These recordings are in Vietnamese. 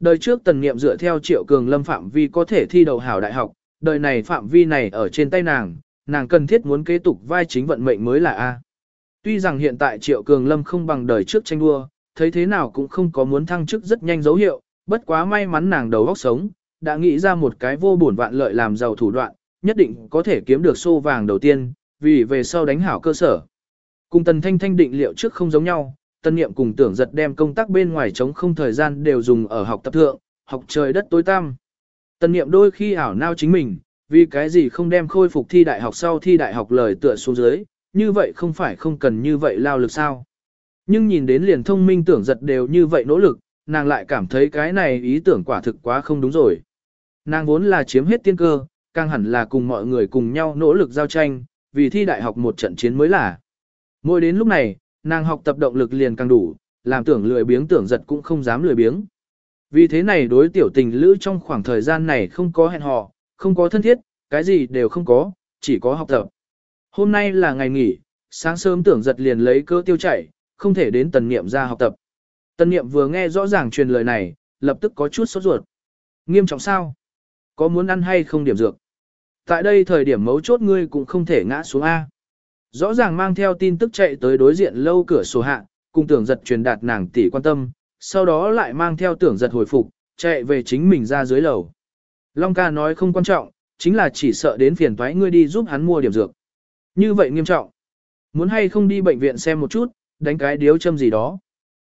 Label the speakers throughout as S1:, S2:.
S1: Đời trước tần niệm dựa theo triệu cường lâm phạm vi có thể thi đầu hảo đại học, đời này phạm vi này ở trên tay nàng, nàng cần thiết muốn kế tục vai chính vận mệnh mới là A. Tuy rằng hiện tại triệu cường lâm không bằng đời trước tranh đua, thấy thế nào cũng không có muốn thăng chức rất nhanh dấu hiệu, bất quá may mắn nàng đầu óc sống, đã nghĩ ra một cái vô bổn vạn lợi làm giàu thủ đoạn, nhất định có thể kiếm được xô vàng đầu tiên, vì về sau đánh hảo cơ sở. Cùng tần thanh thanh định liệu trước không giống nhau, tân niệm cùng tưởng giật đem công tác bên ngoài chống không thời gian đều dùng ở học tập thượng, học trời đất tối tăm. Tân niệm đôi khi ảo nao chính mình, vì cái gì không đem khôi phục thi đại học sau thi đại học lời tựa xuống dưới, như vậy không phải không cần như vậy lao lực sao. Nhưng nhìn đến liền thông minh tưởng giật đều như vậy nỗ lực, nàng lại cảm thấy cái này ý tưởng quả thực quá không đúng rồi. Nàng vốn là chiếm hết tiên cơ, càng hẳn là cùng mọi người cùng nhau nỗ lực giao tranh, vì thi đại học một trận chiến mới là. Mỗi đến lúc này, nàng học tập động lực liền càng đủ, làm tưởng lười biếng tưởng giật cũng không dám lười biếng. Vì thế này đối tiểu tình lữ trong khoảng thời gian này không có hẹn hò, không có thân thiết, cái gì đều không có, chỉ có học tập. Hôm nay là ngày nghỉ, sáng sớm tưởng giật liền lấy cơ tiêu chảy, không thể đến tần niệm ra học tập. Tần niệm vừa nghe rõ ràng truyền lời này, lập tức có chút sốt ruột. Nghiêm trọng sao? Có muốn ăn hay không điểm dược? Tại đây thời điểm mấu chốt ngươi cũng không thể ngã xuống A. Rõ ràng mang theo tin tức chạy tới đối diện lâu cửa sổ hạ, cùng tưởng giật truyền đạt nàng tỷ quan tâm, sau đó lại mang theo tưởng giật hồi phục, chạy về chính mình ra dưới lầu. Long ca nói không quan trọng, chính là chỉ sợ đến phiền toái ngươi đi giúp hắn mua điểm dược. Như vậy nghiêm trọng. Muốn hay không đi bệnh viện xem một chút, đánh cái điếu châm gì đó.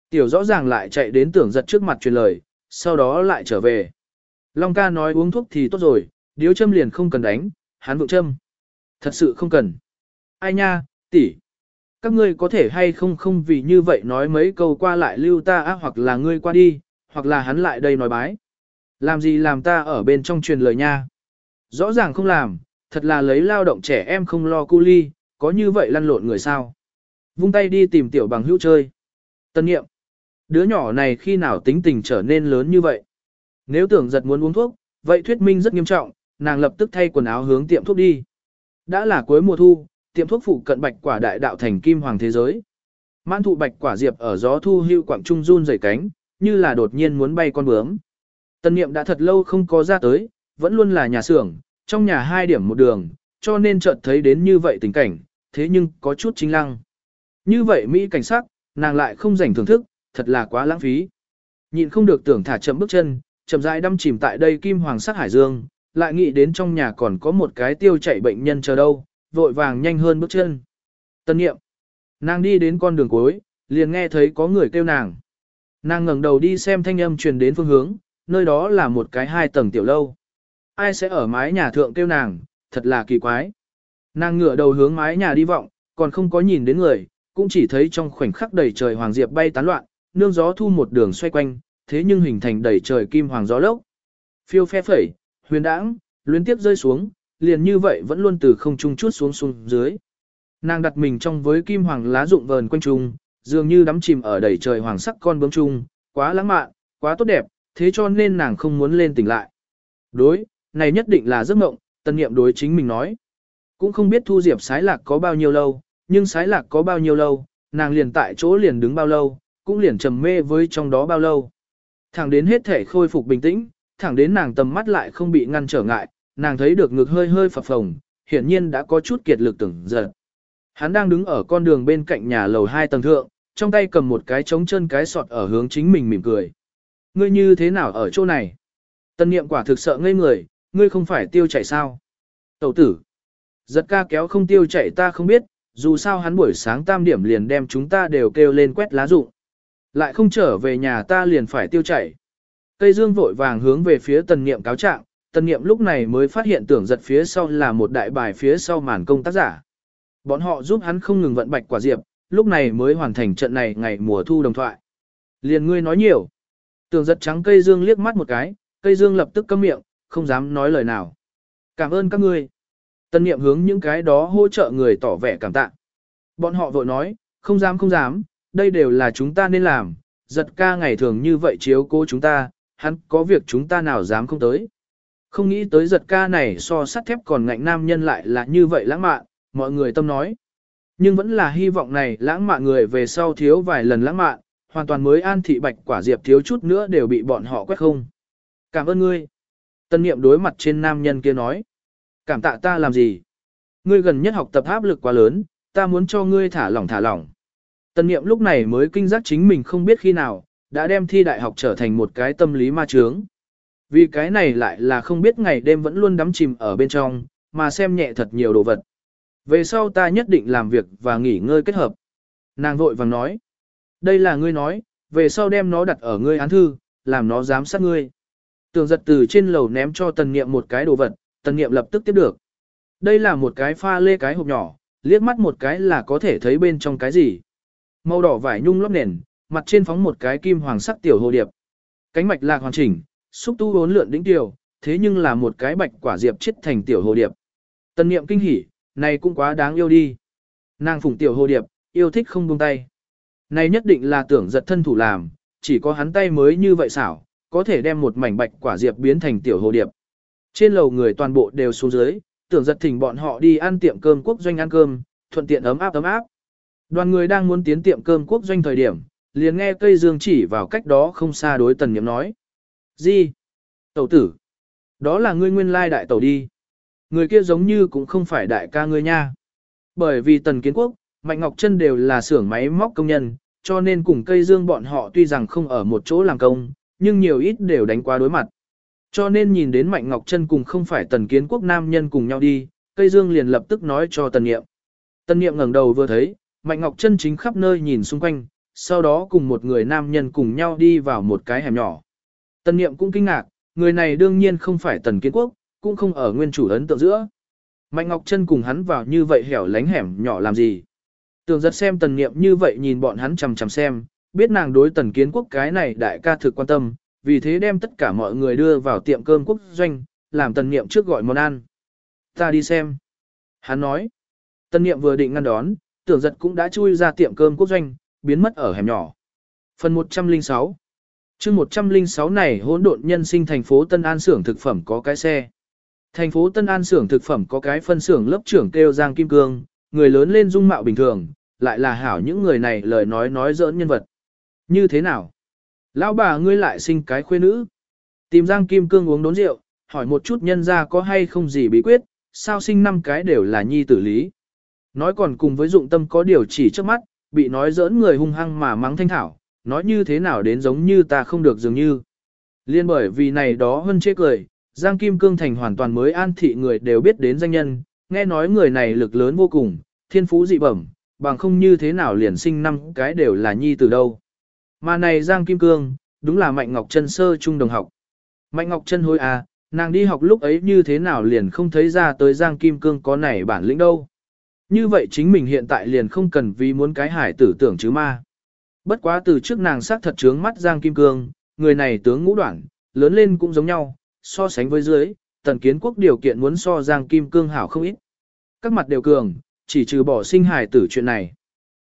S1: Tiểu rõ ràng lại chạy đến tưởng giật trước mặt truyền lời, sau đó lại trở về. Long ca nói uống thuốc thì tốt rồi, điếu châm liền không cần đánh, hắn vượng châm. Thật sự không cần. Ai nha, tỷ, Các ngươi có thể hay không không vì như vậy nói mấy câu qua lại lưu ta á hoặc là ngươi qua đi, hoặc là hắn lại đây nói bái. Làm gì làm ta ở bên trong truyền lời nha. Rõ ràng không làm, thật là lấy lao động trẻ em không lo cu ly, có như vậy lăn lộn người sao. Vung tay đi tìm tiểu bằng hữu chơi. Tân nghiệm. Đứa nhỏ này khi nào tính tình trở nên lớn như vậy? Nếu tưởng giật muốn uống thuốc, vậy thuyết minh rất nghiêm trọng, nàng lập tức thay quần áo hướng tiệm thuốc đi. Đã là cuối mùa thu, tiệm thuốc phụ cận bạch quả đại đạo thành kim hoàng thế giới. Mãn thụ bạch quả diệp ở gió thu hưu quảng trung run rẩy cánh, như là đột nhiên muốn bay con bướm. Tân niệm đã thật lâu không có ra tới, vẫn luôn là nhà xưởng, trong nhà hai điểm một đường, cho nên chợt thấy đến như vậy tình cảnh, thế nhưng có chút chính lăng. Như vậy Mỹ cảnh sắc, nàng lại không rảnh thưởng thức, thật là quá lãng phí. nhìn không được tưởng thả chậm bước chân, chậm rãi đâm chìm tại đây kim hoàng sắc hải dương, lại nghĩ đến trong nhà còn có một cái tiêu chảy bệnh nhân chờ đâu, vội vàng nhanh hơn bước chân. Tân nghiệm. Nàng đi đến con đường cuối, liền nghe thấy có người kêu nàng. Nàng ngẩng đầu đi xem thanh âm truyền đến phương hướng, nơi đó là một cái hai tầng tiểu lâu. Ai sẽ ở mái nhà thượng kêu nàng, thật là kỳ quái. Nàng ngửa đầu hướng mái nhà đi vọng, còn không có nhìn đến người, cũng chỉ thấy trong khoảnh khắc đầy trời hoàng diệp bay tán loạn, nương gió thu một đường xoay quanh, thế nhưng hình thành đầy trời kim hoàng gió lốc. Phiêu phe phẩy, huyền đãng, luyến tiếp rơi xuống, liền như vậy vẫn luôn từ không trung chút xuống xuống dưới. Nàng đặt mình trong với kim hoàng lá rụng vờn quanh trung, dường như đắm chìm ở đầy trời hoàng sắc con bướm trung, quá lãng mạn, quá tốt đẹp, thế cho nên nàng không muốn lên tỉnh lại. Đối, này nhất định là giấc mộng, tân nghiệm đối chính mình nói. Cũng không biết thu diệp sái lạc có bao nhiêu lâu, nhưng sái lạc có bao nhiêu lâu, nàng liền tại chỗ liền đứng bao lâu, cũng liền trầm mê với trong đó bao lâu. Thẳng đến hết thể khôi phục bình tĩnh, thẳng đến nàng tầm mắt lại không bị ngăn trở ngại, nàng thấy được ngực hơi hơi phập phồng, hiển nhiên đã có chút kiệt lực tưởng giật. Hắn đang đứng ở con đường bên cạnh nhà lầu hai tầng thượng, trong tay cầm một cái trống chân cái sọt ở hướng chính mình mỉm cười. Ngươi như thế nào ở chỗ này? Tân niệm quả thực sợ ngây người, ngươi không phải tiêu chảy sao? Tẩu tử. Giật ca kéo không tiêu chảy ta không biết, dù sao hắn buổi sáng tam điểm liền đem chúng ta đều kêu lên quét lá rụng. Lại không trở về nhà ta liền phải tiêu chảy. Tây Dương vội vàng hướng về phía tần niệm cáo trạng, tần niệm lúc này mới phát hiện tưởng giật phía sau là một đại bài phía sau màn công tác giả. Bọn họ giúp hắn không ngừng vận bạch quả diệp, lúc này mới hoàn thành trận này ngày mùa thu đồng thoại. Liền ngươi nói nhiều. Tưởng giật trắng cây dương liếc mắt một cái, cây dương lập tức câm miệng, không dám nói lời nào. Cảm ơn các ngươi. Tân niệm hướng những cái đó hỗ trợ người tỏ vẻ cảm tạ. Bọn họ vội nói, không dám không dám, đây đều là chúng ta nên làm, giật ca ngày thường như vậy chiếu cố chúng ta, hắn có việc chúng ta nào dám không tới. Không nghĩ tới giật ca này so sắt thép còn ngạnh nam nhân lại là như vậy lãng mạn, mọi người tâm nói. Nhưng vẫn là hy vọng này lãng mạn người về sau thiếu vài lần lãng mạn, hoàn toàn mới an thị bạch quả diệp thiếu chút nữa đều bị bọn họ quét không. Cảm ơn ngươi. Tân niệm đối mặt trên nam nhân kia nói. Cảm tạ ta làm gì? Ngươi gần nhất học tập áp lực quá lớn, ta muốn cho ngươi thả lỏng thả lỏng. Tân niệm lúc này mới kinh giác chính mình không biết khi nào, đã đem thi đại học trở thành một cái tâm lý ma trướng. Vì cái này lại là không biết ngày đêm vẫn luôn đắm chìm ở bên trong, mà xem nhẹ thật nhiều đồ vật. Về sau ta nhất định làm việc và nghỉ ngơi kết hợp. Nàng vội vàng nói. Đây là ngươi nói, về sau đem nó đặt ở ngươi án thư, làm nó giám sát ngươi. Tường giật từ trên lầu ném cho tần nghiệm một cái đồ vật, tần nghiệm lập tức tiếp được. Đây là một cái pha lê cái hộp nhỏ, liếc mắt một cái là có thể thấy bên trong cái gì. Màu đỏ vải nhung lót nền, mặt trên phóng một cái kim hoàng sắc tiểu hồ điệp. Cánh mạch lạc hoàn chỉnh, xúc tu bốn lượn đỉnh tiểu, thế nhưng là một cái bạch quả diệp chết thành tiểu hồ điệp. Tần niệm kinh hỉ, này cũng quá đáng yêu đi. Nàng phụng tiểu hồ điệp, yêu thích không buông tay. Này nhất định là tưởng giật thân thủ làm, chỉ có hắn tay mới như vậy xảo, có thể đem một mảnh bạch quả diệp biến thành tiểu hồ điệp. Trên lầu người toàn bộ đều xuống dưới, tưởng giật thỉnh bọn họ đi ăn tiệm cơm quốc doanh ăn cơm, thuận tiện ấm áp ấm áp. Đoàn người đang muốn tiến tiệm cơm quốc doanh thời điểm, liền nghe cây dương chỉ vào cách đó không xa đối tần niệm nói. Gì? Tẩu tử. Đó là ngươi nguyên lai đại tẩu đi. Người kia giống như cũng không phải đại ca ngươi nha. Bởi vì tần kiến quốc, Mạnh Ngọc Trân đều là xưởng máy móc công nhân, cho nên cùng cây dương bọn họ tuy rằng không ở một chỗ làm công, nhưng nhiều ít đều đánh qua đối mặt. Cho nên nhìn đến Mạnh Ngọc Trân cùng không phải tần kiến quốc nam nhân cùng nhau đi, cây dương liền lập tức nói cho tần niệm. Tần niệm ngẩng đầu vừa thấy, Mạnh Ngọc Trân chính khắp nơi nhìn xung quanh, sau đó cùng một người nam nhân cùng nhau đi vào một cái hẻm nhỏ. Tần niệm cũng kinh ngạc, người này đương nhiên không phải tần kiến quốc, cũng không ở nguyên chủ ấn tượng giữa. Mạnh Ngọc Trân cùng hắn vào như vậy hẻo lánh hẻm nhỏ làm gì? Tường giật xem tần niệm như vậy nhìn bọn hắn chằm chằm xem, biết nàng đối tần kiến quốc cái này đại ca thực quan tâm, vì thế đem tất cả mọi người đưa vào tiệm cơm quốc doanh, làm tần niệm trước gọi món ăn. Ta đi xem. Hắn nói. Tần niệm vừa định ngăn đón, tưởng giật cũng đã chui ra tiệm cơm quốc doanh, biến mất ở hẻm nhỏ. Phần 106 chương 106 này hỗn độn nhân sinh thành phố Tân An xưởng thực phẩm có cái xe. Thành phố Tân An xưởng thực phẩm có cái phân xưởng lớp trưởng kêu Giang Kim Cương, người lớn lên dung mạo bình thường, lại là hảo những người này lời nói nói giỡn nhân vật. Như thế nào? Lão bà ngươi lại sinh cái khuê nữ. Tìm Giang Kim Cương uống đốn rượu, hỏi một chút nhân ra có hay không gì bí quyết, sao sinh năm cái đều là nhi tử lý. Nói còn cùng với dụng tâm có điều chỉ trước mắt, bị nói giỡn người hung hăng mà mắng thanh thảo, nói như thế nào đến giống như ta không được dường như. Liên bởi vì này đó hơn chê cười, Giang Kim Cương thành hoàn toàn mới an thị người đều biết đến danh nhân, nghe nói người này lực lớn vô cùng, thiên phú dị bẩm, bằng không như thế nào liền sinh năm cái đều là nhi từ đâu. Mà này Giang Kim Cương, đúng là Mạnh Ngọc Trân sơ trung đồng học. Mạnh Ngọc Trân hối à, nàng đi học lúc ấy như thế nào liền không thấy ra tới Giang Kim Cương có này bản lĩnh đâu. Như vậy chính mình hiện tại liền không cần vì muốn cái hải tử tưởng chứ ma. Bất quá từ trước nàng sắc thật trướng mắt Giang Kim Cương, người này tướng ngũ đoạn, lớn lên cũng giống nhau, so sánh với dưới, tần kiến quốc điều kiện muốn so Giang Kim Cương hảo không ít. Các mặt đều cường, chỉ trừ bỏ sinh hải tử chuyện này.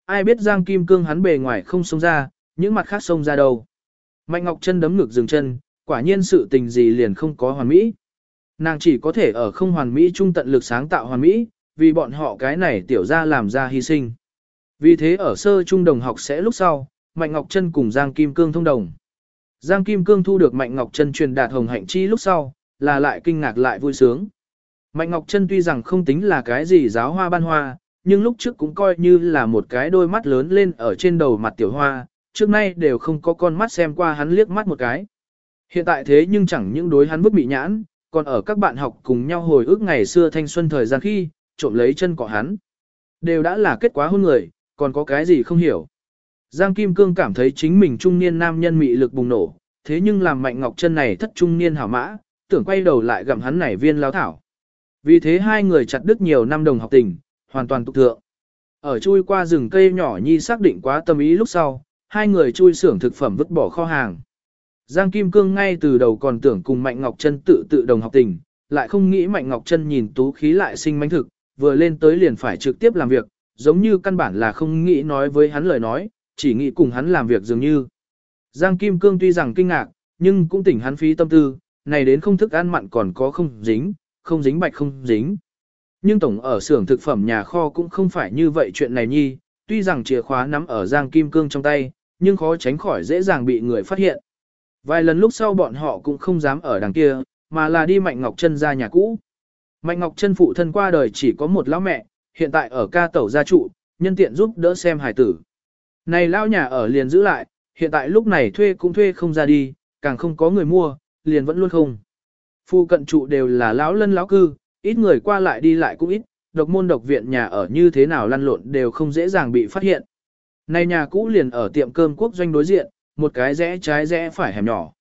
S1: Ai biết Giang Kim Cương hắn bề ngoài không xông ra, những mặt khác xông ra đâu. Mạnh Ngọc chân đấm ngực dừng chân, quả nhiên sự tình gì liền không có hoàn mỹ. Nàng chỉ có thể ở không hoàn mỹ trung tận lực sáng tạo hoàn mỹ, vì bọn họ cái này tiểu ra làm ra hy sinh. Vì thế ở sơ trung đồng học sẽ lúc sau, Mạnh Ngọc Trân cùng Giang Kim Cương thông đồng. Giang Kim Cương thu được Mạnh Ngọc Trân truyền đạt hồng hạnh chi lúc sau, là lại kinh ngạc lại vui sướng. Mạnh Ngọc Trân tuy rằng không tính là cái gì giáo hoa ban hoa, nhưng lúc trước cũng coi như là một cái đôi mắt lớn lên ở trên đầu mặt tiểu hoa, trước nay đều không có con mắt xem qua hắn liếc mắt một cái. Hiện tại thế nhưng chẳng những đối hắn bức bị nhãn, còn ở các bạn học cùng nhau hồi ức ngày xưa thanh xuân thời gian khi, trộm lấy chân cọ hắn. Đều đã là kết quả hôn người, còn có cái gì không hiểu. Giang Kim Cương cảm thấy chính mình trung niên nam nhân mị lực bùng nổ, thế nhưng làm Mạnh Ngọc Trân này thất trung niên hảo mã, tưởng quay đầu lại gặm hắn này viên lao thảo. Vì thế hai người chặt đứt nhiều năm đồng học tình, hoàn toàn tục thượng. Ở chui qua rừng cây nhỏ nhi xác định quá tâm ý lúc sau, hai người chui xưởng thực phẩm vứt bỏ kho hàng. Giang Kim Cương ngay từ đầu còn tưởng cùng Mạnh Ngọc Trân tự tự đồng học tình, lại không nghĩ Mạnh Ngọc Trân nhìn tú khí lại sinh mánh thực, vừa lên tới liền phải trực tiếp làm việc, giống như căn bản là không nghĩ nói với hắn lời nói, chỉ nghĩ cùng hắn làm việc dường như. Giang Kim Cương tuy rằng kinh ngạc, nhưng cũng tỉnh hắn phí tâm tư, này đến không thức ăn mặn còn có không dính, không dính bạch không dính. Nhưng tổng ở xưởng thực phẩm nhà kho cũng không phải như vậy chuyện này nhi, tuy rằng chìa khóa nắm ở Giang Kim Cương trong tay, nhưng khó tránh khỏi dễ dàng bị người phát hiện. Vài lần lúc sau bọn họ cũng không dám ở đằng kia, mà là đi Mạnh Ngọc Trân ra nhà cũ. Mạnh Ngọc Trân phụ thân qua đời chỉ có một lão mẹ, hiện tại ở ca tẩu gia trụ, nhân tiện giúp đỡ xem hải tử. Này lão nhà ở liền giữ lại, hiện tại lúc này thuê cũng thuê không ra đi, càng không có người mua, liền vẫn luôn không. Phu cận trụ đều là lão lân lão cư, ít người qua lại đi lại cũng ít, độc môn độc viện nhà ở như thế nào lăn lộn đều không dễ dàng bị phát hiện. Này nhà cũ liền ở tiệm cơm quốc doanh đối diện, một cái rẽ trái rẽ phải hẻm nhỏ.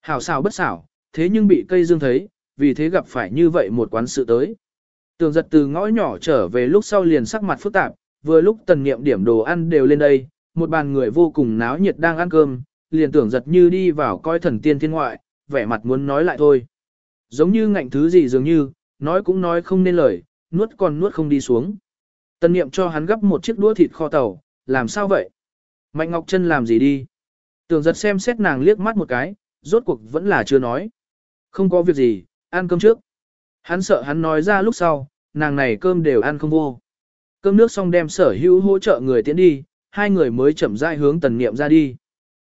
S1: Hảo xảo bất xảo, thế nhưng bị cây dương thấy, vì thế gặp phải như vậy một quán sự tới. Tường giật từ ngõ nhỏ trở về lúc sau liền sắc mặt phức tạp, vừa lúc tần niệm điểm đồ ăn đều lên đây, một bàn người vô cùng náo nhiệt đang ăn cơm, liền tưởng giật như đi vào coi thần tiên thiên ngoại, vẻ mặt muốn nói lại thôi. Giống như ngạnh thứ gì dường như, nói cũng nói không nên lời, nuốt còn nuốt không đi xuống. Tần niệm cho hắn gấp một chiếc đũa thịt kho tàu, làm sao vậy? Mạnh Ngọc Trân làm gì đi? Tưởng giật xem xét nàng liếc mắt một cái, rốt cuộc vẫn là chưa nói. Không có việc gì, ăn cơm trước. Hắn sợ hắn nói ra lúc sau, nàng này cơm đều ăn không vô. Cơm nước xong đem sở hữu hỗ trợ người tiến đi, hai người mới chậm rãi hướng tần niệm ra đi.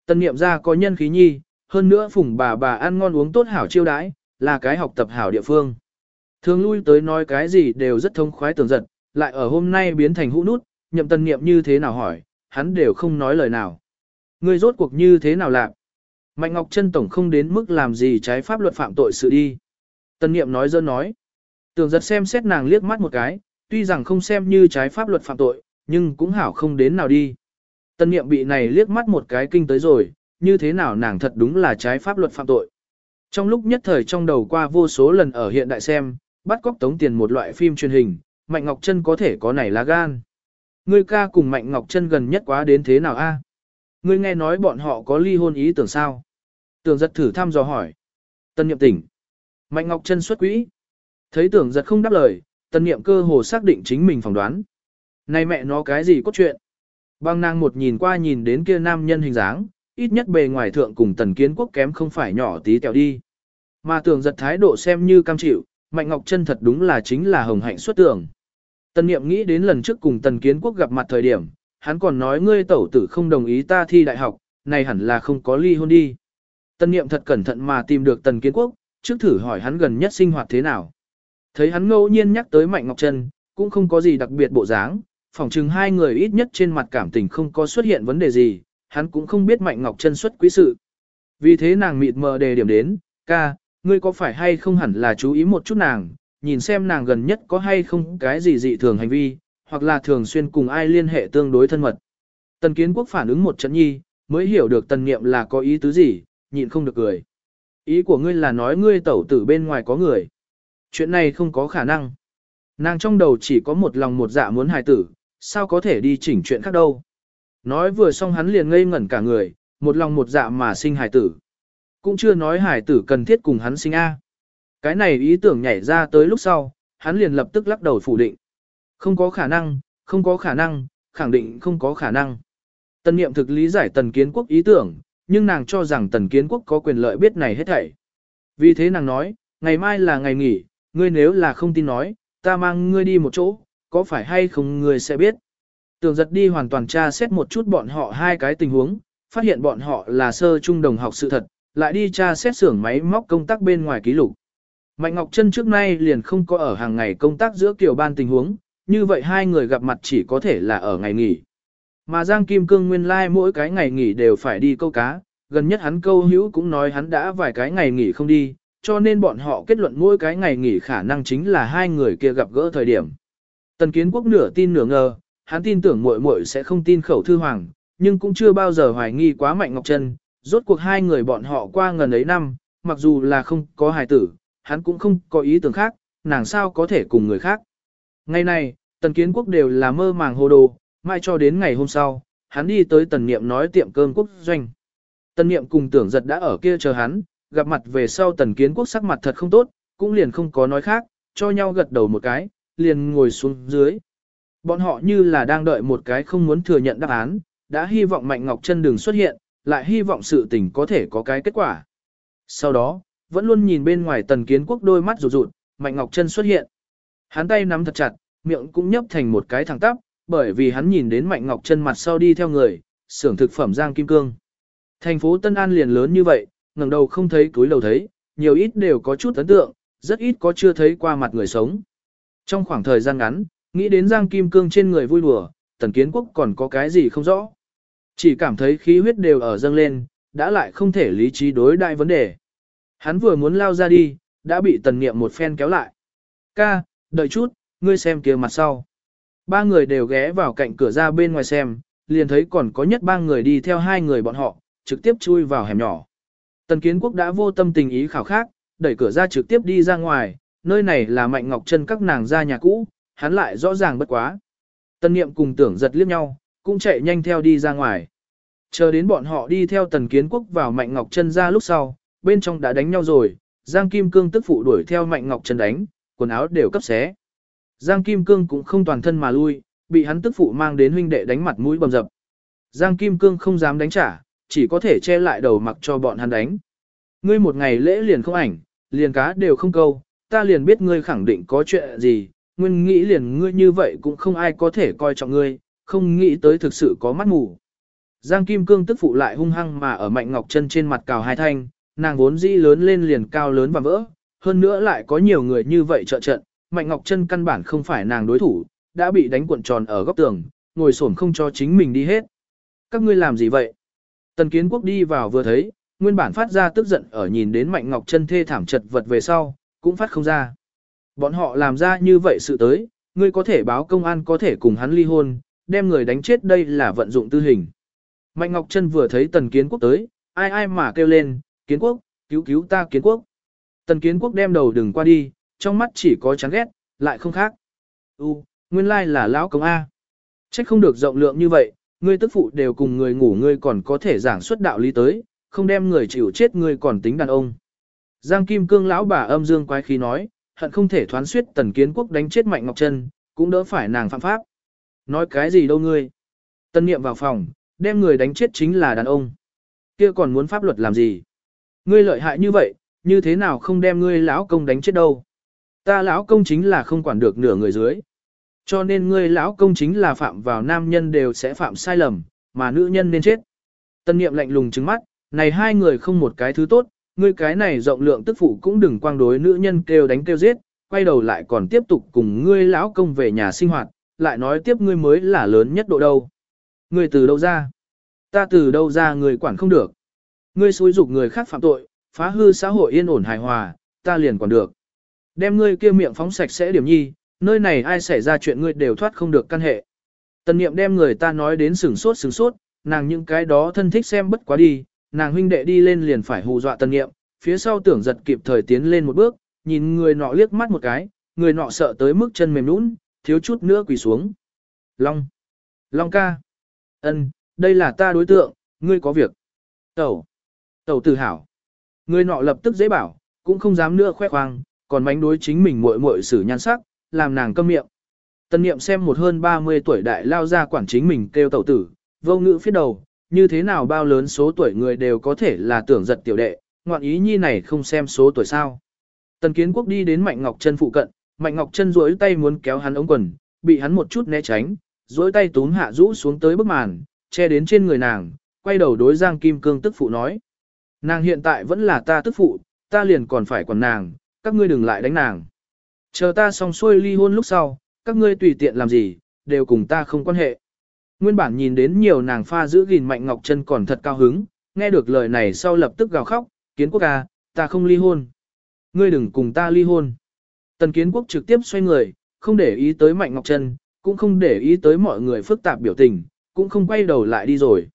S1: Tần niệm ra có nhân khí nhi, hơn nữa phùng bà bà ăn ngon uống tốt hảo chiêu đãi, là cái học tập hảo địa phương. Thường lui tới nói cái gì đều rất thông khoái tưởng giật, lại ở hôm nay biến thành hũ nút, nhậm tần niệm như thế nào hỏi, hắn đều không nói lời nào. Người rốt cuộc như thế nào lạc? Mạnh Ngọc Trân Tổng không đến mức làm gì trái pháp luật phạm tội sự đi. Tần niệm nói dơ nói. Tưởng giật xem xét nàng liếc mắt một cái, tuy rằng không xem như trái pháp luật phạm tội, nhưng cũng hảo không đến nào đi. Tần niệm bị này liếc mắt một cái kinh tới rồi, như thế nào nàng thật đúng là trái pháp luật phạm tội. Trong lúc nhất thời trong đầu qua vô số lần ở hiện đại xem, bắt cóc tống tiền một loại phim truyền hình, Mạnh Ngọc Trân có thể có này lá gan. Ngươi ca cùng Mạnh Ngọc Trân gần nhất quá đến thế nào a? Ngươi nghe nói bọn họ có ly hôn ý tưởng sao? Tưởng giật thử thăm dò hỏi. Tân niệm tỉnh. Mạnh Ngọc Trân xuất quỹ. Thấy tưởng giật không đáp lời, tân niệm cơ hồ xác định chính mình phỏng đoán. Này mẹ nó cái gì có chuyện? Bang nàng một nhìn qua nhìn đến kia nam nhân hình dáng, ít nhất bề ngoài thượng cùng tần kiến quốc kém không phải nhỏ tí tẹo đi. Mà tưởng giật thái độ xem như cam chịu, Mạnh Ngọc Trân thật đúng là chính là hồng hạnh xuất tưởng. Tần Niệm nghĩ đến lần trước cùng Tần Kiến Quốc gặp mặt thời điểm, hắn còn nói ngươi tẩu tử không đồng ý ta thi đại học, này hẳn là không có ly hôn đi. Tần Niệm thật cẩn thận mà tìm được Tần Kiến Quốc, trước thử hỏi hắn gần nhất sinh hoạt thế nào. Thấy hắn ngẫu nhiên nhắc tới Mạnh Ngọc Trân, cũng không có gì đặc biệt bộ dáng, phỏng chừng hai người ít nhất trên mặt cảm tình không có xuất hiện vấn đề gì, hắn cũng không biết Mạnh Ngọc Trân xuất quý sự. Vì thế nàng mịt mờ đề điểm đến, ca, ngươi có phải hay không hẳn là chú ý một chút nàng, nhìn xem nàng gần nhất có hay không cái gì dị thường hành vi, hoặc là thường xuyên cùng ai liên hệ tương đối thân mật. Tần kiến quốc phản ứng một trận nhi, mới hiểu được tần niệm là có ý tứ gì, nhịn không được cười. Ý của ngươi là nói ngươi tẩu tử bên ngoài có người. Chuyện này không có khả năng. Nàng trong đầu chỉ có một lòng một dạ muốn hài tử, sao có thể đi chỉnh chuyện khác đâu. Nói vừa xong hắn liền ngây ngẩn cả người, một lòng một dạ mà sinh hài tử. Cũng chưa nói hài tử cần thiết cùng hắn sinh A. Cái này ý tưởng nhảy ra tới lúc sau, hắn liền lập tức lắc đầu phủ định. Không có khả năng, không có khả năng, khẳng định không có khả năng. Tần niệm thực lý giải tần kiến quốc ý tưởng, nhưng nàng cho rằng tần kiến quốc có quyền lợi biết này hết thảy. Vì thế nàng nói, ngày mai là ngày nghỉ, ngươi nếu là không tin nói, ta mang ngươi đi một chỗ, có phải hay không ngươi sẽ biết. Tường giật đi hoàn toàn tra xét một chút bọn họ hai cái tình huống, phát hiện bọn họ là sơ trung đồng học sự thật, lại đi tra xét xưởng máy móc công tác bên ngoài ký lục. Mạnh Ngọc Trân trước nay liền không có ở hàng ngày công tác giữa kiểu ban tình huống, như vậy hai người gặp mặt chỉ có thể là ở ngày nghỉ. Mà Giang Kim Cương nguyên lai like mỗi cái ngày nghỉ đều phải đi câu cá, gần nhất hắn câu hữu cũng nói hắn đã vài cái ngày nghỉ không đi, cho nên bọn họ kết luận mỗi cái ngày nghỉ khả năng chính là hai người kia gặp gỡ thời điểm. Tần Kiến Quốc nửa tin nửa ngờ, hắn tin tưởng muội muội sẽ không tin khẩu thư hoàng, nhưng cũng chưa bao giờ hoài nghi quá Mạnh Ngọc Trân, rốt cuộc hai người bọn họ qua ngần ấy năm, mặc dù là không có hài tử, hắn cũng không có ý tưởng khác, nàng sao có thể cùng người khác. Ngày này, tần kiến quốc đều là mơ màng hồ đồ, mai cho đến ngày hôm sau, hắn đi tới tần niệm nói tiệm cơm quốc doanh. Tần niệm cùng tưởng giật đã ở kia chờ hắn, gặp mặt về sau tần kiến quốc sắc mặt thật không tốt, cũng liền không có nói khác, cho nhau gật đầu một cái, liền ngồi xuống dưới. Bọn họ như là đang đợi một cái không muốn thừa nhận đáp án, đã hy vọng Mạnh Ngọc Trân đừng xuất hiện, lại hy vọng sự tình có thể có cái kết quả. Sau đó, vẫn luôn nhìn bên ngoài tần kiến quốc đôi mắt rụt rụt, Mạnh Ngọc Trân xuất hiện. Hắn tay nắm thật chặt, miệng cũng nhấp thành một cái thẳng tắp, bởi vì hắn nhìn đến Mạnh Ngọc chân mặt sau đi theo người, xưởng thực phẩm Giang Kim Cương. Thành phố Tân An liền lớn như vậy, ngẩng đầu không thấy túi lầu thấy, nhiều ít đều có chút ấn tượng, rất ít có chưa thấy qua mặt người sống. Trong khoảng thời gian ngắn, nghĩ đến Giang Kim Cương trên người vui đùa, Tần Kiến Quốc còn có cái gì không rõ. Chỉ cảm thấy khí huyết đều ở dâng lên, đã lại không thể lý trí đối đại vấn đề. Hắn vừa muốn lao ra đi, đã bị Tần Niệm một phen kéo lại. Ca, đợi chút, ngươi xem kia mặt sau. Ba người đều ghé vào cạnh cửa ra bên ngoài xem, liền thấy còn có nhất ba người đi theo hai người bọn họ, trực tiếp chui vào hẻm nhỏ. Tần Kiến Quốc đã vô tâm tình ý khảo khác, đẩy cửa ra trực tiếp đi ra ngoài, nơi này là Mạnh Ngọc Trân các nàng ra nhà cũ, hắn lại rõ ràng bất quá. Tần Niệm cùng tưởng giật liếc nhau, cũng chạy nhanh theo đi ra ngoài. Chờ đến bọn họ đi theo Tần Kiến Quốc vào Mạnh Ngọc Trân ra lúc sau, bên trong đã đánh nhau rồi, Giang Kim Cương tức phụ đuổi theo Mạnh Ngọc Trân đánh, quần áo đều cấp xé. Giang Kim Cương cũng không toàn thân mà lui, bị hắn tức phụ mang đến huynh đệ đánh mặt mũi bầm dập. Giang Kim Cương không dám đánh trả, chỉ có thể che lại đầu mặc cho bọn hắn đánh. Ngươi một ngày lễ liền không ảnh, liền cá đều không câu, ta liền biết ngươi khẳng định có chuyện gì, nguyên nghĩ liền ngươi như vậy cũng không ai có thể coi trọng ngươi, không nghĩ tới thực sự có mắt mù. Giang Kim Cương tức phụ lại hung hăng mà ở Mạnh Ngọc Chân trên mặt cào hai thanh, nàng vốn dĩ lớn lên liền cao lớn và vỡ, hơn nữa lại có nhiều người như vậy trợ trận, Mạnh Ngọc Trân căn bản không phải nàng đối thủ, đã bị đánh cuộn tròn ở góc tường, ngồi xổm không cho chính mình đi hết. Các ngươi làm gì vậy? Tần Kiến Quốc đi vào vừa thấy, nguyên bản phát ra tức giận ở nhìn đến Mạnh Ngọc Trân thê thảm chật vật về sau, cũng phát không ra. Bọn họ làm ra như vậy sự tới, ngươi có thể báo công an có thể cùng hắn ly hôn, đem người đánh chết đây là vận dụng tư hình. Mạnh Ngọc Trân vừa thấy Tần Kiến Quốc tới, ai ai mà kêu lên, Kiến Quốc, cứu cứu ta Kiến Quốc. Tần Kiến Quốc đem đầu đừng qua đi, trong mắt chỉ có chán ghét, lại không khác. U, nguyên lai là lão công A. Trách không được rộng lượng như vậy, ngươi tức phụ đều cùng người ngủ ngươi còn có thể giảng xuất đạo lý tới, không đem người chịu chết ngươi còn tính đàn ông. Giang Kim Cương lão bà âm dương quái khí nói, hận không thể thoán suyết Tần Kiến Quốc đánh chết Mạnh Ngọc Trân, cũng đỡ phải nàng phạm pháp. Nói cái gì đâu ngươi? Tân niệm vào phòng, đem người đánh chết chính là đàn ông. Kia còn muốn pháp luật làm gì? Ngươi lợi hại như vậy, như thế nào không đem ngươi lão công đánh chết đâu? Ta lão công chính là không quản được nửa người dưới. Cho nên ngươi lão công chính là phạm vào nam nhân đều sẽ phạm sai lầm, mà nữ nhân nên chết. Tân niệm lạnh lùng trừng mắt, này hai người không một cái thứ tốt, ngươi cái này rộng lượng tức phụ cũng đừng quang đối nữ nhân kêu đánh kêu giết, quay đầu lại còn tiếp tục cùng ngươi lão công về nhà sinh hoạt, lại nói tiếp ngươi mới là lớn nhất độ đâu. Ngươi từ đâu ra? Ta từ đâu ra người quản không được. Ngươi xúi dục người khác phạm tội, phá hư xã hội yên ổn hài hòa, ta liền quản được. Đem ngươi kia miệng phóng sạch sẽ điểm nhi, nơi này ai xảy ra chuyện ngươi đều thoát không được căn hệ. Tần niệm đem người ta nói đến sừng sốt sừng sốt, nàng những cái đó thân thích xem bất quá đi, nàng huynh đệ đi lên liền phải hù dọa tần niệm, phía sau tưởng giật kịp thời tiến lên một bước, nhìn người nọ liếc mắt một cái, người nọ sợ tới mức chân mềm nũng, thiếu chút nữa quỳ xuống. Long. Long ca. ân, đây là ta đối tượng, ngươi có việc. Tẩu. Tẩu tử hảo Người nọ lập tức dễ bảo, cũng không dám nữa khoe khoang, còn mánh đối chính mình muội muội xử nhan sắc, làm nàng câm miệng. Tân niệm xem một hơn 30 tuổi đại lao ra quản chính mình kêu tẩu tử, vô ngữ phía đầu, như thế nào bao lớn số tuổi người đều có thể là tưởng giật tiểu đệ, ngoạn ý nhi này không xem số tuổi sao. Tần kiến quốc đi đến Mạnh Ngọc Trân phụ cận, Mạnh Ngọc Trân duỗi tay muốn kéo hắn ống quần, bị hắn một chút né tránh, duỗi tay túm hạ rũ xuống tới bức màn, che đến trên người nàng, quay đầu đối Giang Kim Cương tức phụ nói. Nàng hiện tại vẫn là ta tức phụ, ta liền còn phải quản nàng, các ngươi đừng lại đánh nàng. Chờ ta xong xuôi ly hôn lúc sau, các ngươi tùy tiện làm gì, đều cùng ta không quan hệ. Nguyên bản nhìn đến nhiều nàng pha giữ gìn Mạnh Ngọc Trân còn thật cao hứng, nghe được lời này sau lập tức gào khóc, kiến quốc à, ta không ly hôn. Ngươi đừng cùng ta ly hôn. Tần kiến quốc trực tiếp xoay người, không để ý tới Mạnh Ngọc Trân, cũng không để ý tới mọi người phức tạp biểu tình, cũng không quay đầu lại đi rồi.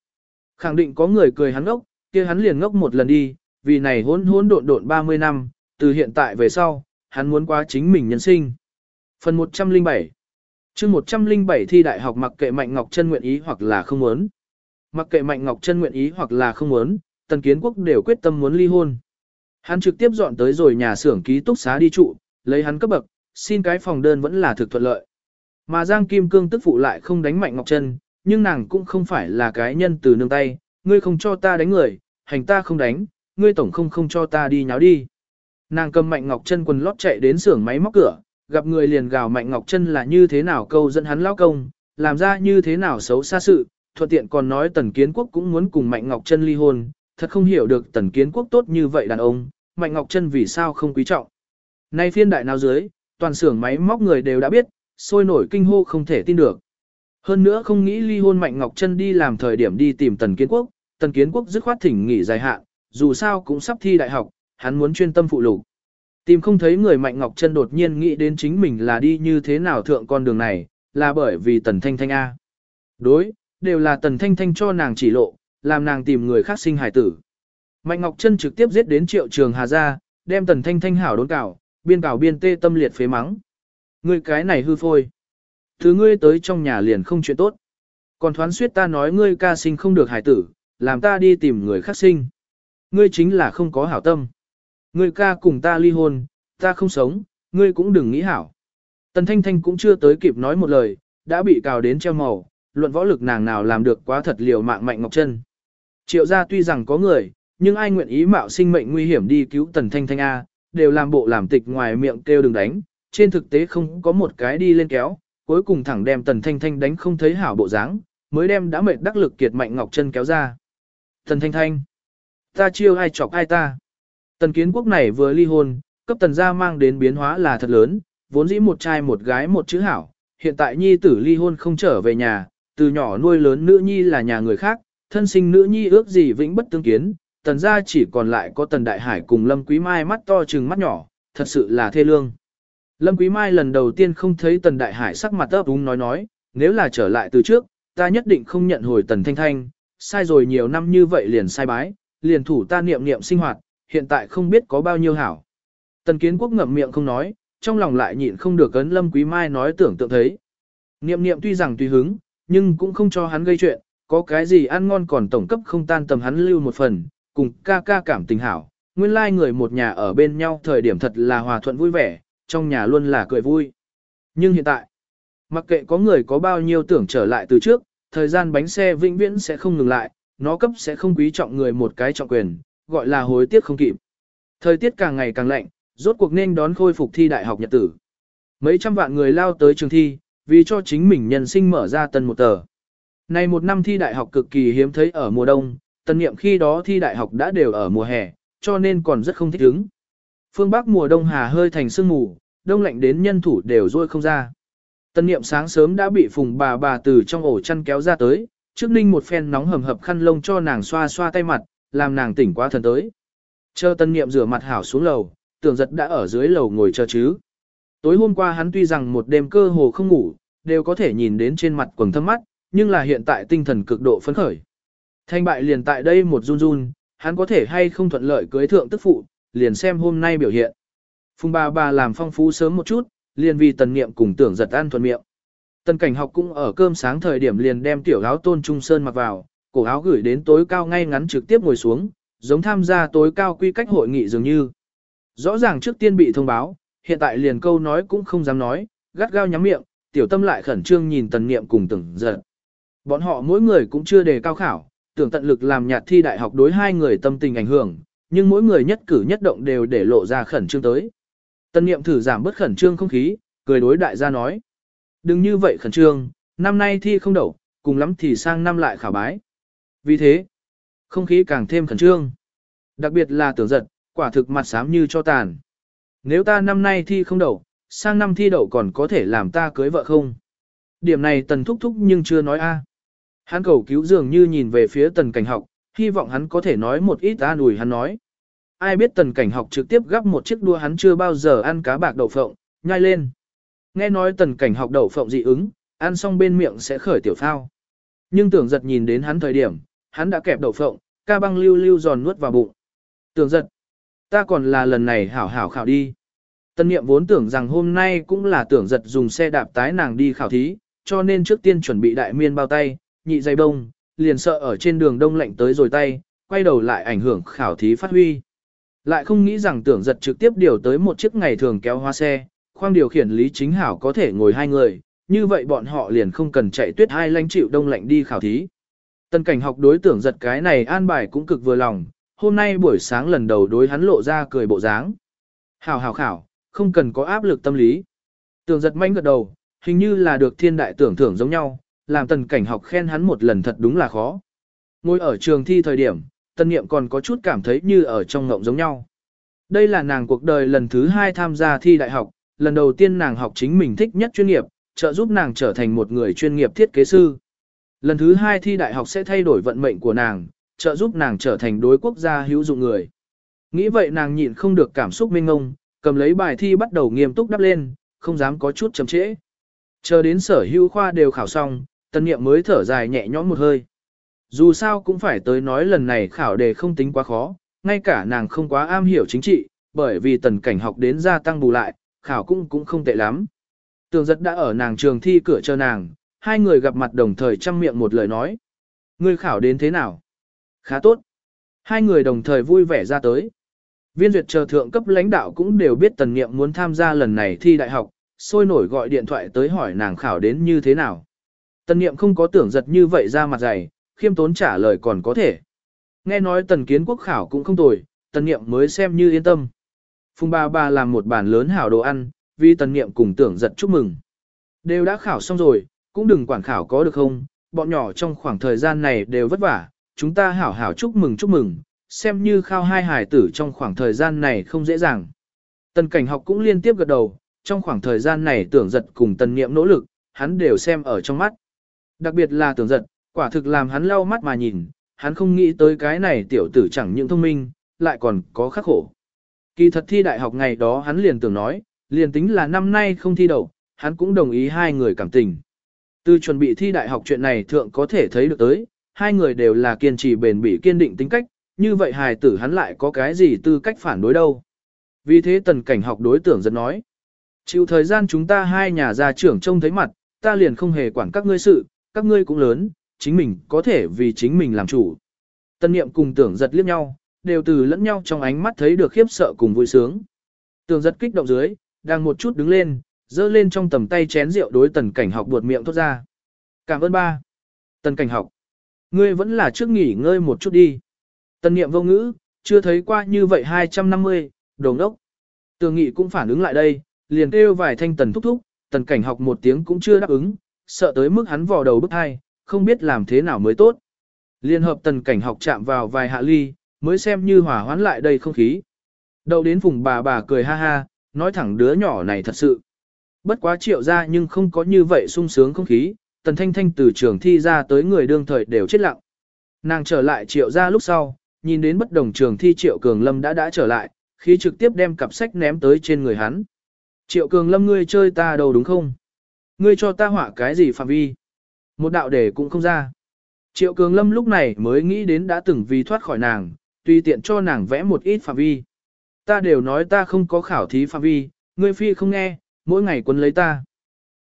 S1: Khẳng định có người cười hắn ngốc, kia hắn liền ngốc một lần đi, vì này hỗn hỗn độn độn 30 năm, từ hiện tại về sau, hắn muốn qua chính mình nhân sinh. Phần 107 chương 107 thi đại học mặc kệ Mạnh Ngọc Trân nguyện ý hoặc là không muốn. Mặc kệ Mạnh Ngọc Trân nguyện ý hoặc là không muốn, Tần Kiến Quốc đều quyết tâm muốn ly hôn. Hắn trực tiếp dọn tới rồi nhà xưởng ký túc xá đi trụ, lấy hắn cấp bậc, xin cái phòng đơn vẫn là thực thuận lợi. Mà Giang Kim Cương tức phụ lại không đánh Mạnh Ngọc Trân, nhưng nàng cũng không phải là cái nhân từ nương tay, ngươi không cho ta đánh người, hành ta không đánh, ngươi tổng không không cho ta đi nháo đi. Nàng cầm Mạnh Ngọc chân quần lót chạy đến xưởng máy móc cửa, gặp người liền gào Mạnh Ngọc chân là như thế nào câu dẫn hắn lao công, làm ra như thế nào xấu xa sự, thuận tiện còn nói Tần Kiến Quốc cũng muốn cùng Mạnh Ngọc chân ly hôn, thật không hiểu được Tần Kiến Quốc tốt như vậy đàn ông, Mạnh Ngọc chân vì sao không quý trọng. Nay phiên đại nào dưới, toàn xưởng máy móc người đều đã biết, sôi nổi kinh hô không thể tin được. Hơn nữa không nghĩ ly hôn Mạnh Ngọc chân đi làm thời điểm đi tìm Tần Kiến Quốc, Tần Kiến Quốc dứt khoát thỉnh nghỉ dài hạn, dù sao cũng sắp thi đại học, hắn muốn chuyên tâm phụ lục. Tìm không thấy người Mạnh Ngọc Trân đột nhiên nghĩ đến chính mình là đi như thế nào thượng con đường này, là bởi vì Tần Thanh Thanh A. Đối, đều là Tần Thanh Thanh cho nàng chỉ lộ, làm nàng tìm người khác sinh hải tử. Mạnh Ngọc Trân trực tiếp giết đến triệu trường Hà ra, đem Tần Thanh Thanh hảo đốn cảo, biên cảo biên tê tâm liệt phế mắng. Ngươi cái này hư phôi. Thứ ngươi tới trong nhà liền không chuyện tốt. Còn thoán suyết ta nói ngươi ca sinh không được hải tử, làm ta đi tìm người khác sinh. Ngươi chính là không có hảo tâm. Ngươi ca cùng ta ly hôn, ta không sống, ngươi cũng đừng nghĩ hảo. Tần Thanh Thanh cũng chưa tới kịp nói một lời, đã bị cào đến treo màu, luận võ lực nàng nào làm được quá thật liều mạng mạnh ngọc chân. Triệu gia tuy rằng có người, nhưng ai nguyện ý mạo sinh mệnh nguy hiểm đi cứu Tần Thanh Thanh A, đều làm bộ làm tịch ngoài miệng kêu đừng đánh, trên thực tế không có một cái đi lên kéo, cuối cùng thẳng đem Tần Thanh Thanh đánh không thấy hảo bộ dáng, mới đem đã mệt đắc lực kiệt mạnh ngọc chân kéo ra. Tần Thanh Thanh, ta chiêu ai chọc ai ta. Tần kiến quốc này vừa ly hôn, cấp tần gia mang đến biến hóa là thật lớn, vốn dĩ một trai một gái một chữ hảo, hiện tại nhi tử ly hôn không trở về nhà, từ nhỏ nuôi lớn nữ nhi là nhà người khác, thân sinh nữ nhi ước gì vĩnh bất tương kiến, tần gia chỉ còn lại có tần đại hải cùng lâm quý mai mắt to trừng mắt nhỏ, thật sự là thê lương. Lâm quý mai lần đầu tiên không thấy tần đại hải sắc mặt ấp úng nói nói, nếu là trở lại từ trước, ta nhất định không nhận hồi tần thanh thanh, sai rồi nhiều năm như vậy liền sai bái, liền thủ ta niệm niệm sinh hoạt, hiện tại không biết có bao nhiêu hảo. Tần kiến quốc ngậm miệng không nói, trong lòng lại nhịn không được ấn lâm quý mai nói tưởng tượng thấy. Niệm niệm tuy rằng tùy hứng, nhưng cũng không cho hắn gây chuyện, có cái gì ăn ngon còn tổng cấp không tan tầm hắn lưu một phần, cùng ca ca cảm tình hảo. Nguyên lai like người một nhà ở bên nhau thời điểm thật là hòa thuận vui vẻ, trong nhà luôn là cười vui. Nhưng hiện tại, mặc kệ có người có bao nhiêu tưởng trở lại từ trước, thời gian bánh xe vĩnh viễn sẽ không ngừng lại, nó cấp sẽ không quý trọng người một cái trọng quyền, gọi là hối tiếc không kịp. Thời tiết càng ngày càng lạnh, rốt cuộc nên đón khôi phục thi đại học nhật tử. Mấy trăm vạn người lao tới trường thi, vì cho chính mình nhân sinh mở ra tân một tờ. Này một năm thi đại học cực kỳ hiếm thấy ở mùa đông, tân niệm khi đó thi đại học đã đều ở mùa hè, cho nên còn rất không thích ứng. Phương Bắc mùa đông hà hơi thành sương mù, đông lạnh đến nhân thủ đều rôi không ra. Tân niệm sáng sớm đã bị phùng bà bà từ trong ổ chăn kéo ra tới, trước ninh một phen nóng hầm hập khăn lông cho nàng xoa xoa tay mặt, làm nàng tỉnh quá thần tới. Chờ tân niệm rửa mặt hảo xuống lầu, tưởng giật đã ở dưới lầu ngồi chờ chứ. Tối hôm qua hắn tuy rằng một đêm cơ hồ không ngủ, đều có thể nhìn đến trên mặt quầng thâm mắt, nhưng là hiện tại tinh thần cực độ phấn khởi. Thanh bại liền tại đây một run run, hắn có thể hay không thuận lợi cưới thượng tức phụ, liền xem hôm nay biểu hiện. Phùng bà bà làm phong phú sớm một chút, liền vì tần niệm cùng tưởng giật ăn thuận miệng. Tần cảnh học cũng ở cơm sáng thời điểm liền đem tiểu áo tôn trung sơn mặc vào, cổ áo gửi đến tối cao ngay ngắn trực tiếp ngồi xuống, giống tham gia tối cao quy cách hội nghị dường như. Rõ ràng trước tiên bị thông báo, hiện tại liền câu nói cũng không dám nói, gắt gao nhắm miệng, tiểu tâm lại khẩn trương nhìn tần niệm cùng từng giật. Bọn họ mỗi người cũng chưa đề cao khảo, tưởng tận lực làm nhạt thi đại học đối hai người tâm tình ảnh hưởng, nhưng mỗi người nhất cử nhất động đều để lộ ra khẩn trương tới. Tần niệm thử giảm bớt khẩn trương không khí, cười đối đại gia nói. Đừng như vậy khẩn trương, năm nay thi không đậu, cùng lắm thì sang năm lại khảo bái. Vì thế, không khí càng thêm khẩn trương. Đặc biệt là tưởng giật, quả thực mặt xám như cho tàn. Nếu ta năm nay thi không đậu, sang năm thi đậu còn có thể làm ta cưới vợ không? Điểm này tần thúc thúc nhưng chưa nói a. Hắn cầu cứu dường như nhìn về phía tần cảnh học, hy vọng hắn có thể nói một ít an ủi hắn nói. Ai biết tần cảnh học trực tiếp gắp một chiếc đua hắn chưa bao giờ ăn cá bạc đậu phộng, nhai lên. Nghe nói tần cảnh học đậu phộng dị ứng, ăn xong bên miệng sẽ khởi tiểu phao. Nhưng tưởng giật nhìn đến hắn thời điểm, hắn đã kẹp đậu phộng, ca băng lưu lưu giòn nuốt vào bụng. Tưởng giật, ta còn là lần này hảo hảo khảo đi. Tân niệm vốn tưởng rằng hôm nay cũng là tưởng giật dùng xe đạp tái nàng đi khảo thí, cho nên trước tiên chuẩn bị đại miên bao tay, nhị dây bông, liền sợ ở trên đường đông lạnh tới rồi tay, quay đầu lại ảnh hưởng khảo thí phát huy. Lại không nghĩ rằng tưởng giật trực tiếp điều tới một chiếc ngày thường kéo hoa xe, khoang điều khiển lý chính hảo có thể ngồi hai người, như vậy bọn họ liền không cần chạy tuyết hai lanh chịu đông lạnh đi khảo thí. Tân cảnh học đối tưởng giật cái này an bài cũng cực vừa lòng, hôm nay buổi sáng lần đầu đối hắn lộ ra cười bộ dáng. Hảo hảo khảo, không cần có áp lực tâm lý. Tưởng giật manh gật đầu, hình như là được thiên đại tưởng thưởng giống nhau, làm tần cảnh học khen hắn một lần thật đúng là khó. Ngồi ở trường thi thời điểm, tân niệm còn có chút cảm thấy như ở trong ngộng giống nhau. Đây là nàng cuộc đời lần thứ hai tham gia thi đại học, lần đầu tiên nàng học chính mình thích nhất chuyên nghiệp, trợ giúp nàng trở thành một người chuyên nghiệp thiết kế sư. Lần thứ hai thi đại học sẽ thay đổi vận mệnh của nàng, trợ giúp nàng trở thành đối quốc gia hữu dụng người. Nghĩ vậy nàng nhịn không được cảm xúc mênh ngông, cầm lấy bài thi bắt đầu nghiêm túc đắp lên, không dám có chút chậm trễ. Chờ đến sở hữu khoa đều khảo xong, tân niệm mới thở dài nhẹ nhõm một hơi. Dù sao cũng phải tới nói lần này khảo đề không tính quá khó, ngay cả nàng không quá am hiểu chính trị, bởi vì tần cảnh học đến gia tăng bù lại, khảo cũng cũng không tệ lắm. Tường giật đã ở nàng trường thi cửa chờ nàng, hai người gặp mặt đồng thời chăm miệng một lời nói. Ngươi khảo đến thế nào? Khá tốt. Hai người đồng thời vui vẻ ra tới. Viên duyệt chờ thượng cấp lãnh đạo cũng đều biết tần niệm muốn tham gia lần này thi đại học, sôi nổi gọi điện thoại tới hỏi nàng khảo đến như thế nào. Tần niệm không có tưởng giật như vậy ra mặt dày, khiêm tốn trả lời còn có thể. Nghe nói tần kiến quốc khảo cũng không tồi, tần niệm mới xem như yên tâm. Phùng ba ba làm một bàn lớn hảo đồ ăn, vì tần niệm cùng tưởng giật chúc mừng. Đều đã khảo xong rồi, cũng đừng quản khảo có được không, bọn nhỏ trong khoảng thời gian này đều vất vả, chúng ta hảo hảo chúc mừng chúc mừng, xem như khao hai hài tử trong khoảng thời gian này không dễ dàng. Tần cảnh học cũng liên tiếp gật đầu, trong khoảng thời gian này tưởng giật cùng tần niệm nỗ lực, hắn đều xem ở trong mắt. Đặc biệt là tưởng giật, quả thực làm hắn lau mắt mà nhìn, hắn không nghĩ tới cái này tiểu tử chẳng những thông minh, lại còn có khắc khổ. Kỳ thật thi đại học ngày đó hắn liền tưởng nói, liền tính là năm nay không thi đậu, hắn cũng đồng ý hai người cảm tình. Từ chuẩn bị thi đại học chuyện này thượng có thể thấy được tới, hai người đều là kiên trì bền bỉ kiên định tính cách, như vậy hài tử hắn lại có cái gì tư cách phản đối đâu. Vì thế tần cảnh học đối tưởng giật nói. Chịu thời gian chúng ta hai nhà gia trưởng trông thấy mặt, ta liền không hề quản các ngươi sự, các ngươi cũng lớn, chính mình có thể vì chính mình làm chủ. Tân niệm cùng tưởng giật liếc nhau, đều từ lẫn nhau trong ánh mắt thấy được khiếp sợ cùng vui sướng. Tưởng giật kích động dưới, đang một chút đứng lên, dơ lên trong tầm tay chén rượu đối tần cảnh học buột miệng thốt ra. Cảm ơn ba. Tần cảnh học. Ngươi vẫn là trước nghỉ ngơi một chút đi. Tần niệm vô ngữ, chưa thấy qua như vậy 250, đồng đốc. Tường nghị cũng phản ứng lại đây, liền kêu vài thanh tần thúc thúc, tần cảnh học một tiếng cũng chưa đáp ứng, sợ tới mức hắn vò đầu bức hai, không biết làm thế nào mới tốt. Liên hợp tần cảnh học chạm vào vài hạ ly, mới xem như hỏa hoán lại đây không khí. Đầu đến vùng bà bà cười ha ha, nói thẳng đứa nhỏ này thật sự. Bất quá triệu ra nhưng không có như vậy sung sướng không khí, tần thanh thanh từ trường thi ra tới người đương thời đều chết lặng. Nàng trở lại triệu ra lúc sau, nhìn đến bất đồng trường thi triệu cường lâm đã đã trở lại, khi trực tiếp đem cặp sách ném tới trên người hắn. Triệu cường lâm ngươi chơi ta đâu đúng không? Ngươi cho ta họa cái gì phạm vi? Một đạo đề cũng không ra. Triệu cường lâm lúc này mới nghĩ đến đã từng vì thoát khỏi nàng, tùy tiện cho nàng vẽ một ít phạm vi. Ta đều nói ta không có khảo thí phạm vi, ngươi phi không nghe, mỗi ngày quấn lấy ta.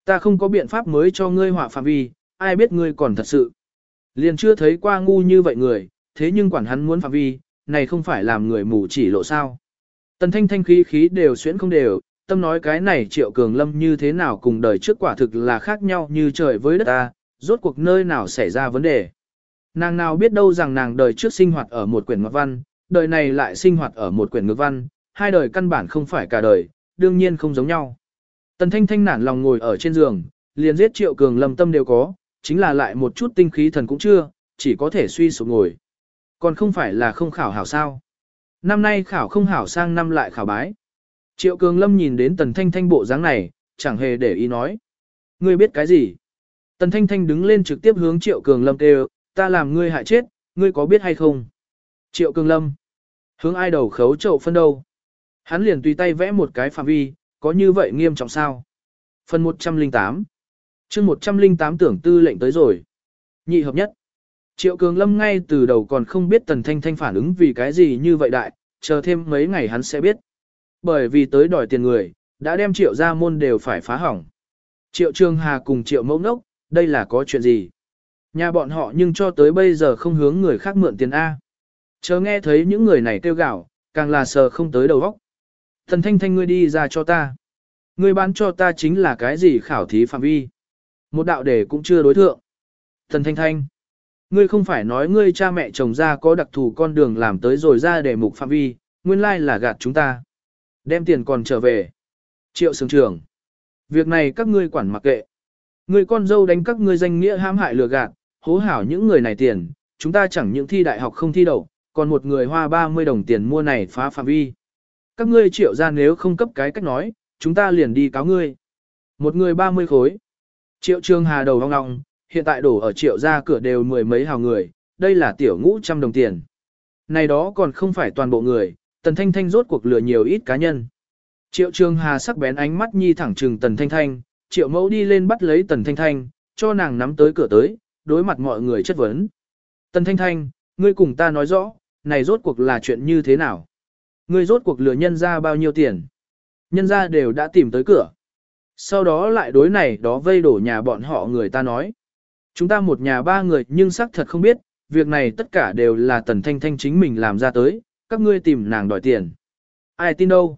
S1: Ta không có biện pháp mới cho ngươi họa phạm vi, ai biết ngươi còn thật sự. Liền chưa thấy qua ngu như vậy người, thế nhưng quản hắn muốn phạm vi, này không phải làm người mù chỉ lộ sao. Tần thanh thanh khí khí đều xuyễn không đều, tâm nói cái này triệu cường lâm như thế nào cùng đời trước quả thực là khác nhau như trời với đất ta, rốt cuộc nơi nào xảy ra vấn đề. Nàng nào biết đâu rằng nàng đời trước sinh hoạt ở một quyển ngọc văn, đời này lại sinh hoạt ở một quyển ngược văn, hai đời căn bản không phải cả đời, đương nhiên không giống nhau. Tần thanh thanh nản lòng ngồi ở trên giường, liền giết triệu cường lâm tâm đều có, chính là lại một chút tinh khí thần cũng chưa, chỉ có thể suy sụp ngồi. Còn không phải là không khảo hảo sao. Năm nay khảo không hảo sang năm lại khảo bái. Triệu cường lâm nhìn đến tần thanh thanh bộ dáng này, chẳng hề để ý nói. Ngươi biết cái gì? Tần thanh thanh đứng lên trực tiếp hướng triệu cường lâm kêu, ta làm ngươi hại chết, ngươi có biết hay không? Triệu cường lâm. Hướng ai đầu khấu trậu phân đâu? Hắn liền tùy tay vẽ một cái phạm vi, có như vậy nghiêm trọng sao? Phần 108 chương 108 tưởng tư lệnh tới rồi. Nhị hợp nhất. Triệu Cường Lâm ngay từ đầu còn không biết Tần Thanh Thanh phản ứng vì cái gì như vậy đại, chờ thêm mấy ngày hắn sẽ biết. Bởi vì tới đòi tiền người, đã đem Triệu ra môn đều phải phá hỏng. Triệu Trương Hà cùng Triệu Mẫu Nốc, đây là có chuyện gì? Nhà bọn họ nhưng cho tới bây giờ không hướng người khác mượn tiền A. Chờ nghe thấy những người này kêu gạo, càng là sờ không tới đầu óc. Thần Thanh Thanh ngươi đi ra cho ta. Ngươi bán cho ta chính là cái gì khảo thí phạm vi. Một đạo đề cũng chưa đối thượng. Thần Thanh Thanh. Ngươi không phải nói ngươi cha mẹ chồng ra có đặc thù con đường làm tới rồi ra để mục phạm vi, nguyên lai là gạt chúng ta. Đem tiền còn trở về. Triệu sướng trưởng. Việc này các ngươi quản mặc kệ. Người con dâu đánh các ngươi danh nghĩa hãm hại lừa gạt, hố hảo những người này tiền, chúng ta chẳng những thi đại học không thi đậu, còn một người hoa 30 đồng tiền mua này phá phạm vi. Các ngươi triệu ra nếu không cấp cái cách nói, chúng ta liền đi cáo ngươi. Một người 30 khối. Triệu trương hà đầu vong ngọng, hiện tại đổ ở triệu ra cửa đều mười mấy hào người, đây là tiểu ngũ trăm đồng tiền. Này đó còn không phải toàn bộ người, tần thanh thanh rốt cuộc lừa nhiều ít cá nhân. Triệu trương hà sắc bén ánh mắt nhi thẳng trừng tần thanh thanh, triệu mẫu đi lên bắt lấy tần thanh thanh, cho nàng nắm tới cửa tới, đối mặt mọi người chất vấn. Tần thanh thanh, ngươi cùng ta nói rõ, này rốt cuộc là chuyện như thế nào? Ngươi rốt cuộc lừa nhân ra bao nhiêu tiền? Nhân ra đều đã tìm tới cửa. Sau đó lại đối này đó vây đổ nhà bọn họ người ta nói. Chúng ta một nhà ba người nhưng xác thật không biết, việc này tất cả đều là tần thanh thanh chính mình làm ra tới, các ngươi tìm nàng đòi tiền. Ai tin đâu?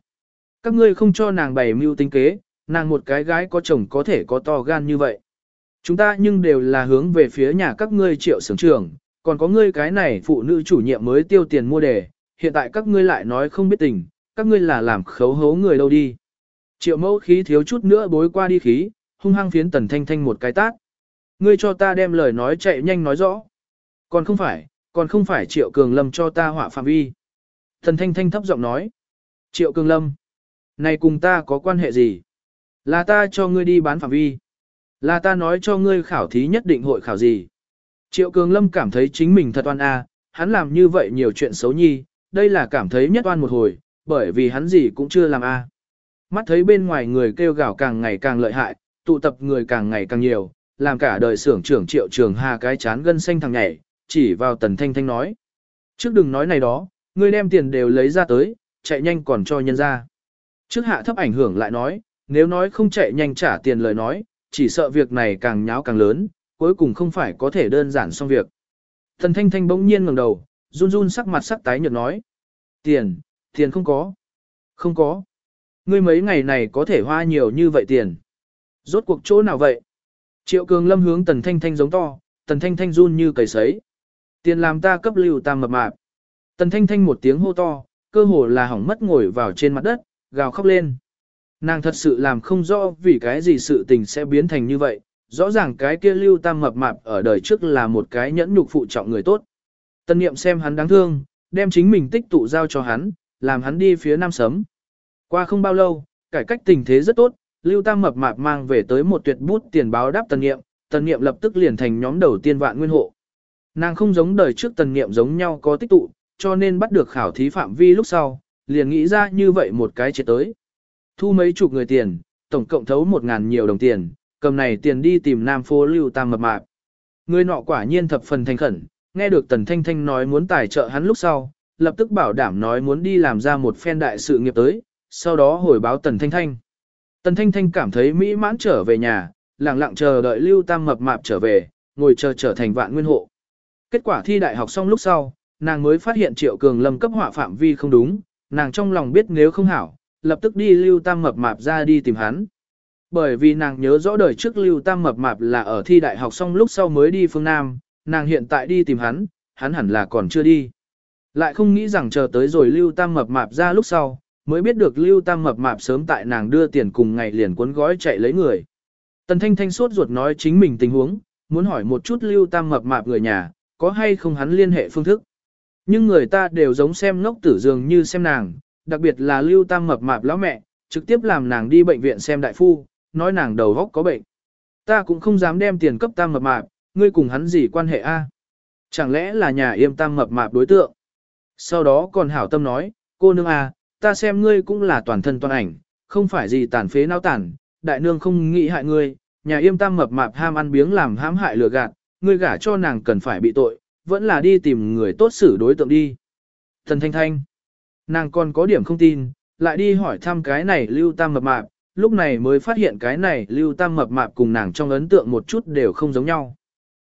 S1: Các ngươi không cho nàng bày mưu tính kế, nàng một cái gái có chồng có thể có to gan như vậy. Chúng ta nhưng đều là hướng về phía nhà các ngươi triệu sưởng trưởng, còn có ngươi cái này phụ nữ chủ nhiệm mới tiêu tiền mua đề, hiện tại các ngươi lại nói không biết tình, các ngươi là làm khấu hấu người đâu đi. Triệu mẫu khí thiếu chút nữa bối qua đi khí, hung hăng phiến tần thanh thanh một cái tát. Ngươi cho ta đem lời nói chạy nhanh nói rõ. Còn không phải, còn không phải triệu cường lâm cho ta họa phạm vi. Tần thanh thanh thấp giọng nói. Triệu cường lâm. Này cùng ta có quan hệ gì? Là ta cho ngươi đi bán phạm vi. Là ta nói cho ngươi khảo thí nhất định hội khảo gì. Triệu Cường Lâm cảm thấy chính mình thật oan a, hắn làm như vậy nhiều chuyện xấu nhi, đây là cảm thấy nhất oan một hồi, bởi vì hắn gì cũng chưa làm a. Mắt thấy bên ngoài người kêu gào càng ngày càng lợi hại, tụ tập người càng ngày càng nhiều, làm cả đời xưởng trưởng Triệu Trường Hà cái chán gân xanh thằng nhảy, chỉ vào Tần Thanh Thanh nói. Trước đừng nói này đó, ngươi đem tiền đều lấy ra tới, chạy nhanh còn cho nhân ra. Trước hạ thấp ảnh hưởng lại nói, nếu nói không chạy nhanh trả tiền lời nói, chỉ sợ việc này càng nháo càng lớn, cuối cùng không phải có thể đơn giản xong việc. tần Thanh Thanh bỗng nhiên ngẩng đầu, run run sắc mặt sắc tái nhợt nói. Tiền, tiền không có. Không có. Ngươi mấy ngày này có thể hoa nhiều như vậy tiền. Rốt cuộc chỗ nào vậy? Triệu Cường Lâm hướng Tần Thanh Thanh giống to, Tần Thanh Thanh run như cầy sấy. Tiền làm ta cấp lưu tam mập mạp. Tần Thanh Thanh một tiếng hô to, cơ hồ là hỏng mất ngồi vào trên mặt đất, gào khóc lên. Nàng thật sự làm không rõ vì cái gì sự tình sẽ biến thành như vậy, rõ ràng cái kia lưu tam mập mạp ở đời trước là một cái nhẫn nhục phụ trọng người tốt. Tân niệm xem hắn đáng thương, đem chính mình tích tụ giao cho hắn, làm hắn đi phía nam sấm. Qua không bao lâu, cải cách tình thế rất tốt, lưu tam mập mạp mang về tới một tuyệt bút tiền báo đáp tần niệm, tần niệm lập tức liền thành nhóm đầu tiên vạn nguyên hộ. Nàng không giống đời trước tần niệm giống nhau có tích tụ, cho nên bắt được khảo thí phạm vi lúc sau, liền nghĩ ra như vậy một cái chế tới. Thu mấy chục người tiền, tổng cộng thấu một ngàn nhiều đồng tiền, cầm này tiền đi tìm nam phố lưu tam mập mạp. Người nọ quả nhiên thập phần thành khẩn, nghe được tần thanh thanh nói muốn tài trợ hắn lúc sau, lập tức bảo đảm nói muốn đi làm ra một phen đại sự nghiệp tới, sau đó hồi báo tần thanh thanh. Tần thanh thanh cảm thấy mỹ mãn trở về nhà, lặng lặng chờ đợi lưu tam mập mạp trở về, ngồi chờ trở thành vạn nguyên hộ. Kết quả thi đại học xong lúc sau, nàng mới phát hiện triệu cường lâm cấp họa phạm vi không đúng, nàng trong lòng biết nếu không hảo, lập tức đi lưu tam mập mạp ra đi tìm hắn. Bởi vì nàng nhớ rõ đời trước lưu tam mập mạp là ở thi đại học xong lúc sau mới đi phương Nam, nàng hiện tại đi tìm hắn, hắn hẳn là còn chưa đi. Lại không nghĩ rằng chờ tới rồi lưu tam mập mạp ra lúc sau, mới biết được lưu tam mập mạp sớm tại nàng đưa tiền cùng ngày liền cuốn gói chạy lấy người. Tần thanh thanh suốt ruột nói chính mình tình huống, muốn hỏi một chút lưu tam mập mạp người nhà, có hay không hắn liên hệ phương thức. Nhưng người ta đều giống xem ngốc tử dường như xem nàng, đặc biệt là lưu tam mập mạp lão mẹ, trực tiếp làm nàng đi bệnh viện xem đại phu, nói nàng đầu góc có bệnh. Ta cũng không dám đem tiền cấp tam mập mạp, ngươi cùng hắn gì quan hệ a? Chẳng lẽ là nhà yêm tam mập mạp đối tượng? Sau đó còn hảo tâm nói, cô nương a, ta xem ngươi cũng là toàn thân toàn ảnh, không phải gì tàn phế nao tàn, đại nương không nghĩ hại ngươi, nhà yêm tam mập mạp ham ăn biếng làm hãm hại lừa gạt, ngươi gả cho nàng cần phải bị tội, vẫn là đi tìm người tốt xử đối tượng đi. Thần thanh thanh, nàng còn có điểm không tin, lại đi hỏi thăm cái này lưu tam mập mạp, lúc này mới phát hiện cái này lưu tam mập mạp cùng nàng trong ấn tượng một chút đều không giống nhau.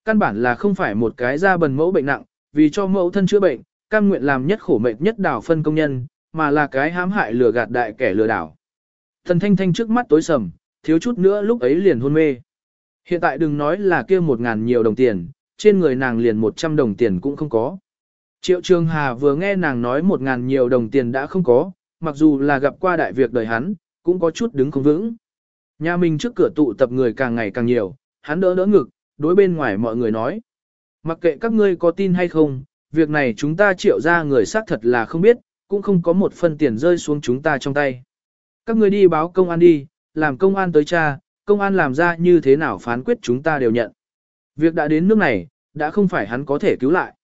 S1: Căn bản là không phải một cái da bần mẫu bệnh nặng, vì cho mẫu thân chữa bệnh, cam nguyện làm nhất khổ mệt nhất đảo phân công nhân, mà là cái hãm hại lừa gạt đại kẻ lừa đảo. Thần thanh thanh trước mắt tối sầm, thiếu chút nữa lúc ấy liền hôn mê. Hiện tại đừng nói là kia một ngàn nhiều đồng tiền, trên người nàng liền một trăm đồng tiền cũng không có. Triệu Trường Hà vừa nghe nàng nói một ngàn nhiều đồng tiền đã không có, mặc dù là gặp qua đại việc đời hắn, cũng có chút đứng không vững. Nhà mình trước cửa tụ tập người càng ngày càng nhiều, hắn đỡ đỡ ngực, đối bên ngoài mọi người nói. Mặc kệ các ngươi có tin hay không, việc này chúng ta triệu ra người xác thật là không biết, cũng không có một phân tiền rơi xuống chúng ta trong tay. Các ngươi đi báo công an đi, làm công an tới cha, công an làm ra như thế nào phán quyết chúng ta đều nhận. Việc đã đến nước này, đã không phải hắn có thể cứu lại.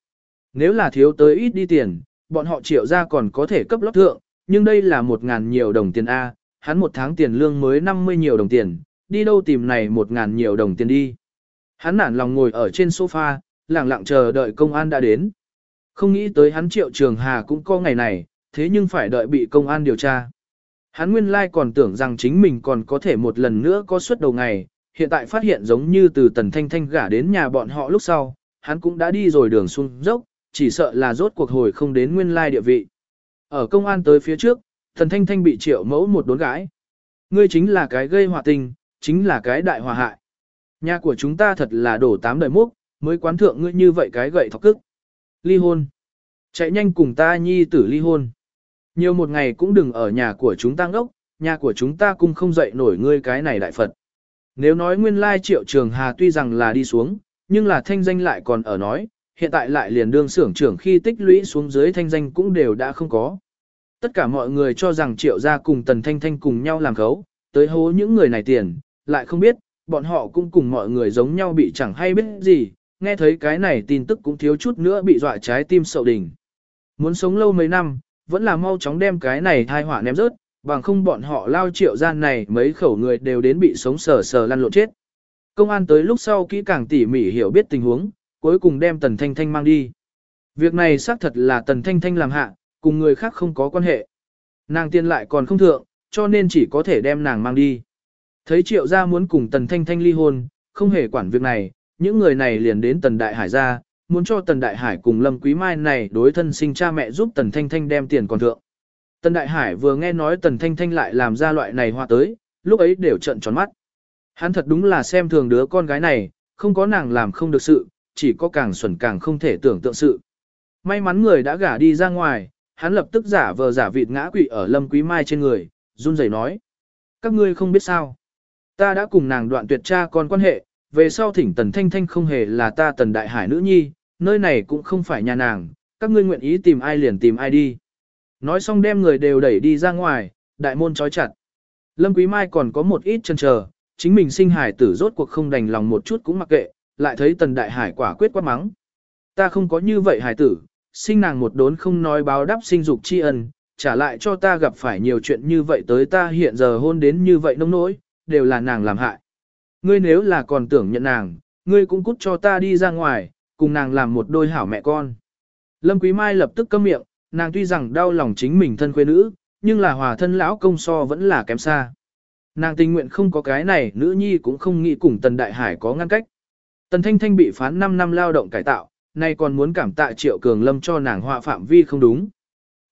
S1: Nếu là thiếu tới ít đi tiền, bọn họ triệu ra còn có thể cấp lót thượng, nhưng đây là một ngàn nhiều đồng tiền A, hắn một tháng tiền lương mới 50 nhiều đồng tiền, đi đâu tìm này một ngàn nhiều đồng tiền đi. Hắn nản lòng ngồi ở trên sofa, lặng lặng chờ đợi công an đã đến. Không nghĩ tới hắn triệu trường hà cũng có ngày này, thế nhưng phải đợi bị công an điều tra. Hắn nguyên lai còn tưởng rằng chính mình còn có thể một lần nữa có suất đầu ngày, hiện tại phát hiện giống như từ tần thanh thanh gả đến nhà bọn họ lúc sau, hắn cũng đã đi rồi đường xuống dốc, chỉ sợ là rốt cuộc hồi không đến nguyên lai địa vị. Ở công an tới phía trước, tần thanh thanh bị triệu mẫu một đốn gãi. Ngươi chính là cái gây hòa tình, chính là cái đại hòa hại. Nhà của chúng ta thật là đổ tám đời múc, mới quán thượng ngươi như vậy cái gậy thọc cức. Ly hôn. Chạy nhanh cùng ta nhi tử ly hôn. Nhiều một ngày cũng đừng ở nhà của chúng ta ngốc, nhà của chúng ta cũng không dậy nổi ngươi cái này đại Phật. Nếu nói nguyên lai triệu trường hà tuy rằng là đi xuống, nhưng là thanh danh lại còn ở nói, hiện tại lại liền đương xưởng trưởng khi tích lũy xuống dưới thanh danh cũng đều đã không có. Tất cả mọi người cho rằng triệu gia cùng tần thanh thanh cùng nhau làm khấu, tới hố những người này tiền, lại không biết, bọn họ cũng cùng mọi người giống nhau bị chẳng hay biết gì, nghe thấy cái này tin tức cũng thiếu chút nữa bị dọa trái tim sậu đỉnh. Muốn sống lâu mấy năm, vẫn là mau chóng đem cái này thai họa ném rớt, bằng không bọn họ lao triệu gian này mấy khẩu người đều đến bị sống sờ sờ lăn lộn chết. Công an tới lúc sau kỹ càng tỉ mỉ hiểu biết tình huống, cuối cùng đem Tần Thanh Thanh mang đi. Việc này xác thật là Tần Thanh Thanh làm hạ, cùng người khác không có quan hệ. Nàng tiên lại còn không thượng, cho nên chỉ có thể đem nàng mang đi. Thấy triệu gia muốn cùng Tần Thanh Thanh ly hôn, không hề quản việc này, những người này liền đến Tần Đại Hải ra, muốn cho Tần Đại Hải cùng Lâm Quý Mai này đối thân sinh cha mẹ giúp Tần Thanh Thanh đem tiền còn thượng. Tần Đại Hải vừa nghe nói Tần Thanh Thanh lại làm ra loại này hoa tới, lúc ấy đều trợn tròn mắt. Hắn thật đúng là xem thường đứa con gái này, không có nàng làm không được sự, chỉ có càng xuẩn càng không thể tưởng tượng sự. May mắn người đã gả đi ra ngoài, hắn lập tức giả vờ giả vịt ngã quỵ ở Lâm Quý Mai trên người, run rẩy nói. Các ngươi không biết sao. Ta đã cùng nàng đoạn tuyệt cha con quan hệ, về sau thỉnh Tần Thanh Thanh không hề là ta Tần Đại Hải nữ nhi, nơi này cũng không phải nhà nàng, các ngươi nguyện ý tìm ai liền tìm ai đi. Nói xong đem người đều đẩy đi ra ngoài, đại môn trói chặt. Lâm Quý Mai còn có một ít chân chờ, chính mình sinh hải tử rốt cuộc không đành lòng một chút cũng mặc kệ, lại thấy Tần Đại Hải quả quyết quát mắng. Ta không có như vậy hải tử, sinh nàng một đốn không nói báo đáp sinh dục tri ân, trả lại cho ta gặp phải nhiều chuyện như vậy tới ta hiện giờ hôn đến như vậy nông nỗi, đều là nàng làm hại. Ngươi nếu là còn tưởng nhận nàng, ngươi cũng cút cho ta đi ra ngoài, cùng nàng làm một đôi hảo mẹ con. Lâm Quý Mai lập tức câm miệng, nàng tuy rằng đau lòng chính mình thân quê nữ, nhưng là hòa thân lão công so vẫn là kém xa. Nàng tình nguyện không có cái này, nữ nhi cũng không nghĩ cùng Tần Đại Hải có ngăn cách. Tần Thanh Thanh bị phán 5 năm lao động cải tạo, nay còn muốn cảm tạ Triệu Cường Lâm cho nàng họa phạm vi không đúng.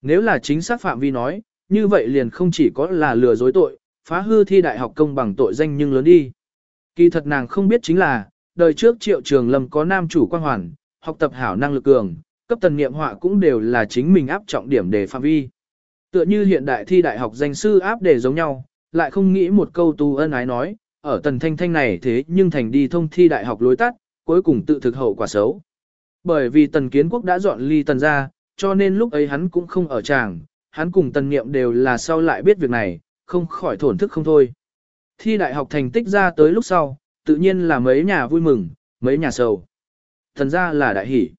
S1: Nếu là chính xác phạm vi nói, như vậy liền không chỉ có là lừa dối tội, phá hư thi đại học công bằng tội danh nhưng lớn đi. Kỳ thật nàng không biết chính là, đời trước Triệu Trường Lâm có nam chủ quan hoàn, học tập hảo năng lực cường, cấp tần niệm họa cũng đều là chính mình áp trọng điểm để phạm vi. Tựa như hiện đại thi đại học danh sư áp để giống nhau, lại không nghĩ một câu tu ân ái nói, ở tần thanh thanh này thế nhưng thành đi thông thi đại học lối tắt, cuối cùng tự thực hậu quả xấu. Bởi vì tần kiến quốc đã dọn ly tần ra, cho nên lúc ấy hắn cũng không ở tràng, hắn cùng tần niệm đều là sau lại biết việc này, không khỏi thổn thức không thôi. Thi đại học thành tích ra tới lúc sau, tự nhiên là mấy nhà vui mừng, mấy nhà sầu. Thần ra là đại hỷ.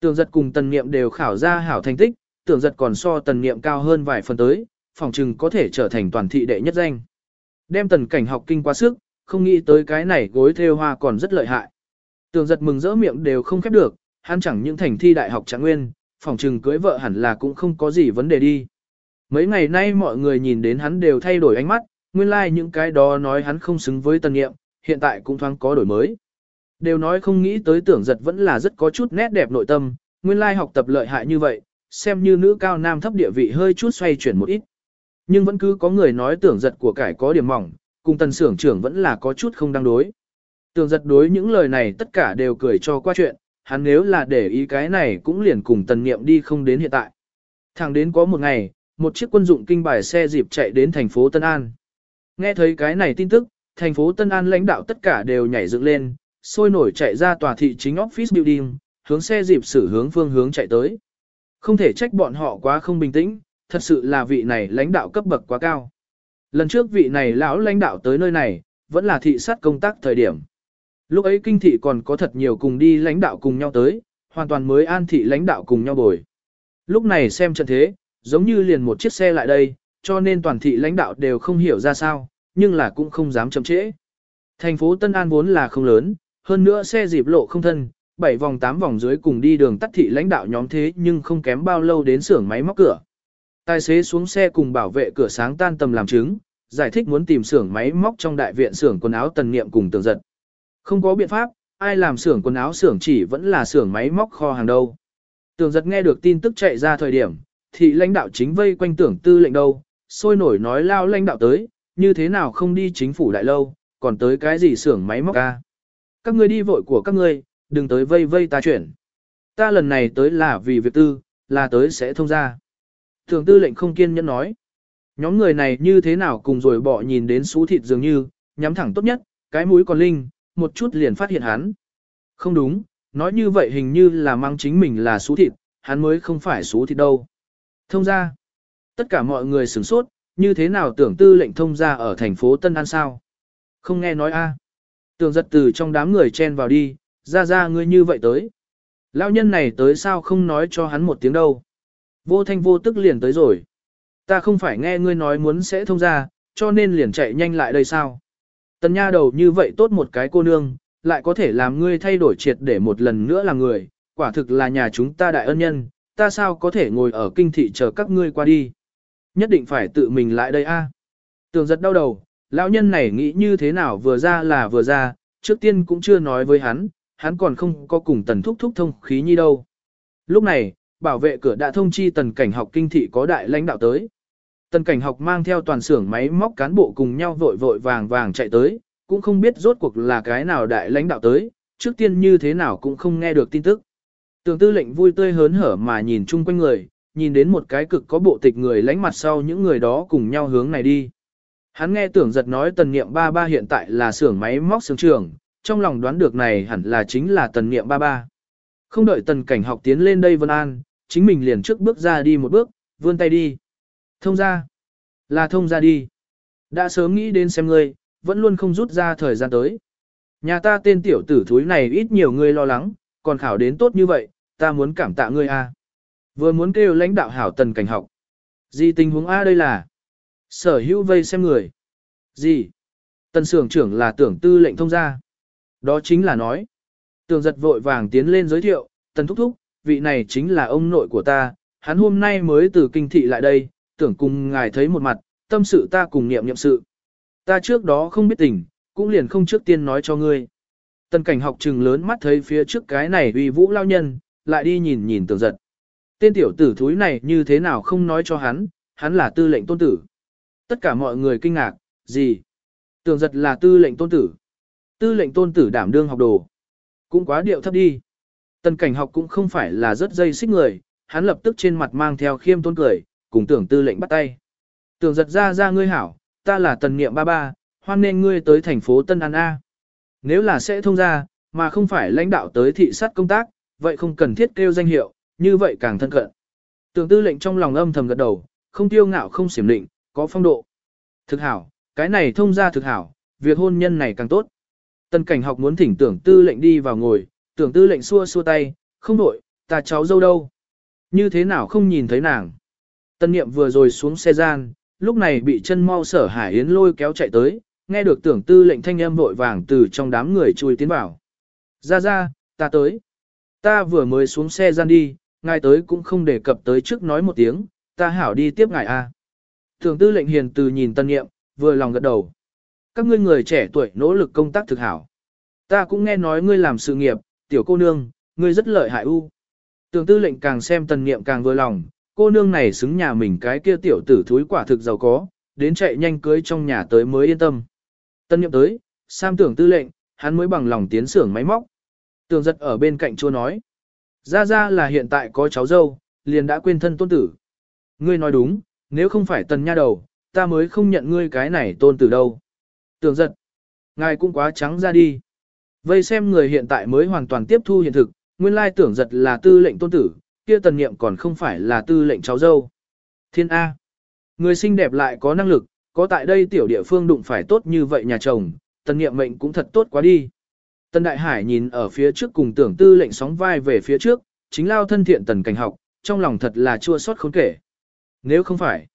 S1: tường giật cùng tần niệm đều khảo ra hảo thành tích, tường giật còn so tần niệm cao hơn vài phần tới, phòng trừng có thể trở thành toàn thị đệ nhất danh. Đem tần cảnh học kinh quá sức, không nghĩ tới cái này gối theo hoa còn rất lợi hại. Tường giật mừng rỡ miệng đều không khép được, hắn chẳng những thành thi đại học trạng nguyên, phòng trừng cưới vợ hẳn là cũng không có gì vấn đề đi. Mấy ngày nay mọi người nhìn đến hắn đều thay đổi ánh mắt, nguyên lai like những cái đó nói hắn không xứng với tần nghiệm, hiện tại cũng thoáng có đổi mới. Đều nói không nghĩ tới tưởng giật vẫn là rất có chút nét đẹp nội tâm, nguyên lai like học tập lợi hại như vậy, xem như nữ cao nam thấp địa vị hơi chút xoay chuyển một ít. Nhưng vẫn cứ có người nói tưởng giật của cải có điểm mỏng, cùng tần sưởng trưởng vẫn là có chút không đăng đối. Tưởng giật đối những lời này tất cả đều cười cho qua chuyện, hắn nếu là để ý cái này cũng liền cùng tần niệm đi không đến hiện tại. Thẳng đến có một ngày, một chiếc quân dụng kinh bài xe dịp chạy đến thành phố Tân An. Nghe thấy cái này tin tức, thành phố Tân An lãnh đạo tất cả đều nhảy dựng lên, sôi nổi chạy ra tòa thị chính office building, hướng xe dịp xử hướng phương hướng chạy tới. Không thể trách bọn họ quá không bình tĩnh, thật sự là vị này lãnh đạo cấp bậc quá cao. Lần trước vị này lão lãnh đạo tới nơi này, vẫn là thị sát công tác thời điểm. Lúc ấy kinh thị còn có thật nhiều cùng đi lãnh đạo cùng nhau tới, hoàn toàn mới an thị lãnh đạo cùng nhau bồi. Lúc này xem trận thế, giống như liền một chiếc xe lại đây, cho nên toàn thị lãnh đạo đều không hiểu ra sao, nhưng là cũng không dám chậm trễ. Thành phố Tân An vốn là không lớn, hơn nữa xe dịp lộ không thân, bảy vòng tám vòng dưới cùng đi đường tắt thị lãnh đạo nhóm thế nhưng không kém bao lâu đến xưởng máy móc cửa. Tài xế xuống xe cùng bảo vệ cửa sáng tan tầm làm chứng, giải thích muốn tìm xưởng máy móc trong đại viện xưởng quần áo tần niệm cùng tường giật. Không có biện pháp, ai làm xưởng quần áo xưởng chỉ vẫn là xưởng máy móc kho hàng đâu. Tường giật nghe được tin tức chạy ra thời điểm, thị lãnh đạo chính vây quanh tưởng tư lệnh đâu, sôi nổi nói lao lãnh đạo tới, như thế nào không đi chính phủ đại lâu, còn tới cái gì xưởng máy móc ca. Các ngươi đi vội của các ngươi, đừng tới vây vây ta chuyển. Ta lần này tới là vì việc tư, là tới sẽ thông ra. Thường tư lệnh không kiên nhẫn nói. Nhóm người này như thế nào cùng rồi bỏ nhìn đến xú thịt dường như, nhắm thẳng tốt nhất, cái mũi còn linh, một chút liền phát hiện hắn. Không đúng, nói như vậy hình như là mang chính mình là xú thịt, hắn mới không phải xú thịt đâu. Thông ra, tất cả mọi người sửng sốt, như thế nào tưởng tư lệnh thông ra ở thành phố Tân An sao? Không nghe nói a Tưởng giật từ trong đám người chen vào đi, ra ra ngươi như vậy tới. Lão nhân này tới sao không nói cho hắn một tiếng đâu. Vô thanh vô tức liền tới rồi. Ta không phải nghe ngươi nói muốn sẽ thông ra, cho nên liền chạy nhanh lại đây sao. Tần nha đầu như vậy tốt một cái cô nương, lại có thể làm ngươi thay đổi triệt để một lần nữa là người, quả thực là nhà chúng ta đại ân nhân, ta sao có thể ngồi ở kinh thị chờ các ngươi qua đi. Nhất định phải tự mình lại đây a. Tường giật đau đầu, lão nhân này nghĩ như thế nào vừa ra là vừa ra, trước tiên cũng chưa nói với hắn, hắn còn không có cùng tần thúc thúc thông khí như đâu. Lúc này, bảo vệ cửa đã thông chi tần cảnh học kinh thị có đại lãnh đạo tới. Tần cảnh học mang theo toàn xưởng máy móc cán bộ cùng nhau vội vội vàng vàng chạy tới, cũng không biết rốt cuộc là cái nào đại lãnh đạo tới, trước tiên như thế nào cũng không nghe được tin tức. Tường tư lệnh vui tươi hớn hở mà nhìn chung quanh người, nhìn đến một cái cực có bộ tịch người lánh mặt sau những người đó cùng nhau hướng này đi. Hắn nghe tưởng giật nói tần niệm ba ba hiện tại là xưởng máy móc xưởng trường, trong lòng đoán được này hẳn là chính là tần niệm ba ba. Không đợi tần cảnh học tiến lên đây vân an, chính mình liền trước bước ra đi một bước, vươn tay đi. Thông ra. Là thông ra đi. Đã sớm nghĩ đến xem ngươi, vẫn luôn không rút ra thời gian tới. Nhà ta tên tiểu tử thúi này ít nhiều người lo lắng, còn khảo đến tốt như vậy, ta muốn cảm tạ ngươi a. Vừa muốn kêu lãnh đạo hảo tần cảnh học. Gì tình huống A đây là? Sở hữu vây xem người. Gì? Tần sưởng trưởng là tưởng tư lệnh thông gia. Đó chính là nói. Tường giật vội vàng tiến lên giới thiệu, tần thúc thúc, vị này chính là ông nội của ta, hắn hôm nay mới từ kinh thị lại đây, tưởng cùng ngài thấy một mặt, tâm sự ta cùng niệm niệm sự. Ta trước đó không biết tình, cũng liền không trước tiên nói cho ngươi. Tần cảnh học trừng lớn mắt thấy phía trước cái này uy vũ lao nhân, lại đi nhìn nhìn tường giật. Tên tiểu tử thúi này như thế nào không nói cho hắn, hắn là tư lệnh tôn tử. Tất cả mọi người kinh ngạc, gì? Tường giật là tư lệnh tôn tử. Tư lệnh tôn tử đảm đương học đồ. Cũng quá điệu thấp đi. Tần cảnh học cũng không phải là rất dây xích người, hắn lập tức trên mặt mang theo khiêm tôn cười, cùng tưởng tư lệnh bắt tay. Tường giật ra ra ngươi hảo, ta là tần niệm ba ba, hoan nên ngươi tới thành phố Tân An A. Nếu là sẽ thông ra, mà không phải lãnh đạo tới thị sát công tác, vậy không cần thiết kêu danh hiệu, như vậy càng thân cận. Tưởng tư lệnh trong lòng âm thầm gật đầu, không tiêu ngạo không xiểm định, có phong độ. Thực hảo, cái này thông ra thực hảo, việc hôn nhân này càng tốt. Tần cảnh học muốn thỉnh tưởng tư lệnh đi vào ngồi, tưởng tư lệnh xua xua tay, không đổi, ta cháu dâu đâu. Như thế nào không nhìn thấy nàng. Tân niệm vừa rồi xuống xe gian, lúc này bị chân mau sở hải yến lôi kéo chạy tới, nghe được tưởng tư lệnh thanh âm vội vàng từ trong đám người chui tiến vào. Ra ra, ta tới. Ta vừa mới xuống xe gian đi, ngài tới cũng không đề cập tới trước nói một tiếng, ta hảo đi tiếp ngài a. Tưởng tư lệnh hiền từ nhìn tân nghiệm, vừa lòng gật đầu. Các ngươi người trẻ tuổi nỗ lực công tác thực hảo. Ta cũng nghe nói ngươi làm sự nghiệp, tiểu cô nương, ngươi rất lợi hại u. Tưởng tư lệnh càng xem tần nghiệm càng vừa lòng, cô nương này xứng nhà mình cái kia tiểu tử thúi quả thực giàu có, đến chạy nhanh cưới trong nhà tới mới yên tâm. Tân nghiệm tới, Sam tưởng tư lệnh, hắn mới bằng lòng tiến xưởng máy móc. Tường giật ở bên cạnh chua nói. Ra ra là hiện tại có cháu dâu, liền đã quên thân tôn tử. Ngươi nói đúng, nếu không phải tần nha đầu, ta mới không nhận ngươi cái này tôn tử đâu. Tường giật. Ngài cũng quá trắng ra đi. Vây xem người hiện tại mới hoàn toàn tiếp thu hiện thực, nguyên lai tưởng giật là tư lệnh tôn tử, kia tần niệm còn không phải là tư lệnh cháu dâu. Thiên A. Người xinh đẹp lại có năng lực, có tại đây tiểu địa phương đụng phải tốt như vậy nhà chồng, tần niệm mệnh cũng thật tốt quá đi. Tần Đại Hải nhìn ở phía trước cùng tưởng tư lệnh sóng vai về phía trước, chính lao thân thiện tần cảnh học, trong lòng thật là chua xót khốn kể. Nếu không phải,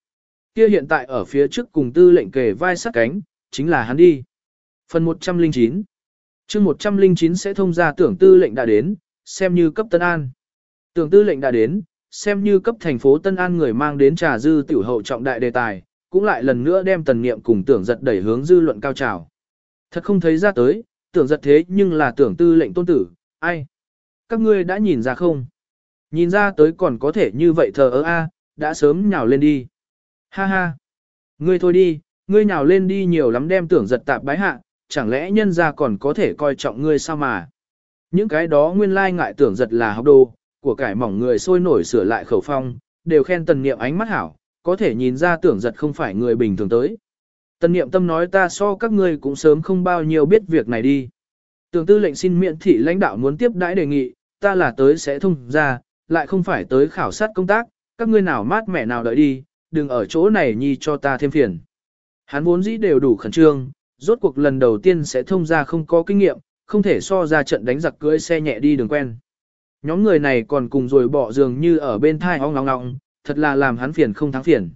S1: kia hiện tại ở phía trước cùng tư lệnh kề vai sát cánh, chính là hắn đi. Phần 109 chương 109 sẽ thông ra tưởng tư lệnh đã đến, xem như cấp Tân An. Tưởng tư lệnh đã đến, xem như cấp thành phố Tân An người mang đến trà dư tiểu hậu trọng đại đề tài, cũng lại lần nữa đem tần niệm cùng tưởng giật đẩy hướng dư luận cao trào. Thật không thấy ra tới, tưởng giật thế nhưng là tưởng tư lệnh tôn tử, ai? Các ngươi đã nhìn ra không? Nhìn ra tới còn có thể như vậy thờ ơ a, đã sớm nhào lên đi. Ha ha. Ngươi thôi đi, ngươi nhào lên đi nhiều lắm đem tưởng giật tạp bái hạ, chẳng lẽ nhân ra còn có thể coi trọng ngươi sao mà. Những cái đó nguyên lai ngại tưởng giật là học đồ, của cải mỏng người sôi nổi sửa lại khẩu phong, đều khen tần niệm ánh mắt hảo, có thể nhìn ra tưởng giật không phải người bình thường tới. Tần niệm tâm nói ta so các ngươi cũng sớm không bao nhiêu biết việc này đi. Tưởng tư lệnh xin miễn thị lãnh đạo muốn tiếp đãi đề nghị, ta là tới sẽ thông ra, lại không phải tới khảo sát công tác, các ngươi nào mát mẻ nào đợi đi, đừng ở chỗ này nhi cho ta thêm phiền. Hắn vốn dĩ đều đủ khẩn trương, rốt cuộc lần đầu tiên sẽ thông ra không có kinh nghiệm, không thể so ra trận đánh giặc cưỡi xe nhẹ đi đường quen. Nhóm người này còn cùng rồi bỏ giường như ở bên thai ong ngong ngong, thật là làm hắn phiền không thắng phiền.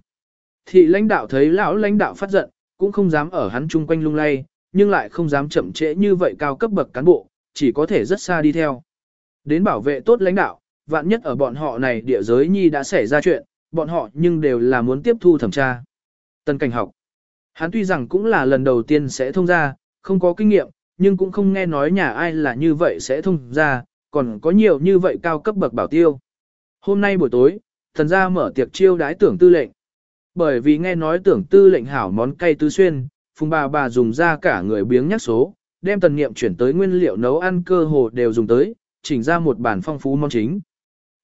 S1: Thị lãnh đạo thấy lão lãnh đạo phát giận, cũng không dám ở hắn chung quanh lung lay, nhưng lại không dám chậm trễ như vậy cao cấp bậc cán bộ, chỉ có thể rất xa đi theo. Đến bảo vệ tốt lãnh đạo, vạn nhất ở bọn họ này địa giới nhi đã xảy ra chuyện, bọn họ nhưng đều là muốn tiếp thu thẩm tra. Tân cảnh học. Hắn tuy rằng cũng là lần đầu tiên sẽ thông ra, không có kinh nghiệm, nhưng cũng không nghe nói nhà ai là như vậy sẽ thông ra, còn có nhiều như vậy cao cấp bậc bảo tiêu. Hôm nay buổi tối, thần gia mở tiệc chiêu đái tưởng tư lệnh. Bởi vì nghe nói tưởng tư lệnh hảo món cay tứ xuyên, phùng bà bà dùng ra cả người biếng nhắc số, đem tần nghiệm chuyển tới nguyên liệu nấu ăn cơ hồ đều dùng tới, chỉnh ra một bản phong phú món chính.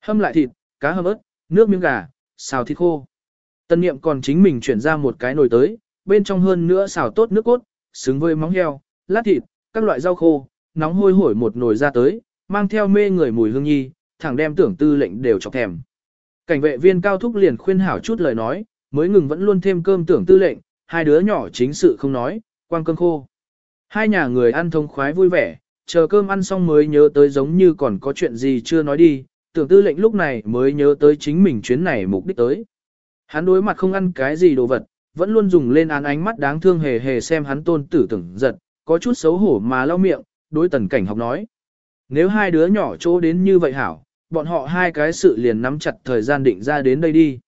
S1: Hâm lại thịt, cá hầm ớt, nước miếng gà, xào thịt khô. Tần nghiệm còn chính mình chuyển ra một cái nồi tới, bên trong hơn nữa xào tốt nước cốt, xứng với móng heo, lát thịt, các loại rau khô, nóng hôi hổi một nồi ra tới, mang theo mê người mùi hương nhi, thẳng đem tưởng tư lệnh đều chọc thèm. Cảnh vệ viên cao thúc liền khuyên hảo chút lời nói, mới ngừng vẫn luôn thêm cơm tưởng tư lệnh, hai đứa nhỏ chính sự không nói, quang cơm khô. Hai nhà người ăn thông khoái vui vẻ, chờ cơm ăn xong mới nhớ tới giống như còn có chuyện gì chưa nói đi, tưởng tư lệnh lúc này mới nhớ tới chính mình chuyến này mục đích tới. Hắn đối mặt không ăn cái gì đồ vật, vẫn luôn dùng lên án ánh mắt đáng thương hề hề xem hắn tôn tử tưởng giật, có chút xấu hổ mà lau miệng, đối tần cảnh học nói. Nếu hai đứa nhỏ chỗ đến như vậy hảo, bọn họ hai cái sự liền nắm chặt thời gian định ra đến đây đi.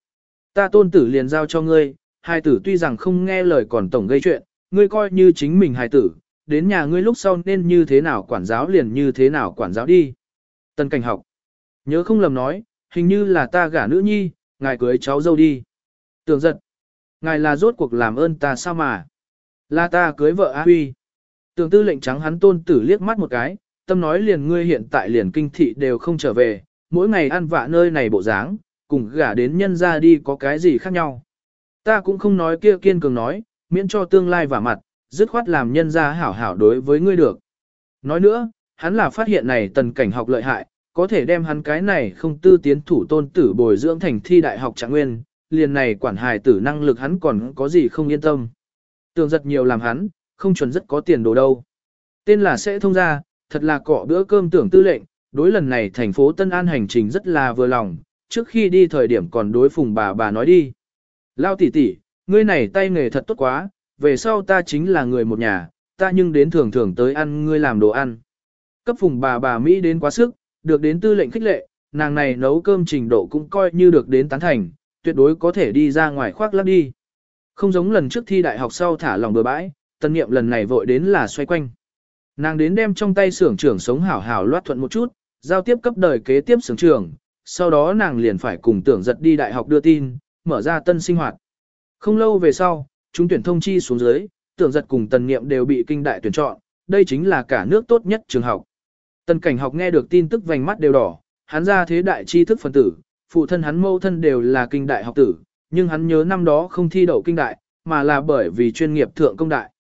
S1: Ta tôn tử liền giao cho ngươi, hai tử tuy rằng không nghe lời còn tổng gây chuyện, ngươi coi như chính mình hai tử, đến nhà ngươi lúc sau nên như thế nào quản giáo liền như thế nào quản giáo đi. Tần cảnh học. Nhớ không lầm nói, hình như là ta gả nữ nhi, ngài cưới cháu dâu đi. Tưởng giật. Ngài là rốt cuộc làm ơn ta sao mà. Là ta cưới vợ A Huy. Tưởng tư lệnh trắng hắn tôn tử liếc mắt một cái, tâm nói liền ngươi hiện tại liền kinh thị đều không trở về, mỗi ngày ăn vạ nơi này bộ dáng, cùng gả đến nhân ra đi có cái gì khác nhau. Ta cũng không nói kia kiên cường nói, miễn cho tương lai và mặt, dứt khoát làm nhân ra hảo hảo đối với ngươi được. Nói nữa, hắn là phát hiện này tần cảnh học lợi hại, có thể đem hắn cái này không tư tiến thủ tôn tử bồi dưỡng thành thi đại học trạng nguyên, liền này quản hài tử năng lực hắn còn có gì không yên tâm. Tưởng giật nhiều làm hắn, không chuẩn rất có tiền đồ đâu. Tên là sẽ thông ra, thật là cọ bữa cơm tưởng tư lệnh, đối lần này thành phố Tân An hành trình rất là vừa lòng, trước khi đi thời điểm còn đối phùng bà bà nói đi. Lao tỷ tỷ, ngươi này tay nghề thật tốt quá, về sau ta chính là người một nhà, ta nhưng đến thường thường tới ăn ngươi làm đồ ăn. Cấp phùng bà bà Mỹ đến quá sức, được đến tư lệnh khích lệ, nàng này nấu cơm trình độ cũng coi như được đến tán thành, tuyệt đối có thể đi ra ngoài khoác lắp đi. Không giống lần trước thi đại học sau thả lòng bừa bãi, tân nghiệm lần này vội đến là xoay quanh. Nàng đến đem trong tay xưởng trưởng sống hảo hảo loát thuận một chút, giao tiếp cấp đời kế tiếp xưởng trưởng, sau đó nàng liền phải cùng tưởng giật đi đại học đưa tin, mở ra tân sinh hoạt. Không lâu về sau, chúng tuyển thông chi xuống dưới, tưởng giật cùng tần nghiệm đều bị kinh đại tuyển chọn, đây chính là cả nước tốt nhất trường học. Tần cảnh học nghe được tin tức vành mắt đều đỏ, hắn ra thế đại tri thức phân tử, phụ thân hắn mâu thân đều là kinh đại học tử, nhưng hắn nhớ năm đó không thi đậu kinh đại, mà là bởi vì chuyên nghiệp thượng công đại.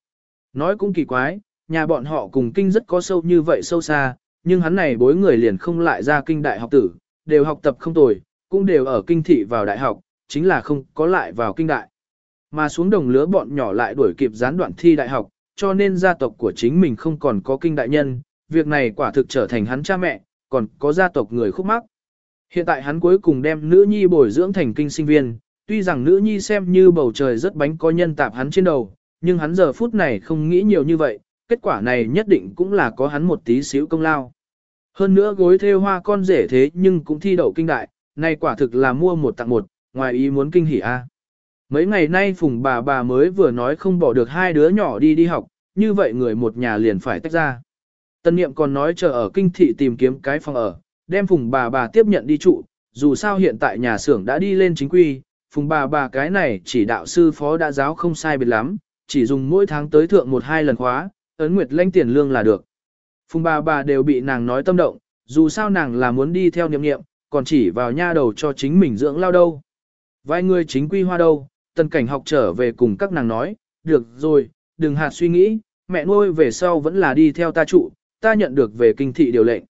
S1: Nói cũng kỳ quái, nhà bọn họ cùng kinh rất có sâu như vậy sâu xa, nhưng hắn này bối người liền không lại ra kinh đại học tử, đều học tập không tồi, cũng đều ở kinh thị vào đại học, chính là không có lại vào kinh đại. Mà xuống đồng lứa bọn nhỏ lại đuổi kịp gián đoạn thi đại học, cho nên gia tộc của chính mình không còn có kinh đại nhân, việc này quả thực trở thành hắn cha mẹ, còn có gia tộc người khúc mắc. Hiện tại hắn cuối cùng đem nữ nhi bồi dưỡng thành kinh sinh viên, tuy rằng nữ nhi xem như bầu trời rất bánh có nhân tạp hắn trên đầu, nhưng hắn giờ phút này không nghĩ nhiều như vậy, kết quả này nhất định cũng là có hắn một tí xíu công lao. Hơn nữa gối theo hoa con rể thế nhưng cũng thi đậu kinh đại, này quả thực là mua một tặng một, ngoài ý muốn kinh hỉ a. Mấy ngày nay phùng bà bà mới vừa nói không bỏ được hai đứa nhỏ đi đi học, như vậy người một nhà liền phải tách ra. Tân niệm còn nói chờ ở kinh thị tìm kiếm cái phòng ở, đem phùng bà bà tiếp nhận đi trụ, dù sao hiện tại nhà xưởng đã đi lên chính quy, phùng bà bà cái này chỉ đạo sư phó đã giáo không sai biệt lắm, chỉ dùng mỗi tháng tới thượng một hai lần khóa, ấn nguyệt lãnh tiền lương là được. Phùng bà bà đều bị nàng nói tâm động, dù sao nàng là muốn đi theo niệm niệm, còn chỉ vào nha đầu cho chính mình dưỡng lao đâu. Vài người chính quy hoa đâu, tần cảnh học trở về cùng các nàng nói, được rồi, đừng hạt suy nghĩ, mẹ nuôi về sau vẫn là đi theo ta trụ, ta nhận được về kinh thị điều lệnh.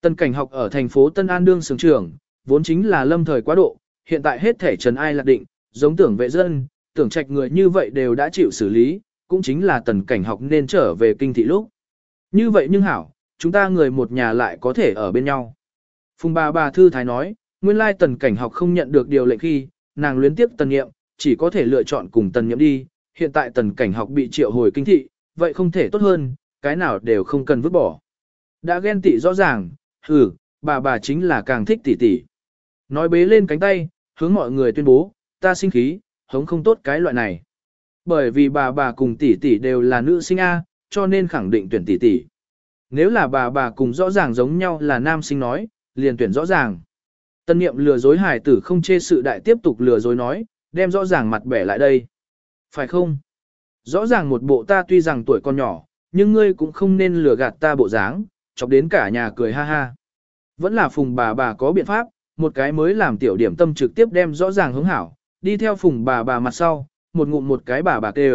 S1: Tần cảnh học ở thành phố Tân An đương sướng trưởng, vốn chính là lâm thời quá độ, hiện tại hết thể trần ai lạc định, giống tưởng vệ dân, tưởng trạch người như vậy đều đã chịu xử lý, cũng chính là tần cảnh học nên trở về kinh thị lúc. Như vậy nhưng hảo, chúng ta người một nhà lại có thể ở bên nhau. Phùng bà bà thư thái nói, nguyên lai tần cảnh học không nhận được điều lệnh khi, nàng luyến tiếp tần nghiệm, chỉ có thể lựa chọn cùng tần nghiệm đi, hiện tại tần cảnh học bị triệu hồi kinh thị, vậy không thể tốt hơn, cái nào đều không cần vứt bỏ. Đã ghen tị rõ ràng, hừ, bà bà chính là càng thích tỷ tỷ. Nói bế lên cánh tay, hướng mọi người tuyên bố, ta sinh khí, hống không tốt cái loại này. Bởi vì bà bà cùng tỷ tỷ đều là nữ sinh A, cho nên khẳng định tuyển tỷ tỷ. Nếu là bà bà cùng rõ ràng giống nhau là nam sinh nói, liền tuyển rõ ràng. Tân niệm lừa dối hải tử không chê sự đại tiếp tục lừa dối nói, đem rõ ràng mặt bẻ lại đây. Phải không? Rõ ràng một bộ ta tuy rằng tuổi còn nhỏ, nhưng ngươi cũng không nên lừa gạt ta bộ dáng, chọc đến cả nhà cười ha ha. Vẫn là phùng bà bà có biện pháp, một cái mới làm tiểu điểm tâm trực tiếp đem rõ ràng hứng hảo, đi theo phùng bà bà mặt sau, một ngụm một cái bà bà tê